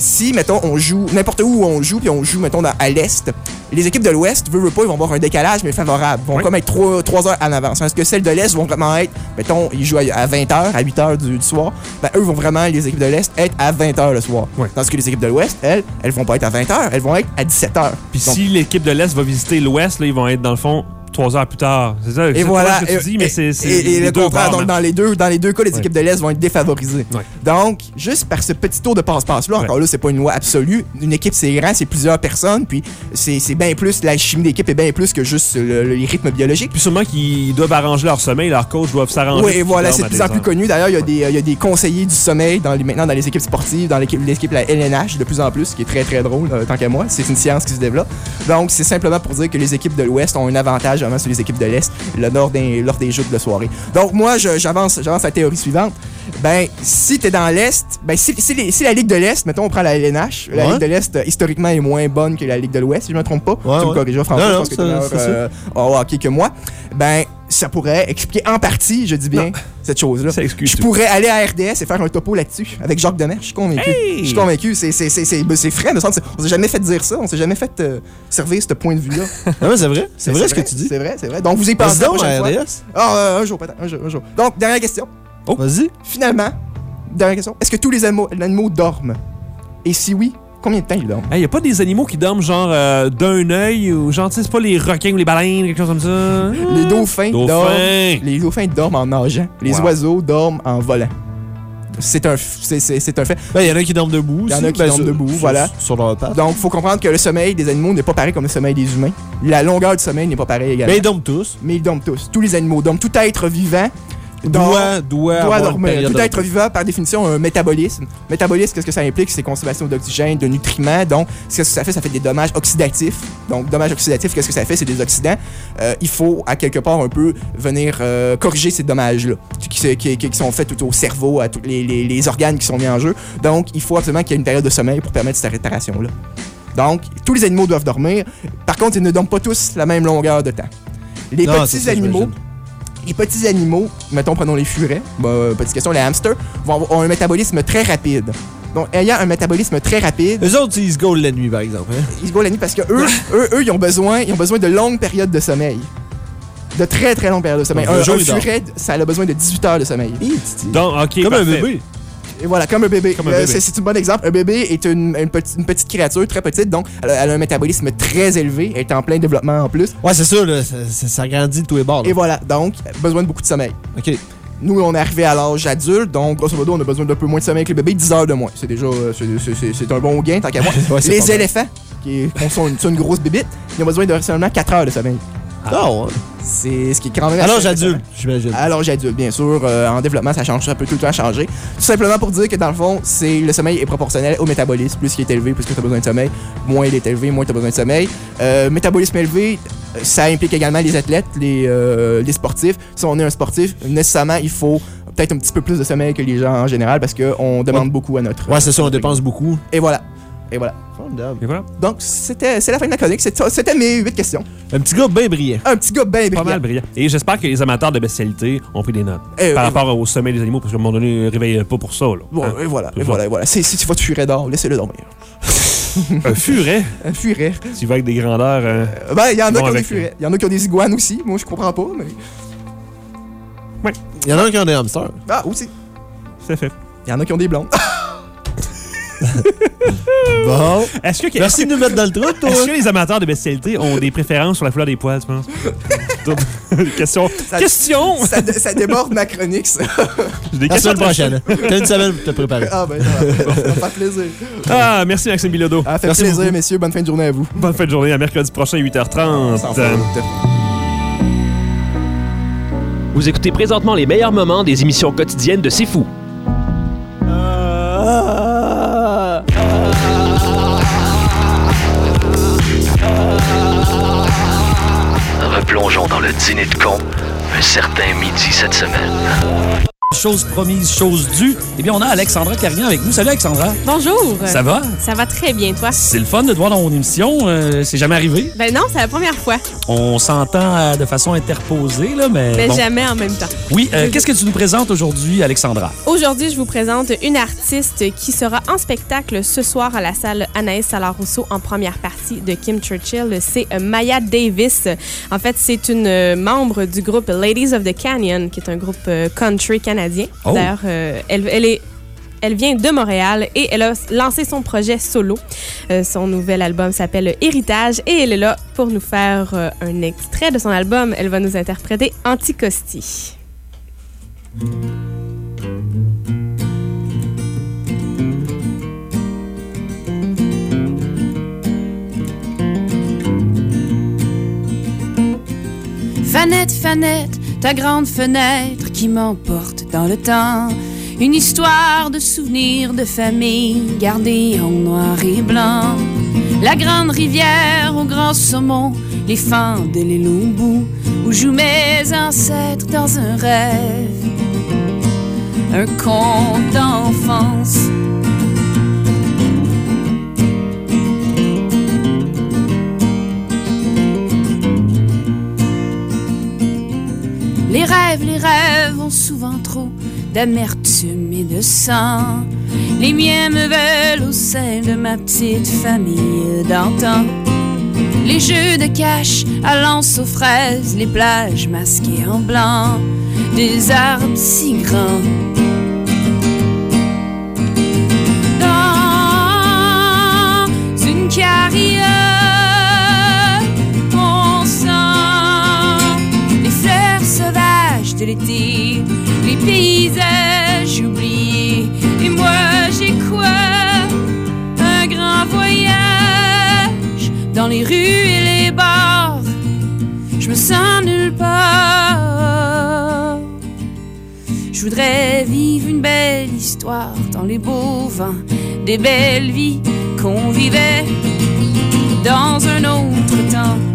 si, mettons, on joue, n'importe où on joue, puis on joue, mettons, dans- à l'Est, les équipes de l'Ouest, veut, veut pas, ils vont avoir un décalage, mais favorable. Ils vont comme être 3, heures en avance. Parce que celles de l'Est vont vraiment être, mettons, ils jouent à, 20h, à 8h du, du soir. Ben, eux vont vraiment, les équipes de l'Est, être à 20h le soir. Tandis que les équipes de l'Ouest, elles, elles vont pas être à 20h, elles vont être à 17h. Puis si l'équipe de l'Est va visiter l'Ouest, là, ils vont être dans le fond trois heures plus tard. C'est ça, Et voilà. ce que tu dis, mais c'est. et, et les le contraire, donc dans les deux, dans les deux cas, les équipes de l'Est vont être défavorisées. Donc, juste par ce petit tour de passe-passe-là, encore là, c'est pas une loi absolue. Une équipe, c'est grand, c'est plusieurs personnes, puis c'est bien plus, la chimie d'équipe est bien plus que juste le- le- les rythmes biologiques. Puis sûrement qu'ils doivent arranger leur sommeil, leurs coachs doivent s'arranger. Oui, voilà, c'est de plus en plus connu. D'ailleurs, il y, a des- il y a des conseillers du sommeil dans les, maintenant dans les équipes sportives, dans l'équipe l'équipe la LNH, de plus en plus, ce qui est très très drôle, euh, tant qu'à moi. C'est une science qui se développe. Donc, c'est simplement pour dire que les équipes de l'Ouest ont un avantage vraiment sur les équipes de l'Est le lors des, lors des jeux de la soirée. Donc, moi, j'avance la théorie suivante. Ben, si t'es dans l'Est, ben, si, si les- si la Ligue de l'Est, mettons, on prend la LNH, la Ouais. Ligue de l'Est, euh, historiquement, est moins bonne que la Ligue de l'Ouest, si je me trompe pas. Ouais, tu me corrigeras, François, Non, je pense que ça- t'es meilleur, euh, au hockey que moi. Ben, ça pourrait expliquer en partie, je dis bien, cette chose-là. Je pourrais aller à RDS et faire un topo là-dessus avec Jacques Demers, je suis convaincu. Je suis convaincu, c'est ben, c'est frais, me semble. On s'est jamais fait dire ça, on s'est jamais fait euh, servir ce point de vue-là. Ah ouais, c'est vrai? C'est vrai ce que tu dis? C'est vrai, c'est vrai. Donc vous y pensez donc, à. RDS. Ah, euh, un jour peut-être, un jour, un jour. Donc, dernière question. Vas-y. Finalement, dernière question. Est-ce que tous les animaux, les animaux dorment? Et si oui, combien de temps ils dorment? Il n'y a pas des animaux qui dorment genre euh, d'un œil ou genre, c'est pas les requins ou les baleines, quelque chose comme ça? Les dauphins, Dauphins. dorment. Les dauphins dorment en nageant. Les Wow. oiseaux dorment en volant. C'est un, c'est- c'est un fait. Ben, il y en a qui dorment debout. Il y en a qui Ben, dorment sur- debout, sur- voilà. Sur leur patte. Donc, faut comprendre que le sommeil des animaux n'est pas pareil comme le sommeil des humains. La longueur du sommeil n'est pas pareille également. Mais ils dorment tous. Mais ils dorment tous. Tous les animaux dorment. Tout être vivant Doit- doit dormir. de être vivant, par définition, a un métabolisme. Métabolisme, qu'est-ce que ça implique? C'est consommation d'oxygène, de nutriments. Donc, ce que ça fait, ça fait des dommages oxydatifs. Donc, dommages oxydatifs, qu'est-ce que ça fait? C'est des oxydants. Euh, il faut, à quelque part, un peu venir euh, corriger ces dommages-là, qui, sont faits tout au cerveau, à tous les, les- les organes qui sont mis en jeu. Donc, il faut absolument qu'il y ait une période de sommeil pour permettre cette réparation-là. Donc, tous les animaux doivent dormir. Par contre, ils ne dorment pas tous la même longueur de temps. Les Non, petits animaux. Les petits animaux, mettons, prenons les furets, bah, petite question, les hamsters, vont avoir ont un métabolisme très rapide. Donc, ayant un métabolisme très rapide. Eux autres, ils se gaulent la nuit, par exemple. hein. Ils se gaulent la nuit parce que eux, eux, eux, ils ont besoin, ils ont besoin de longues périodes de sommeil. De très très longues périodes de sommeil. Donc, Un, jour, un furet, ça a besoin de 18 heures de sommeil. Donc, ok, Comme un parfait. bébé. Et voilà, comme un bébé. Euh, c'est- un bon exemple. Un bébé est une, une petite, une petite créature très petite, donc elle a, elle a un métabolisme très élevé, elle est en plein développement en plus. Ouais, c'est là. Ça, grandit de tous les bords. là. Et voilà, donc, besoin de beaucoup de sommeil. OK. Nous, on est arrivé à l'âge adulte, donc grosso modo, on a besoin d'un peu moins de sommeil que le bébé, 10 heures de moins. C'est déjà euh, c'est- un bon gain, tant qu'à moi. Ouais, Les éléphants, qui qui sont une, sont une grosse bébite, ils ont besoin de seulement 4 heures de sommeil. Ah ouais. C'est ce qui est quand même À assez l'âge impressionnant. adulte, j'imagine. À l'âge adulte, bien sûr. Euh, en développement, ça change, ça peut tout le temps changer. Tout simplement pour dire que dans le fond, c'est le sommeil est proportionnel au métabolisme. Plus il est élevé, plus tu as besoin de sommeil. Moins il est élevé, moins tu as besoin de sommeil. Euh, métabolisme élevé, ça implique également les athlètes, les, euh, les sportifs. Si on est un sportif, nécessairement, il faut peut-être un petit peu plus de sommeil que les gens en général parce qu'on demande Ouais. beaucoup à notre. Ouais, c'est ça, on dépense beaucoup. Et voilà. Et voilà. Et voilà. Donc, c'était c'est la fin de la chronique. C'était mes 8 questions. Un petit gars bien brillant. Un petit gars bien Pas brillant. mal brillant. Et j'espère que les amateurs de bestialité ont pris des notes. Eh, par eh, rapport au sommeil des animaux, parce qu'à un moment donné, réveille pas pour ça. Là. Bon, Hein? et voilà, C'est et voilà, et voilà. C'est- Si tu vas te furer d'or, laissez-le dormir. Un furet? Un furet. Tu vas avec des grandeurs. euh, Euh, Ben, il y en a qui ont des furets. Il y en a qui ont des iguanes aussi. Moi, je comprends pas, mais. Il y en a un qui a des hamsters. Ah, aussi. C'est fait. Il y en a qui ont des blondes. Bon. Est-ce que, Merci de nous mettre dans le trou, toi. Est-ce que les amateurs de bestialité ont des préférences sur la couleur des poils, tu penses? Question. Ça- Question! ça, dé- ça déborde ma chronique, ça. Des La questions semaine prochaine. T'as une semaine pour te préparer. Ah, ben, ça va, ça va faire plaisir. Ah, merci Maxime Bilodeau. Ah, fait Merci plaisir, beaucoup. messieurs. Bonne fin de journée à vous. Bonne fin de journée, à mercredi prochain, 8h30. Sans faute. Vous écoutez présentement les meilleurs moments des émissions quotidiennes de C'est Fou. Dans le dîner de con un certain midi cette semaine. Chose promise, chose due. Eh bien, on a Alexandra Carignan avec nous. Salut, Alexandra. Bonjour. Ça va? Ça va très bien, toi? C'est le fun de te voir dans mon émission. Euh, c'est jamais arrivé. Ben non, c'est la première fois. On s'entend euh, de façon interposée, là, mais. Mais bon. jamais en même temps. Oui, euh, qu'est-ce que tu nous présentes aujourd'hui, Alexandra? Aujourd'hui, je vous présente une artiste qui sera en spectacle ce soir à la salle Anaïs Salarousseau en première partie de Kim Churchill. C'est euh, Maya Davis. En fait, c'est une membre du groupe Ladies of the Canyon, qui est un groupe country canadien. Oh. D'ailleurs, euh, elle, elle est elle vient de Montréal et elle a lancé son projet solo. Euh, son nouvel album s'appelle Héritage et elle est là pour nous faire euh, un extrait de son album. Elle va nous interpréter Anticosti. Fanette, fanette, ta grande fenêtre qui m'emporte dans le temps. Une histoire de souvenirs de famille gardée en noir et blanc. La grande rivière au grand saumon, les fentes et les lombous, où jouent mes ancêtres dans un rêve. Un conte d'enfance. Les rêves, les rêves ont souvent trop d'amertume et de sang. Les miens me veulent au sein de ma petite famille d'antan. Les jeux de cache à lance aux fraises, les plages masquées en blanc, des arbres si grands. L'été, les paysages oubliés. Et moi, j'ai quoi? Un grand voyage dans les rues et les bars. Je me sens nulle part. Je voudrais vivre une belle histoire dans les beaux vents, des belles vies qu'on vivait dans un autre temps.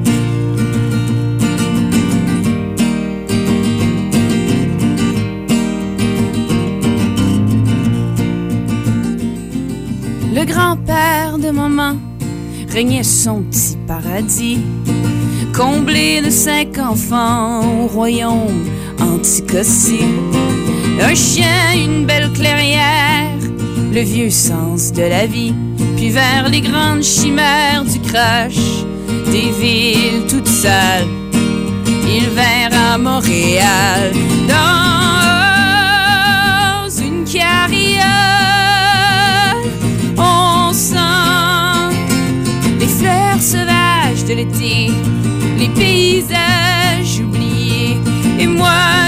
Grand-père de maman régnait son petit paradis, comblé de cinq enfants au royaume anticossé. Un chien, une belle clairière, le vieux sens de la vie, puis vers les grandes chimères du crash, des villes toutes sales, ils vinrent à Montréal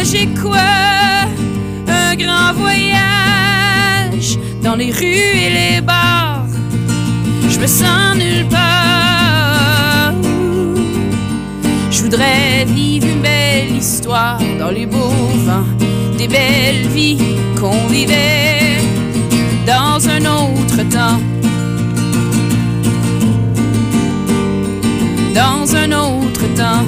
j'ai quoi? Un grand voyage dans les rues et les bars. Je me sens nulle part. Je voudrais vivre une belle histoire dans les beaux vents, des belles vies qu'on vivait dans un autre temps. Dans un autre temps.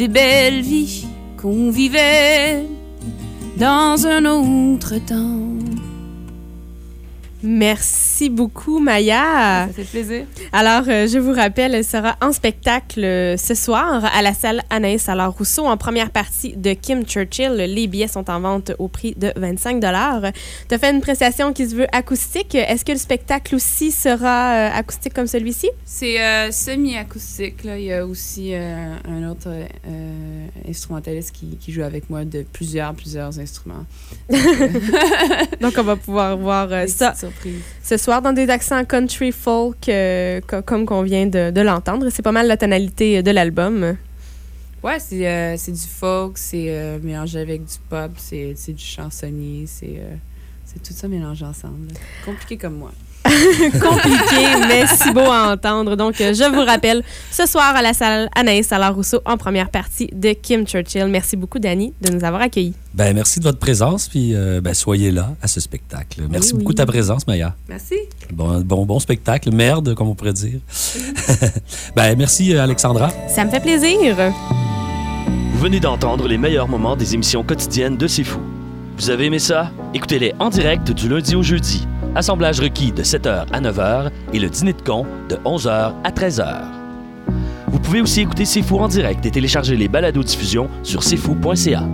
Des belles vies qu'on vivait dans un autre temps. Merci beaucoup, Maya. Ça fait plaisir. Alors, euh, je vous rappelle, elle sera en spectacle euh, ce soir à la salle Anaïs Allard Rousseau en première partie de Kim Churchill. Les billets sont en vente au prix de 25 Tu as fait une prestation qui se veut acoustique. Est-ce que le spectacle aussi sera euh, acoustique comme celui-ci? C'est semi-acoustique. Il y a aussi un autre instrumentaliste qui, qui joue avec moi de plusieurs, plusieurs instruments. Donc, on va pouvoir voir ça ce soir dans des accents country folk, co- comme qu'on vient de, l'entendre. C'est pas mal la tonalité de l'album. Ouais, c'est euh, du folk, c'est euh, mélangé avec du pop, c'est du chansonnier, c'est euh, tout ça mélangé ensemble. Compliqué comme moi. Compliqué, mais si beau à entendre. Donc, euh, je vous rappelle, ce soir à la salle Anaïs Salard-Rousseau en première partie de Kim Churchill. Merci beaucoup, Dani, de nous avoir accueillis. Ben, merci de votre présence, puis euh, ben, soyez là à ce spectacle. Merci Oui, beaucoup de ta présence, Maya. Merci. Bon, bon, bon spectacle. Merde, comme on pourrait dire. ben, merci, euh, Alexandra. Ça me fait plaisir. Vous venez d'entendre les meilleurs moments des émissions quotidiennes de C'est Fou. Vous avez aimé ça? Écoutez-les en direct du lundi au jeudi. Assemblage requis de 7h à 9h et le dîner de con de 11h à 13h. Vous pouvez aussi écouter C'est en direct et télécharger les balados diffusion sur cfou.ca.